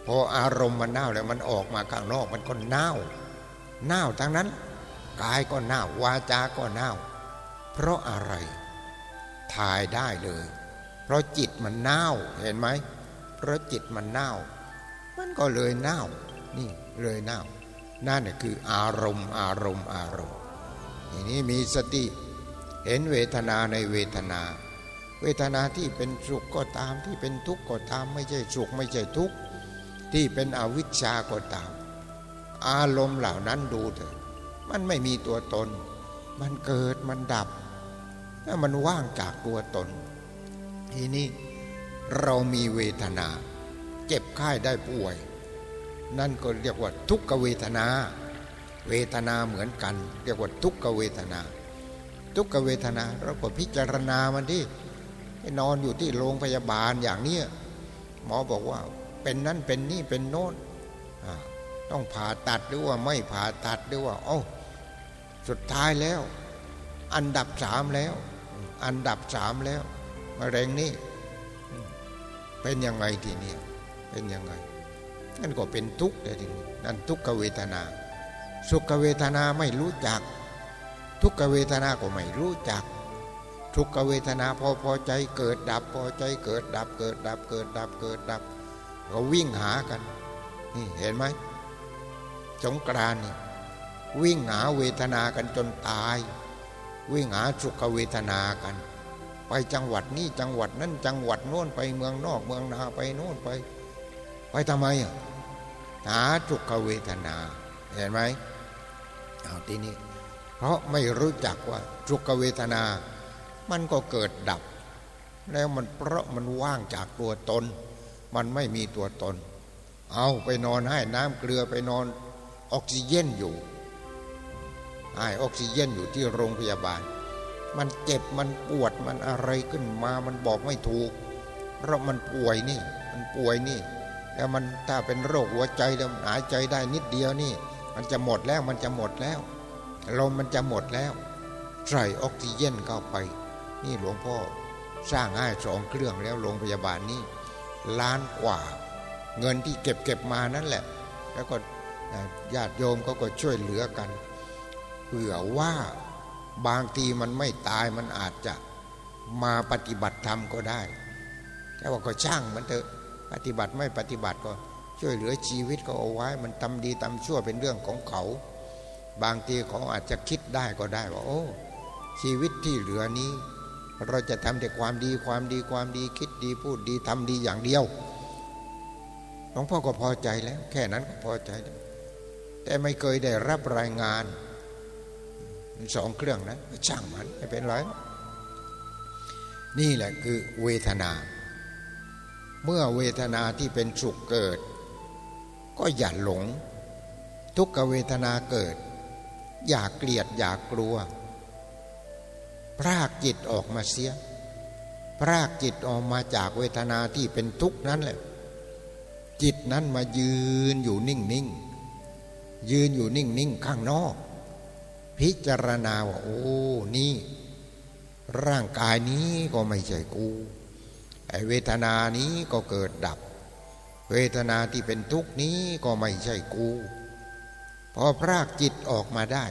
พออารมณ์มันเน่าแล้วมันออกมาข้างนอกมันก็เน่า เน่าทั้งนั้น กายก็เน่าวาจาก็เน่า เพราะอะไร ทายได้เลย เพราะจิตมันเน่าเห็นไหมเพราะจิตมันเน่า มันก็เลยเน่า นี่เลยเน่า นั่นคืออารมณ์อารมณ์อารมณ์ทีนี้มีสติเห็นเวทนาในเวทนา เวทนาที่เป็นสุขก็ตามที่เป็นทุกข์ก็ตามไม่ใช่สุขไม่ใช่ทุกข์ที่เป็นอวิชชาก็ตาม อารมณ์เหล่านั้นดูเถอะ มันไม่มีตัวตน มันเกิดมันดับ มันว่างจากตัวตน ทีนี้เรามีเวทนา เจ็บไข้ได้ป่วย นั่นก็เรียกว่าทุกขเวทนา เวทนาเหมือนกัน เรียกว่าทุกขเวทนา ทุกขเวทนาเราก็พิจารณามันที่นอนอยู่ที่โรงพยาบาลอย่างนี้หมอบอกว่าเป็นนั่นเป็นนี่เป็นโน้นต้องผ่าตัดหรือว่าไม่ผ่าตัดหรือว่าโอ้สุดท้ายแล้ว อันดับสามแล้ว อันดับสามแล้วมะเร็งนี่เป็นยังไงทีนี้เป็นยังไงนั่นก็เป็นทุกข์แต่ทีนี้นั่นทุกขเวทนา สุขเวทนาไม่รู้จัก ทุกขเวทนาก็ไม่รู้จัก ทุกขเวทนาพอพอใจเกิดดับพอใจเกิดดับเกิดดับเกิดดับเกิดดับก็วิ่งหากันนี่เห็นไหมสงกรานนี่วิ่งหาเวทนากันจนตาย วิ่งหาสุขเวทนากัน ไปจังหวัดนี้จังหวัดนั้นจังหวัดโน้นไปเมืองนอกเมืองนาไปโน้นไป ไปทำไมอะหาสุขเวทนาเห็นไหมเอาทีนี้ เพราะไม่รู้จักว่าสุขเวทนา มันก็เกิดดับ แล้วมันเพราะมันว่างจากตัวตน มันไม่มีตัวตน เอาไปนอนให้น้ำเกลือไปนอนออกซิเจนอยู่ ให้ออกซิเจนอยู่ที่โรงพยาบาล มันเจ็บมันปวดมันอะไรขึ้นมามันบอกไม่ถูก เพราะมันป่วยนี่ มันป่วยนี่ แล้วมันถ้าเป็นโรคหัวใจแล้วหายใจได้นิดเดียวนี่ มันจะหมดแล้วมันจะหมดแล้วลมมันจะหมดแล้วใส่ออกซิเจนเข้าไป นี่หลวงพ่อสร้างให้สองเครื่องแล้วโรงพยาบาลนี่ล้านกว่า เงินที่เก็บเก็บมานั่นแหละ แล้วก็ญาติโยมเขาก็ช่วยเหลือกัน เผื่อว่าบางทีมันไม่ตายมันอาจจะมาปฏิบัติธรรมก็ได้แต่ว่าก็ช่างมันเถอะปฏิบัติไม่ปฏิบัติก็ช่วยเหลือชีวิตก็เอาไว้ มันทำดีทำชั่วเป็นเรื่องของเขา บางทีเขาอาจจะคิดได้ก็ได้ว่าโอ้ ชีวิตที่เหลือนี้ เราจะทำแต่ความดีความดีความดีคิดดีพูดดีทำดีอย่างเดียวหลวงพ่อก็พอใจแล้ว แค่นั้นก็พอใจแล้วแต่ไม่เคยได้รับรายงาน สองเครื่องนะช่างมันไม่เป็นไร นี่แหละคือเวทนา เมื่อเวทนาที่เป็นสุขเกิด ก็อย่าหลง ทุกขเวทนาเกิด อย่าเกลียดอย่ากลัว พรากจิตออกมาเสีย พรากจิตออกมาจากเวทนาที่เป็นทุกข์นั้นแหละ จิตนั้นมายืนอยู่นิ่งๆยืนอยู่นิ่งๆข้างนอก พิจารณาว่า โอ้นี่ ร่างกายนี้ก็ไม่ใช่กูไอเวทนานี้ก็เกิดดับ เวทนาที่เป็นทุกนี้ก็ไม่ใช่กูพอพรากจิตออกมาได้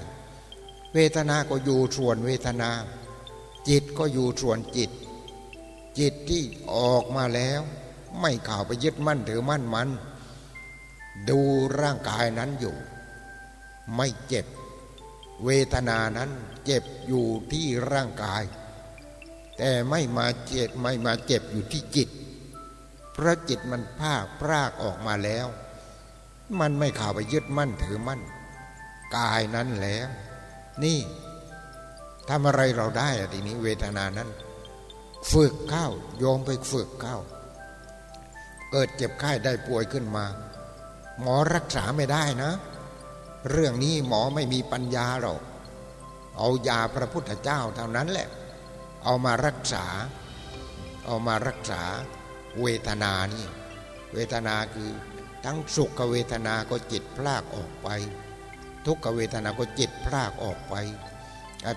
เวทนาก็อยู่ส่วนเวทนา จิตก็อยู่ส่วนจิต จิตที่ออกมาแล้ว ไม่ข่าวไปยึดมั่นถือมั่นมัน ดูร่างกายนั้นอยู่ ไม่เจ็บ เวทนานั้นเจ็บอยู่ที่ร่างกาย แต่ไม่มาเจ็บไม่มาเจ็บอยู่ที่จิต เพราะจิตมันภาคพรากออกมาแล้ว มันไม่ข่าวไปยึดมั่นถือมั่น กายนั้นแล้ว นี่ทำอะไรเราได้อทีนี้เวทนานั้น ฝึกเข้าโยมไปฝึกเข้า เกิดเจ็บไข้ได้ป่วยขึ้นมา หมอรักษาไม่ได้นะ เรื่องนี้หมอไม่มีปัญญาหรอกเอายาพระพุทธเจ้าเท่านั้นแหละ เอามารักษา เอามารักษาเวทนานี่ เวทนาคือทั้งสุขเวทนาก็จิตพลากออกไป ทุกขเวทนาก็จิตพลากออกไป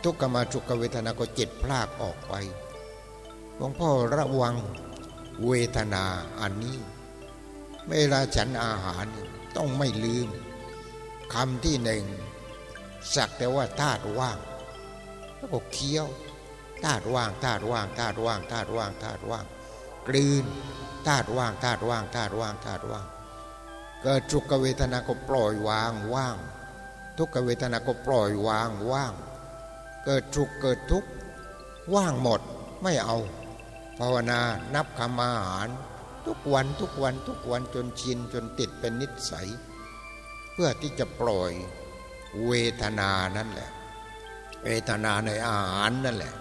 ทุกขมาสุขเวทนาก็จิตพลากออกไปหลวงพ่อระวังเวทนาอันนี้เวลาฉันอาหารต้องไม่ลืม คำที่หนึ่งสักแต่ว่าธาตุว่างแล้วก็เคี้ยวธาตุว่างธาตุว่างธาตุว่างธาตุว่างธาตุว่าง กลืนธาตุว่างธาตุว่างธาตุว่างธาตุว่าง เกิดทุกขเวทนาก็ปล่อยวางว่าง ทุกขเวทนาก็ปล่อยวางว่าง เกิดทุกเกิดทุกว่างหมดไม่เอา ภาวนานับคำอาหาร ทุกวันทุกวันทุกวันจนชินจนติดเป็นนิสัย เพื่อที่จะปล่อยเวทนานั่นแหละ เวทนาในอาหารนั่นแหละ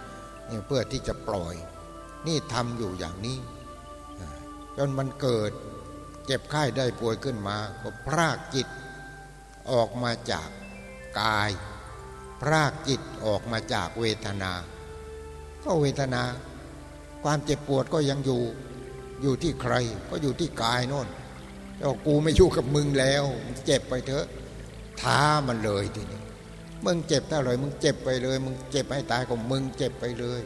เพื่อที่จะปล่อย นี่ทำอยู่อย่างนี้ จนมันเกิดเจ็บไข้ได้ป่วยขึ้นมาก็พรากจิตออกมาจากกาย พรากจิตออกมาจากเวทนา ก็เวทนา ความเจ็บปวดก็ยังอยู่ อยู่ที่ใครก็อยู่ที่กายโน่น กูไม่อยู่กับมึงแล้ว เจ็บไปเถอะ ท้ามันเลยทีนี้มึงเจ็บเท่าไรมึงเจ็บไปเลย มึงเจ็บให้ตายก็มึงเจ็บไปเลย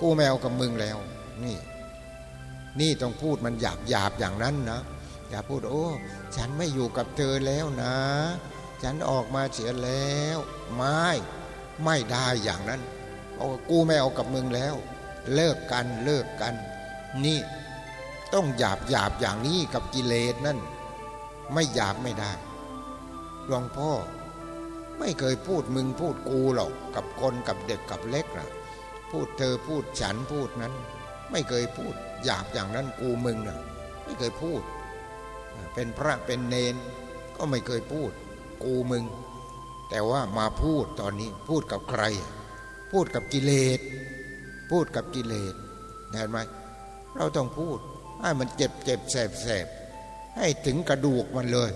กูแมวกับมึงแล้ว นี่ นี่ต้องพูดมันหยาบหยาบอย่างนั้นนะอย่าพูดโอ้ ฉันไม่อยู่กับเธอแล้วนะ ฉันออกมาเสียแล้ว ไม่ไม่ได้อย่างนั้นโอ้กูไม่เอากับมึงแล้ว เลิกกันเลิกกัน นี่ ต้องหยาบหยาบอย่างนี้กับกิเลสนั่น ไม่หยาบไม่ได้หลวงพ่อไม่เคยพูดมึงพูดกูหรอกกับคนกับเด็กกับเล็กนะพูดเธอพูดฉันพูดนั้น ไม่เคยพูดหยาบอย่างนั้นกูมึงนะไม่เคยพูด เป็นพระเป็นเนน ก็ไม่เคยพูด กูมึง แต่ว่ามาพูดตอนนี้พูดกับใคร พูดกับกิเลส พูดกับกิเลสเห็นไหมเราต้องพูด ให้มันเจ็บเจ็บแสบแสบให้ถึงกระดูกมันเลย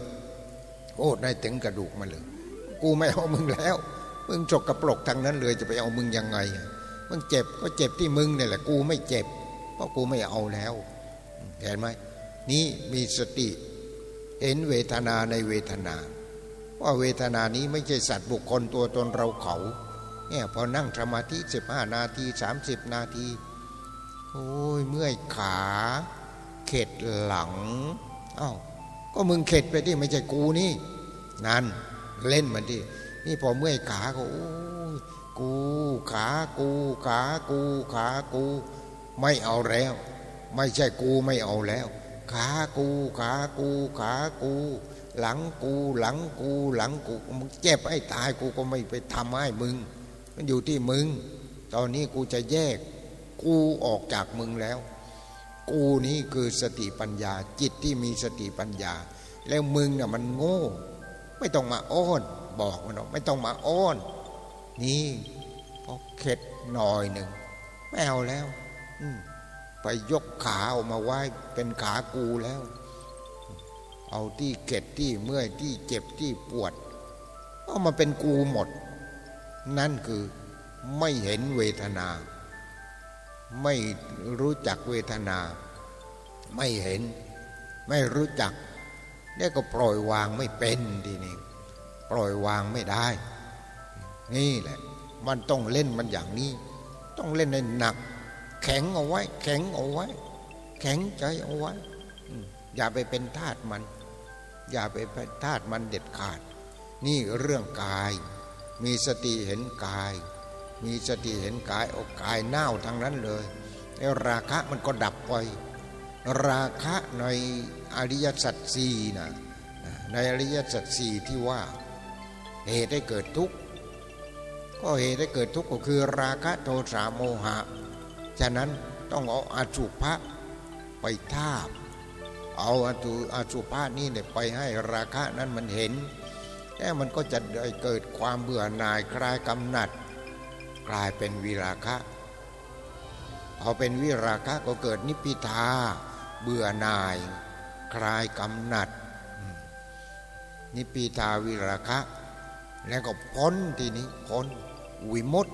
โอ้ได้ถึงกระดูกมาเลย กูไม่เอามึงแล้ว มึงจกกระปลกทางนั้นเลยจะไปเอามึงยังไง มึงเจ็บก็เจ็บที่มึงนี่แหละ กูไม่เจ็บ เพราะกูไม่เอาแล้วเห็นไหมนี่มีสติ เห็นเวทนาในเวทนา ว่าเวทนานี้ไม่ใช่สัตว์บุคคลตัวตนเราเขาเนี่ยพอนั่งสมาธิสิบห้านาทีสามสิบนาที โอ้ยเมื่อยขา เข็ดหลังอา้าวก็มึงเข็ดไปที่ไม่ใช่กูนี่นั่นเล่นมันที่นี่พอเมื่อยขาก็โอ้กูขากูขากูขากู ไม่เอาแล้ว ไม่ใช่กูไม่เอาแล้ว ขากูขากูขากู หลังกูหลังกูหลังกูมึงเจ็บให้ตายกูก็ไม่ไปทำให้มึง มันอยู่ที่มึง ตอนนี้กูจะแยก กูออกจากมึงแล้ว กูนี้คือสติปัญญา จิตที่มีสติปัญญา แล้วมึงน่ะมันโง่ ไม่ต้องมาอ้อน บอกมันหรอกไม่ต้องมาอ้อน นี่พอเข็ดหน่อยหนึ่งไม่เอาแล้วไปยกขาออกมาไหว้เป็นขากูแล้ว เอาที่เข็ดที่เมื่อยที่เจ็บที่ปวดเอามาเป็นกูหมด นั่นคือไม่เห็นเวทนา ไม่รู้จักเวทนา ไม่เห็น ไม่รู้จักเนี่ยก็ปล่อยวางไม่เป็นทีนี้ปล่อยวางไม่ได้ นี่แหละ มันต้องเล่นมันอย่างนี้ ต้องเล่นในหนัก แข็งเอาไว้ แข็งเอาไว้ แข็งใจเอาไว้อย่าไปเป็นทาสมัน อย่าไปเป็นทาสมันเด็ดขาด นี่เรื่องกาย มีสติเห็นกาย มีสติเห็นกายอกกายเน่าทั้งนั้นเลยแล้วราคะมันก็ดับไป ราคะในอริยสัจสี่นะในอริยสัจสี่ที่ว่าเหตุให้เกิดทุกข์ก็เหตุให้เกิดทุกข์ก็คือราคะโทสะโมหะ ฉะนั้นต้องเอาอาจุภะไปทาบ เอาอาจุอาจุภะนี่เนี่ยไปให้ราคะนั้นมันเห็น แล้วมันก็จะเกิดความเบื่อหน่ายคลายกำหนัด กลายเป็นวิราคะ เอาเป็นวิราคะก็เกิดนิพิทา เบื่อหน่าย คลายกำหนัด นิปีทาวิราคะ แล้วก็พ้นทีนี้พ้นวิมุตต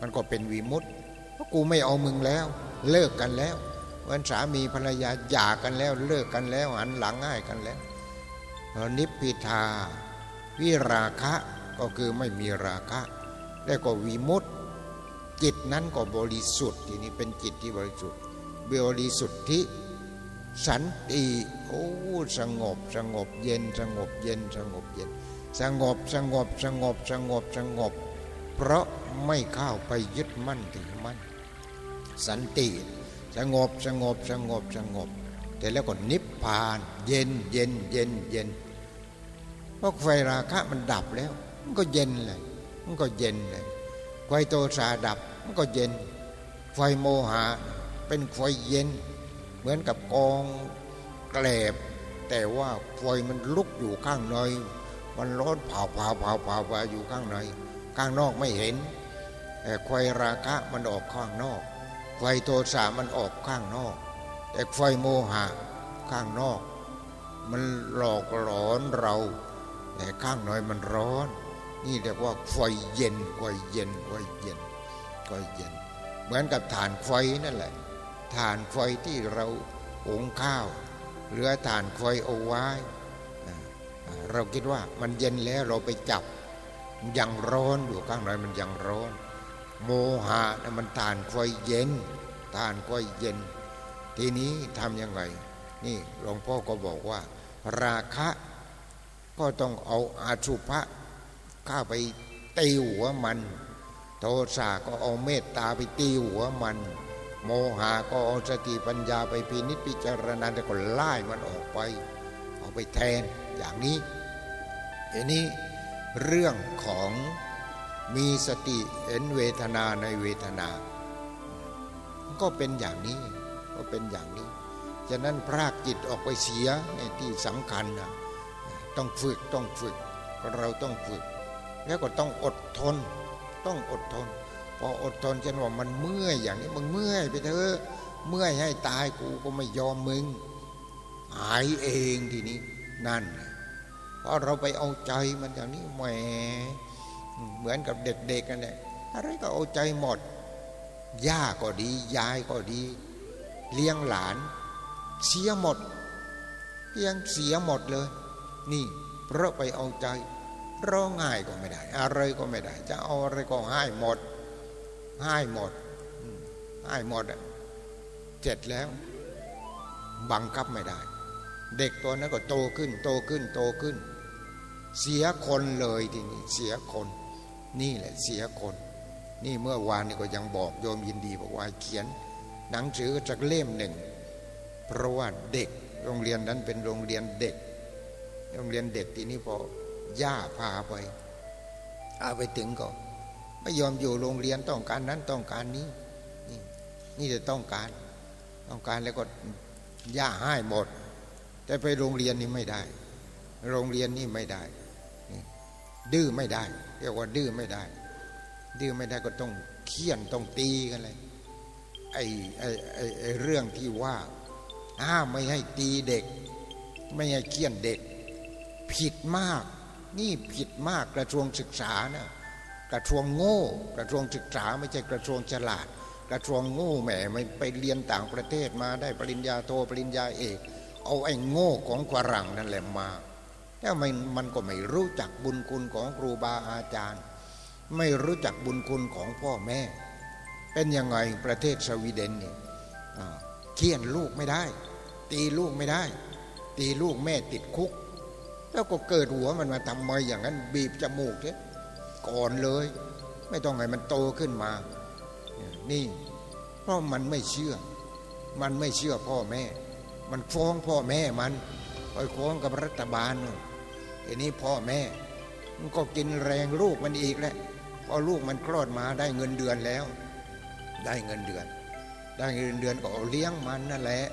มันก็เป็นวิมุตตเพราะกูไม่เอามึงแล้ว เลิกกันแล้ววันสามีภรรยาหย่ากันแล้วเลิกกันแล้วหันหลังง่ายกันแล้วนิพิทา วิราคะก็คือไม่มีราคะ แล้วก็วิมุตติ จิตนั้นก็บริสุทธิ์ทีนี้เป็นจิตที่บริสุทธิ์บริสุทธิ์สันติโอ้สงบสงบเย็นสงบเย็นสงบเย็น สงบสงบสงบสงบสงบ เพราะไม่เข้าไปยึดมั่นถือมั่น สันติ สงบสงบสงบสงบ แต่แล้วก็นิพพาน เย็นเย็นเย็นเย็นเพราะไฟราคะมันดับแล้ว มันก็เย็นเลยมันก็เย็นเลย ไฟโตสาดับมันก็เย็น ไฟโมหะเป็นไฟเย็น เหมือนกับกองแกลบ แต่ว่าไฟมันลุกอยู่ข้างในมันร้อนเผาเผาเผาเผาเผาอยู่ข้างในข้างนอกไม่เห็นแต่ไฟราคะมันออกข้างนอก ไฟโทสะมันออกข้างนอก แต่ไฟโมหะข้างนอก มันหลอกหลอนเรา แต่ข้างในมันร้อน นี่เรียกว่าไฟเย็นไฟเย็นไฟเย็นไฟเย็น เหมือนกับฐานไฟนั่นแหละฐานไฟที่เราหุงข้าวเหลือฐานไฟเอาไว้ เราคิดว่ามันเย็นแล้วเราไปจับยังร้อนอยู่ข้างในมันยังร้อน โมหะนมันทานควยเย็นทานควยเย็น ทีนี้ทำยังไงนี่หลวงพ่อก็บอกว่า ราคะก็ต้องเอาอาชุภะ ข้าไปตีหัวมัน โทสะก็เอาเมตตาไปตีหัวมัน โมหะก็เอาสติปัญญาไปพินิจพิจารณาแต่ก็ไล่มันออกไป เอาไปแทนอย่างนี้อันนี้เรื่องของมีสติเห็นเวทนาในเวทนา ก็เป็นอย่างนี้ก็เป็นอย่างนี้ฉะนั้นพรากจิตออกไปเสียในที่สำคัญนะต้องฝึกต้องฝึกเราต้องฝึก แล้วก็ต้องอดทน ต้องอดทน พออดทนจนว่ามันเมื่อยอย่างนี้มึงเมื่อยไปเถอะเมื่อยให้ตายกูก็ไม่ยอมมึงหายเองทีนี้นั่นเพราะเราไปเอาใจมันอย่างนี้แหมเหมือนกับเด็กๆกันแหละอะไรก็เอาใจหมดย่าก็ดี ยายก็ดี เลี้ยงหลาน เสียหมดเพียงเสียหมดเลย นี่เพราะไปเอาใจ ร้องไห้ก็ไม่ได้ อะไรก็ไม่ได้ จะเอาอะไรก็ให้หมดให้หมดให้หมดเสร็จแล้ว บังคับไม่ได้ เด็กตัวนั้นก็โตขึ้น โตขึ้นโตขึ้น เสียคนเลยทีนี้เสียคน นี่แหละเสียคน นี่เมื่อวานนี่ก็ยังบอกโยมยินดีบอกว่าเขียน หนังสือจากเล่มหนึ่ง เพราะว่าเด็กโรงเรียนนั้นเป็นโรงเรียนเด็ก โรงเรียนเด็กทีนี่พอ ย่าพาไปเอาไปถึงก็ ไม่ยอมอยู่โรงเรียนต้องการนั้นต้องการนี้ นี่นี่จะต้องการ ต้องการแล้วก็ย่าให้หมด แต่ไปโรงเรียนนี่ไม่ได้ โรงเรียนนี่ไม่ได้ดื้อไม่ได้เรียกว่าดื้อไม่ได้ ดื้อไม่ได้ก็ต้องเคี่ยนต้องตีกันเลยไอ้ไอ้ไอ้ไอ้เรื่องที่ว่าห้ามไม่ให้ตีเด็ก ไม่ให้เคี่ยนเด็ก ผิดมาก นี่ผิดมากกระทรวงศึกษานะกระทรวงโง่ กระทรวงศึกษาไม่ใช่กระทรวงฉลาด กระทรวงโง่แหมไม่ไปเรียนต่างประเทศมาได้ปริญญาโทปริญญาเอก เอาไอ้โง่ของฝรั่งนั่นแหละมาแล้วมันมันก็ไม่รู้จักบุญคุณของครูบาอาจารย์ ไม่รู้จักบุญคุณของพ่อแม่ เป็นยังไงประเทศสวีเดนเนี่ยเคี่ยนลูกไม่ได้ ตีลูกไม่ได้ ตีลูกแม่ติดคุก แล้วก็เกิดหัวมันมาทำไมอย่างนั้น บีบจมูกเนี่ยก่อนเลย ไม่ต้องให้มันโตขึ้นมา นี่ เพราะมันไม่เชื่อ มันไม่เชื่อพ่อแม่ มันฟ้องพ่อแม่มันไปฟ้องกับรัฐบาลทีนี้พ่อแม่ มันก็กินแรงลูกมันอีกแหละพอลูกมันคลอดมาได้เงินเดือนแล้ว ได้เงินเดือน ได้เงินเดือนก็เอาเลี้ยงมันนั่นแหละ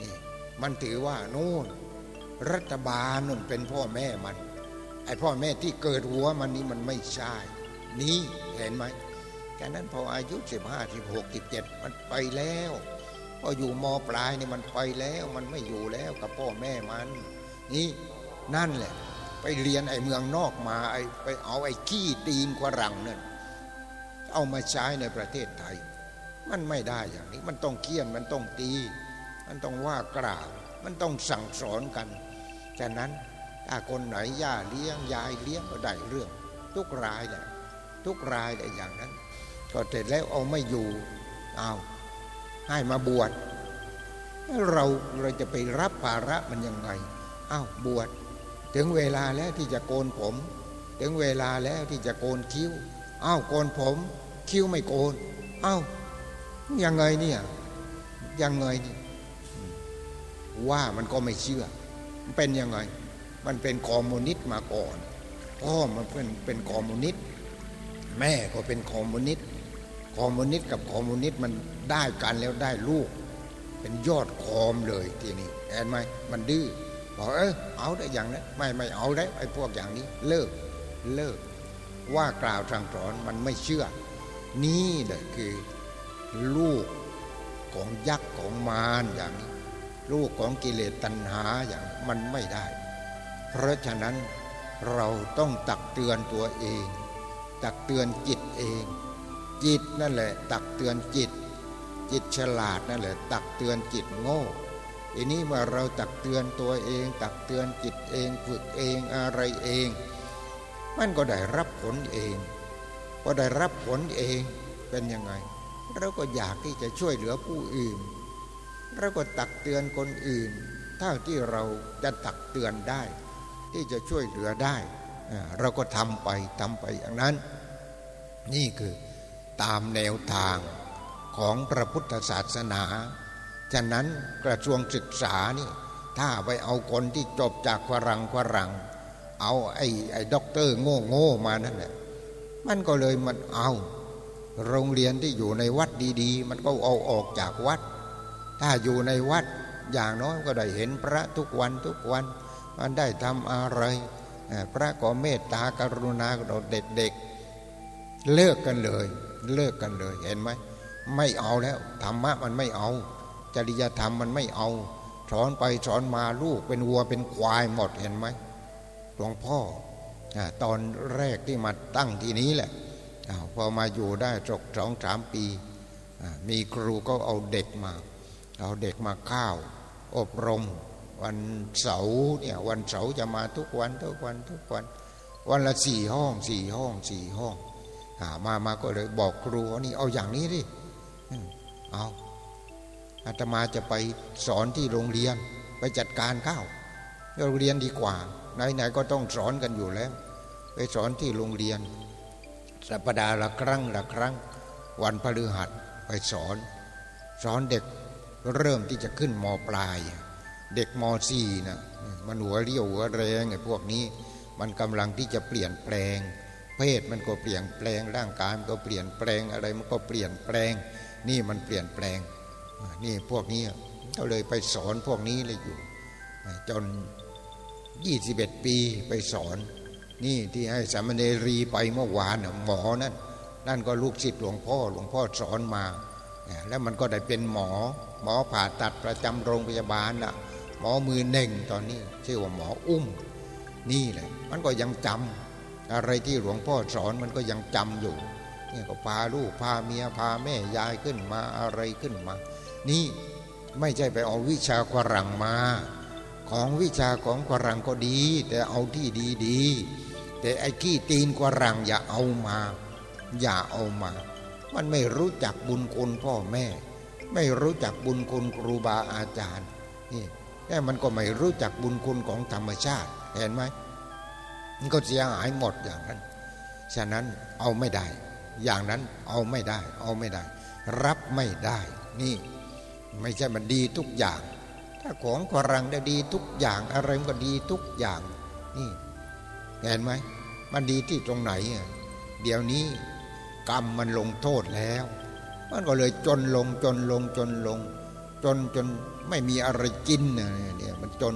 นี่มันถือว่านู่น รัฐบาลนู่นเป็นพ่อแม่มัน ไอพ่อแม่ที่เกิดหัวมันนี่มันไม่ใช่ นี่เห็นไหมแค่นั้นพออายุสิบห้าสิบหกสิบเจ็ดมันไปแล้วพออยู่มปลายนี่มันไปแล้วมันไม่อยู่แล้วกับพ่อแม่มัน นี่นั่นแหละ ไปเรียนไอ้เมืองนอกมาไอ้ไปเอาไอ้ขี้ตีนกว่ารังนั่นเอามาใช้ในประเทศไทย มันไม่ได้อย่างนี้ มันต้องเคี่ยนมันต้องตี มันต้องว่ากล่าว มันต้องสั่งสอนกัน ฉะนั้นถ้าคนไหนย่าเลี้ยงยายเลี้ยงก็ได้เรื่อง ทุกรายแหละทุกรายแหละอย่างนั้น ก็เสร็จแล้วเอาไม่อยู่เอาให้มาบวชเราเราจะไปรับภาระมันยังไงอ้าวบวชถึงเวลาแล้วที่จะโกนผม ถึงเวลาแล้วที่จะโกนคิ้วอ้าวโกนผม คิ้วไม่โกนอ้าวยังไงเนี่ยยังไงว่ามันก็ไม่เชื่อ เป็นยังไง มันเป็นคอมมิวนิสต์มาก่อนพ่อมันเป็นเป็นคอมมิวนิสต์แม่ก็เป็นคอมมิวนิสต์คอมมิวนิสต์กับคอมมิวนิสต์มันได้กันแล้วได้ลูก เป็นยอดคอมเลยทีนี้เห็นไหมมันดื้อบอกเออเอาได้อย่างนั้นไม่ไม่เอาได้ไอ้พวกอย่างนี้ เลิกเลิก ว่ากล่าวทางสอนมันไม่เชื่อ นี่แหละคือลูกของยักษ์ของมารอย่างนี้ ลูกของกิเลสตัณหาอย่างมันไม่ได้ เพราะฉะนั้นเราต้องตักเตือนตัวเอง ตักเตือนจิตเอง จิตนั่นแหละ ตักเตือนจิต จิตฉลาดนั่นแหละ ตักเตือนจิตโง่อันนี้เมื่อเราตักเตือนตัวเอง ตักเตือนจิตเองฝึกเองอะไรเอง มันก็ได้รับผลเองพอได้รับผลเองเป็นยังไง เราก็อยากที่จะช่วยเหลือผู้อื่น เราก็ตักเตือนคนอื่น เท่าที่เราจะตักเตือนได้ ที่จะช่วยเหลือได้ เราก็ทำไปทำไปอย่างนั้น นี่คือตามแนวทางของพระพุทธศาสนา ฉะนั้นกระทรวงศึกษานี่ ถ้าไปเอาคนที่จบจากฝรั่งฝรั่ง เอาไอ้ไอ้ด็อกเตอร์โง่โง่มานั่นแหละมันก็เลยมันเอา โรงเรียนที่อยู่ในวัดดี ๆ มันก็เอาออกจากวัด ถ้าอยู่ในวัดอย่างน้อยก็ได้เห็นพระทุกวันทุกวันมันได้ทำอะไร พระก็เมตตากรุณาเราเด็กๆเลิกกันเลย เลิกกันเลยเห็นไหมไม่เอาแล้วธรรมะมันไม่เอา จริยธรรมมันไม่เอาสอนไปสอนมาลูกเป็นวัวเป็นควายหมดเห็นไหมหลวงพ่อตอนแรกที่มาตั้งที่นี้แหละพอมาอยู่ได้จกสองสามปี มีครูก็เอาเด็กมา เอาเด็กมาข้าว อบรม วันเสาร์เนี่ยวันเสาร์จะมาทุกวันทุกวันทุกวัน วันละสี่ห้องสี่ห้องสี่ห้องมามาก็เลยบอกครูว่านี่เอาอย่างนี้ดิเอาอาตมาจะไปสอนที่โรงเรียนไปจัดการข้าวโรงเรียนดีกว่า ไหนๆก็ต้องสอนกันอยู่แล้ว ไปสอนที่โรงเรียน สัปดาห์ละครั้งละครั้ง วันพฤหัสไปสอน สอนเด็ก เริ่มที่จะขึ้นมปลาย เด็กมสี่นะมันหัวเรียวหัวแรงไอ้พวกนี้ มันกำลังที่จะเปลี่ยนแปลง เพศมันก็เปลี่ยนแปลงร่างกายมันก็เปลี่ยนแปลงอะไรมันก็เปลี่ยนแปลง นี่มันเปลี่ยนแปลง นี่พวกนี้เขาเลยไปสอนพวกนี้เลยอยู่ จนยี่สิบเอ็ดปีไปสอน นี่ที่ให้สามเณรีไปเมื่อวานหมอนั่นนั่นก็ลูกศิษย์หลวงพ่อหลวงพ่อสอนมา แล้วมันก็ได้เป็นหมอ หมอผ่าตัดประจำโรงพยาบาลละหมอมือเน่งตอนนี้ชื่อว่าหมออุ้ม นี่แหละมันก็ยังจำอะไรที่หลวงพ่อสอนมันก็ยังจำอยู่นี่ก็พาลูกพาเมียพาแม่ยายขึ้นมาอะไรขึ้นมา นี่ไม่ใช่ไปเอาวิชาฝรั่งมา ของวิชาของฝรั่งก็ดี แต่เอาที่ดีดีแต่ไอ้ขี้ตีนฝรั่งอย่าเอามา อย่าเอามา มันไม่รู้จักบุญคุณพ่อแม่ ไม่รู้จักบุญคุณครูบาอาจารย์นี่แต่มันก็ไม่รู้จักบุญคุณของธรรมชาติเห็นไหมมันก็เสียหายหมดอย่างนั้น ฉะนั้นเอาไม่ได้ อย่างนั้นเอาไม่ได้ เอาไม่ได้ รับไม่ได้ นี่ ไม่ใช่มันดีทุกอย่าง ถ้าของฝรั่งได้ดีทุกอย่าง อะไรมันก็ดีทุกอย่าง นี่ เห็นไหมมันดีที่ตรงไหน เดี๋ยวนี้ กรรมมันลงโทษแล้ว มันก็เลยจนลงจนลงจนลง จนจนไม่มีอะไรกินเนี่ยมันจน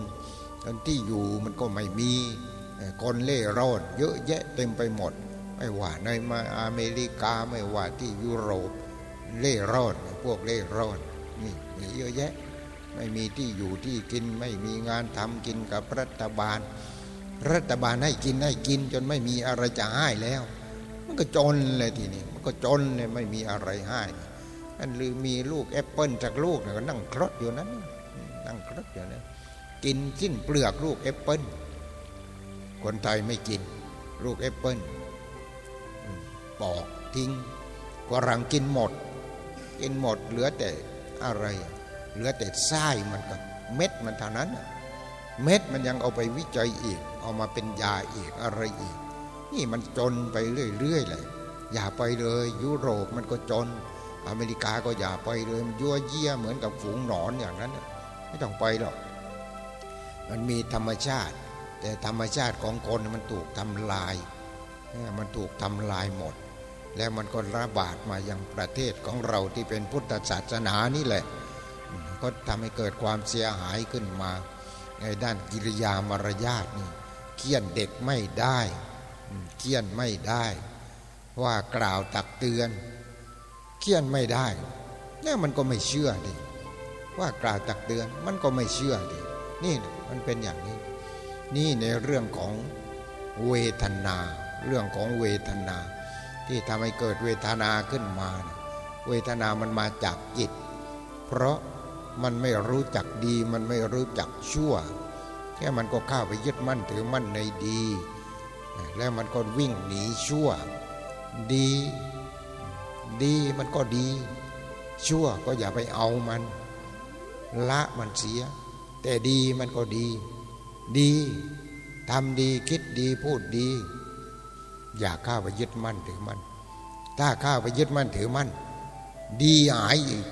จนที่อยู่มันก็ไม่มีคนเล่ร่อนเยอะแยะเต็มไปหมด ไม่ว่าในมาอเมริกาไม่ว่าที่ยุโรปเล่ร่อนพวกเล่ร่อนนี่มีเยอะแยะ ไม่มีที่อยู่ที่กินไม่มีงานทำกินกับรัฐบาล รัฐบาลให้กินให้กินจนไม่มีอะไรจะให้แล้ว มันก็จนเลยทีนี้มันก็จนเลยไม่มีอะไรให้อันลือมีลูกแอปเปิลจากลูกเนี่ยก็นั่งครดอยู่นั้นนั่งครดอยู่นั้นกินสิ้นเปลือกลูกแอปเปิลคนไทยไม่กิน ลูกแอปเปิลปอกทิ้งกรังกินหมด กินหมดเหลือแต่อะไร เหลือแต่ไส้มันกับเม็ดมันเท่านั้น เม็ดมันยังเอาไปวิจัยอีก เอามาเป็นยาอีกอะไรอีก นี่มันจนไปเรื่อยๆเลยอย่าไปเลย ยุโรปมันก็จน อเมริกาก็อย่าไปเลยมันยั่วเยี่ยเหมือนกับฝูงหนอนอย่างนั้น ไม่ต้องไปหรอกมันมีธรรมชาติ แต่ธรรมชาติของคนมันถูกทำลาย มันถูกทำลายหมด แล้วมันก็ระบาดมายังประเทศของเราที่เป็นพุทธศาสนานี่แหละ ก็ทำให้เกิดความเสียหายขึ้นมา ในด้านกิริยามารยาทนี่เคี่ยนเด็กไม่ได้ เคี่ยนไม่ได้ ว่ากล่าวตักเตือนเคี่ยนไม่ได้เนี่ยมันก็ไม่เชื่อดิว่ากล่าวตักเตือนมันก็ไม่เชื่อดินี่มันเป็นอย่างนี้ นี่ในเรื่องของเวทนา เรื่องของเวทนา ที่ทำให้เกิดเวทนาขึ้นมาเวทนามันมาจากจิต เพราะมันไม่รู้จักดี มันไม่รู้จักชั่ว แค่มันก็เข้าไปยึดมั่นถือมั่นในดี แล้วมันก็วิ่งหนีชั่ว ดี ดีมันก็ดี ชั่วก็อย่าไปเอามัน ละมันเสีย แต่ดีมันก็ดี ดีทำดีคิดดีพูดดี อย่าข้าไปยึดมั่นถือมั่นถ้าข้าไปยึดมั่นถือมั่นดีหายอีก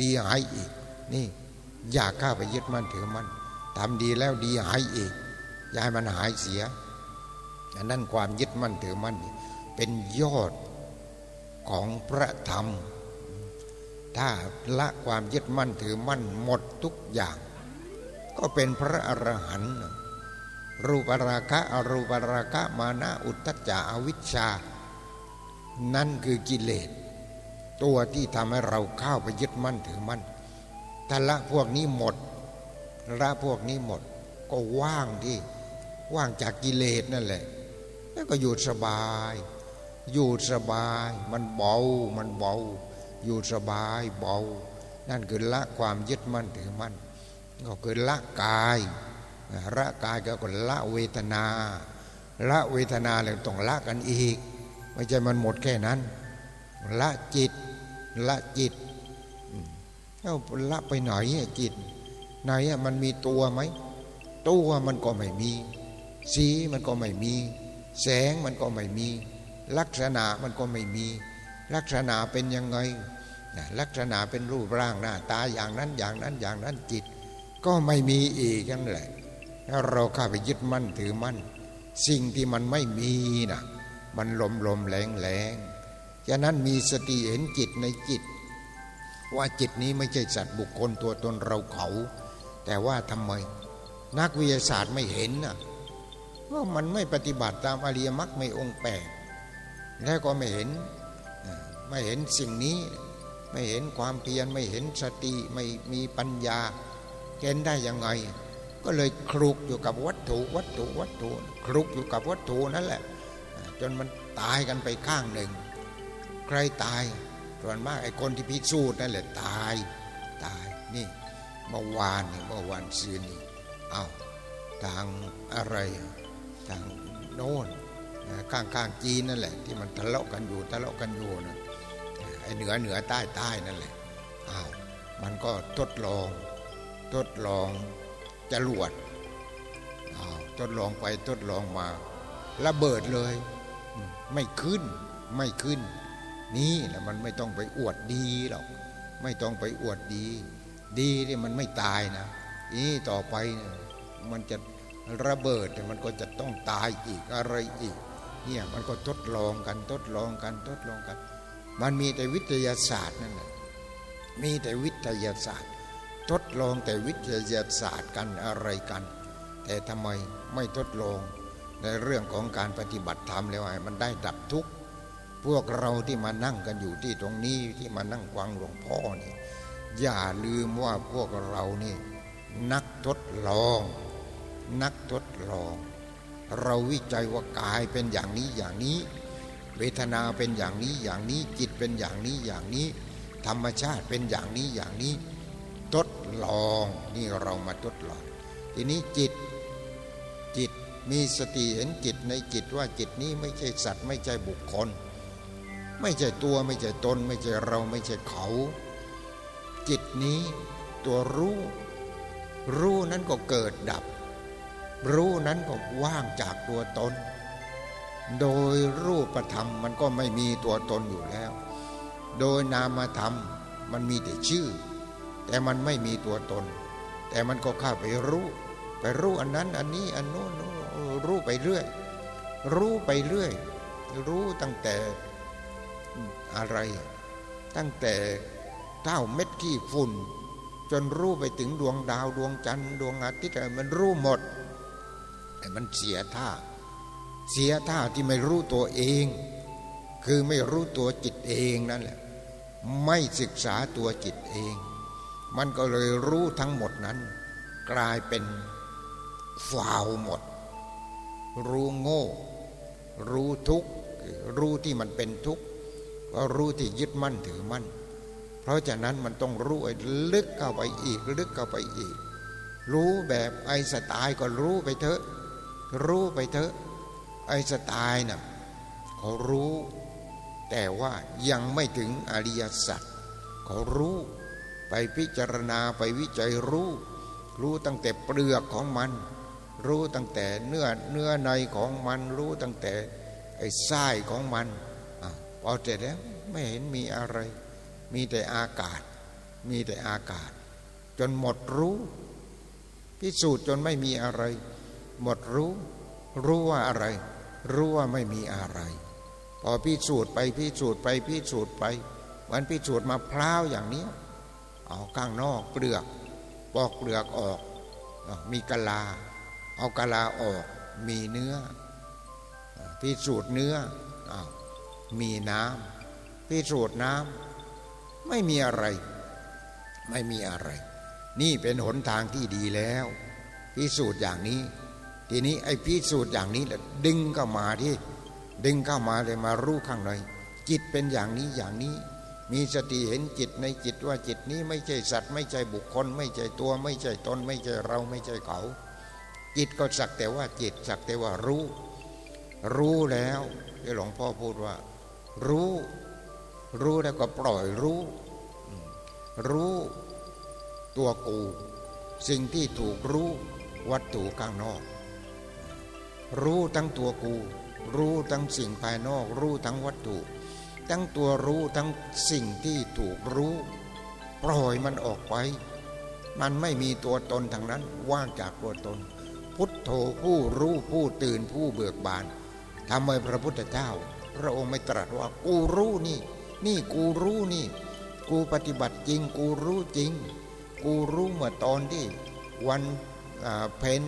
ดีหายอีก นี่ อย่าข้าไปยึดมั่นถือมั่นทำดีแล้วดีหายอีกอย่าให้มันหายเสีย อันนั้นความยึดมั่นถือมั่นเป็นยอดของพระธรรม ถ้าละความยึดมั่นถือมั่นหมดทุกอย่าง ก็เป็นพระอรหันต์รูปราคะอรูปราคะมานะอุทธัจจะอวิชชา นั่นคือกิเลส ตัวที่ทำให้เราเข้าไปยึดมั่นถือมั่นถ้าละพวกนี้หมดละพวกนี้หมด ก็ว่างที่ว่างจากกิเลสนั่นแหละ แล้วก็อยู่สบาย อยู่สบาย มันเบา มันเบา อยู่สบายเบา นั่นคือละความยึดมั่นถือมั่น ก็คือละกาย ละกายก็คือละเวทนา ละเวทนาเลยต้องละกันอีก ไม่ใช่มันหมดแค่นั้น ละจิต ละจิตเอาละไปไหนจิตไหนมันมีตัวไหม ตัวมันก็ไม่มี สีมันก็ไม่มี แสงมันก็ไม่มี ลักษณะมันก็ไม่มี ลักษณะเป็นยังไงลักษณะเป็นรูปร่างหน้าตาอย่างนั้นอย่างนั้นอย่างนั้นจิต ก็ไม่มีอีกนั่นแหละถ้าเราเข้าไปยึดมั่นถือมั่น สิ่งที่มันไม่มีนะมันลมลมแรงแรงฉะนั้นมีสติเห็นจิตในจิต ว่าจิตนี้ไม่ใช่สัตว์บุคคลตัวตนเราเขา แต่ว่าทำไม นักวิทยาศาสตร์ไม่เห็นนะว่ามันไม่ปฏิบัติตามอริยมรรคไม่องค์แปดแล้วก็ไม่เห็นไม่เห็นสิ่งนี้ไม่เห็นความเพียรไม่เห็นสติไม่มีปัญญาเห็นได้ยังไง ก็เลยคลุกอยู่กับวัตถุวัตถุวัตถุคลุกอยู่กับวัตถุนั่นแหละ จนมันตายกันไปข้างหนึ่ง ใครตายส่วนมากไอ้คนที่พิสูจน์นั่นแหละตายตายนี่เมื่อวานนี่เมื่อวานซืนนี่เอาทางอะไร ทางโน่นข้างข้างจีนนั่นแหละ ที่มันทะเลาะกันอยู่ทะเลาะกันอยู่นะไอเหนือเหนือใต้ใต้นั่นแหละอ้าวมันก็ทดลองทดลองจรวดทดลองไปทดลองมาระเบิดเลย ไม่ขึ้นไม่ขึ้น นี่แหละมันไม่ต้องไปอวดดีหรอกไม่ต้องไปอวดดี ดีนี่มันไม่ตายนะนี่ต่อไปเนี่ยมันจะ ระเบิดมันก็จะต้องตายอีกอะไรอีก เนี่ยมันก็ทดลองกันทดลองกันทดลองกัน มันมีแต่วิทยาศาสตร์นั่นแหละมีแต่วิทยาศาสตร์ ทดลองแต่วิทยาศาสตร์กันอะไรกัน แต่ทำไมไม่ทดลองในเรื่องของการปฏิบัติธรรมแล้วไอ้มันได้ดับทุกข์พวกเราที่มานั่งกันอยู่ที่ตรงนี้ที่มานั่งฟังหลวงพ่อนี่อย่าลืมว่าพวกเรานี่นักทดลอง นักทดลอง เราวิจัยว่ากายเป็นอย่างนี้อย่างนี้ เวทนาเป็นอย่างนี้อย่างนี้จิตเป็นอย่างนี้อย่างนี้ ธรรมชาติเป็นอย่างนี้อย่างนี้ ทดลองนี่เรามาทดลอง ทีนี้จิตจิตมีสติเห็นจิตในจิตว่าจิตนี้ไม่ใช่สัตว์ไม่ใช่บุคคล ไม่ใช่ตัวไม่ใช่ตน ไม่ใช่เราไม่ใช่เขา จิตนี้ตัวรู้ รู้นั้นก็เกิดดับ รู้นั้นก็ว่างจากตัวตน โดยรูปธรรมมันก็ไม่มีตัวตนอยู่แล้ว โดยนามธรรมมันมีแต่ชื่อ แต่มันไม่มีตัวตน แต่มันก็เข้าไปรู้ ไปรู้อันนั้นอันนี้อันโน้นรู้ไปเรื่อย รู้ไปเรื่อย รู้ตั้งแต่อะไร ตั้งแต่เท่าเม็ดขี้ฝุ่น จนรู้ไปถึงดวงดาวดวงจันทร์ดวงอาทิตย์มันรู้หมด แต่มันเสียท่า เสียท่าที่ไม่รู้ตัวเอง คือไม่รู้ตัวจิตเองนั่นแหละ ไม่ศึกษาตัวจิตเอง มันก็เลยรู้ทั้งหมดนั้น กลายเป็นฟาวหมด รู้โง่ รู้ทุกข์รู้ที่มันเป็นทุกข์ก็รู้ที่ยึดมั่นถือมั่น เพราะฉะนั้นมันต้องรู้ลึกเข้าไปอีกลึกเข้าไปอีก รู้แบบไอสไตล์ก็รู้ไปเถอะ รู้ไปเถอะไอ้สไตล์น่ะเขารู้ แต่ว่ายังไม่ถึงอริยสัจเขารู้ไปพิจารณาไปวิจัยรู้ รู้ตั้งแต่เปลือกของมัน รู้ตั้งแต่เนื้อเนื้อในของมันรู้ตั้งแต่ไอ้ไส้ของมันอพอเสร็จแล้วไม่เห็นมีอะไร มีแต่อากาศ มีแต่อากาศ จนหมดรู้ พิสูจน์จนไม่มีอะไร หมดรู้ รู้ว่าอะไร รู้ว่าไม่มีอะไร พอพิสูจน์ไปพิสูจน์ไปพิสูจน์ไปมันพิสูจน์มาพร้าวอย่างนี้เอาข้างนอกเปลือกปอกเปลือกออก มีกะลา เอากะลาออก มีเนื้อ พิสูจน์เนื้ออมีน้ำพิสูจน์น้ำไม่มีอะไร ไม่มีอะไร นี่เป็นหนทางที่ดีแล้ว พิสูจน์อย่างนี้ ทีนี้ไอ้พิสูจน์อย่างนี้แหละดึงเข้ามาที่ดึงเข้ามาเลยมารู้ข้างในจิตเป็นอย่างนี้อย่างนี้ มีสติเห็นจิตในจิตว่าจิตนี้ไม่ใช่สัตว์ ไม่ใช่บุคคล ไม่ใช่ตัว ไม่ใช่ตน ไม่ใช่เราไม่ใช่เขา จิตก็สักแต่ว่าจิตสักแต่ว่ารู้ รู้แล้วที่หลวงพ่อพูดว่า รู้ รู้แล้วก็ปล่อยรู้ รู้ตัวกู สิ่งที่ถูกรู้วัตถุข้างนอก รู้ทั้งตัวกู รู้ทั้งสิ่งภายนอก รู้ทั้งวัตถุ ทั้งตัวรู้ทั้งสิ่งที่ถูกรู้ ปล่อยมันออกไป มันไม่มีตัวตนทางนั้นว่างจากตัวตน พุทโธผู้รู้ผู้ตื่นผู้เบิกบานทำไมพระพุทธเจ้า พระองค์ไม่ตรัสว่ากูรู้นี่ นี่กูรู้นี่ กูปฏิบัติจริง กูรู้จริง กูรู้เมื่อตอนที่วันเพน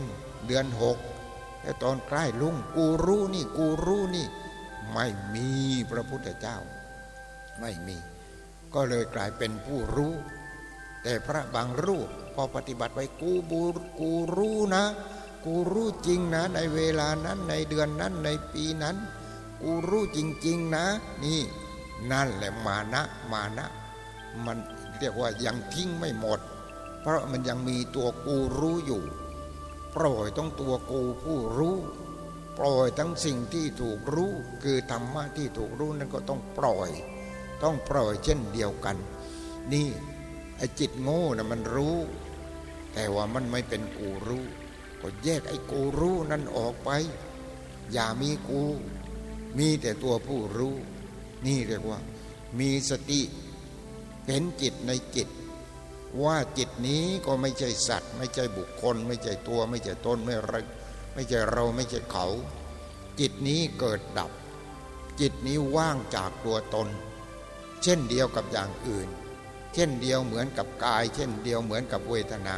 เดือนหก แต่ตอนใกล้ลุงกูรู้นี่กูรู้นี่ ไม่มีพระพุทธเจ้า ไม่มี ก็เลยกลายเป็นผู้รู้ แต่พระบางรูปพอปฏิบัติไปกูบูกูรู้นะ กูรู้จริงนะ ในเวลานั้นในเดือนนั้นในปีนั้น กูรู้จริง ๆนะ นี่ นั่นแหละมานะมานะ มันเรียกว่ายังทิ้งไม่หมด เพราะมันยังมีตัวกูรู้อยู่ ปล่อยต้องตัวกูผู้รู้ ปล่อยทั้งสิ่งที่ถูกรู้ คือธรรมะที่ถูกรู้นั้นก็ต้องปล่อย ต้องปล่อยเช่นเดียวกัน นี่ไอ้จิตโง่นะมันรู้ แต่ว่ามันไม่เป็นกูรู้ ก็แยกไอ้กูรู้นั่นออกไป อย่ามีกู มีแต่ตัวผู้รู้ นี่เรียกว่า มีสติเห็นจิตในจิต ว่าจิตนี้ก็ไม่ใช่สัตว์ ไม่ใช่บุคคล ไม่ใช่ตัว ไม่ใช่ตนไม่ไรไม่ใช่เราไม่ใช่เขา จิตนี้เกิดดับ จิตนี้ว่างจากตัวตน เช่นเดียวกับอย่างอื่น เช่นเดียวเหมือนกับกาย เช่นเดียวเหมือนกับเวทนา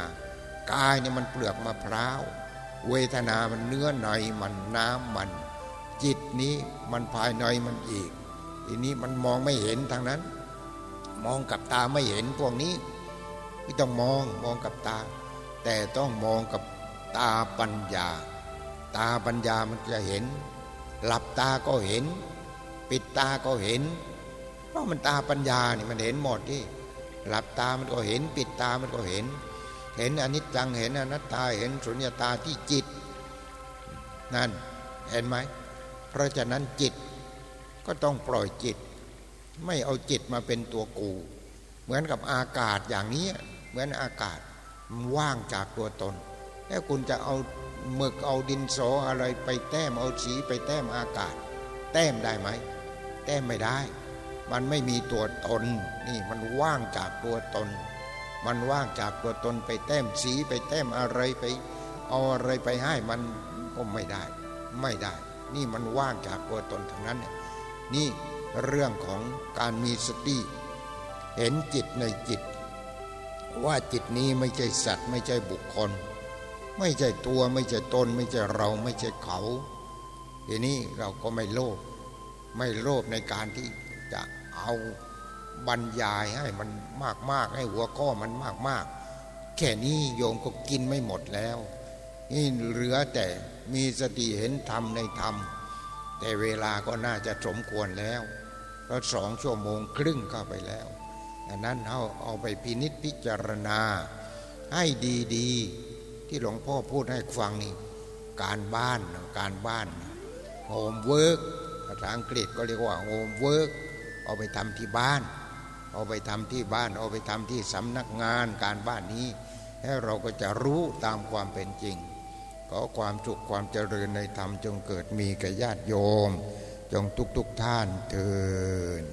กายเนี่ยมันเปลือกมะพร้าว เวทนามันเนื้อในมันน้ำมัน จิตนี้มันภายในมันอีก ทีนี้มันมองไม่เห็นทางนั้น มองกับตาไม่เห็นพวกนี้ ไม่ต้องมองมองกับตา แต่ต้องมองกับตาปัญญา ตาปัญญามันจะเห็น หลับตาก็เห็น ปิดตาก็เห็น เพราะมันตาปัญญานี่มันเห็นหมดที่หลับตามันก็เห็น ปิดตามันก็เห็น เห็นอนิจจังเห็นอนัตตาเห็นสุญญตาที่จิต นั่นเห็นไหมเพราะฉะนั้นจิตก็ต้องปล่อยจิต ไม่เอาจิตมาเป็นตัวกู เหมือนกับอากาศอย่างนี้ มือนอากาศว่างจากตัวตน แล้วคุณจะเอาหมึกเอาดินสออะไรไปแต้มเอาสีไปแต้มอากาศ แต้มได้ไหม แต้มไม่ได้ มันไม่มีตัวตน นี่มันว่างจากตัวตน มันว่างจากตัวตนไปแต้มสีไปแต้มอะไรไป เอาอะไรไปให้มันก็ไม่ได้ ไม่ได้ นี่มันว่างจากตัวตนทั้งนั้นเนี่ยนี่เรื่องของการมีสติเห็นจิตในจิต ว่าจิตนี้ไม่ใช่สัตว์ ไม่ใช่บุคคล ไม่ใช่ตัวไม่ใช่ตน ไม่ใช่เราไม่ใช่เขาทีนี้เราก็ไม่โลภไม่โลภในการที่จะเอาบรรยายให้มันมาก ๆ ให้หัวข้อมันมาก ๆ แค่นี้โยมก็กินไม่หมดแล้ว นี่เหลือแต่มีสติเห็นธรรมในธรรม แต่เวลาก็น่าจะสมควรแล้วเพราะสองชั่วโมงครึ่งเข้าไปแล้ว ดังนั้นเอาเอาไปพินิษพิจารณา ให้ดีๆ ที่หลวงพ่อพูดให้ฟังนี่การบ้านการบ้าน homework ภาษาอังกฤษก็เรียกว่า homework เอาไปทำที่บ้าน เอาไปทำที่บ้าน เอาไปทำที่สำนักงานการบ้านนี้แล้วเราก็จะรู้ตามความเป็นจริง ขอความสุขความเจริญในธรรมจงเกิดมีแก่ญาติโยม จงทุกทุกท่านเถิด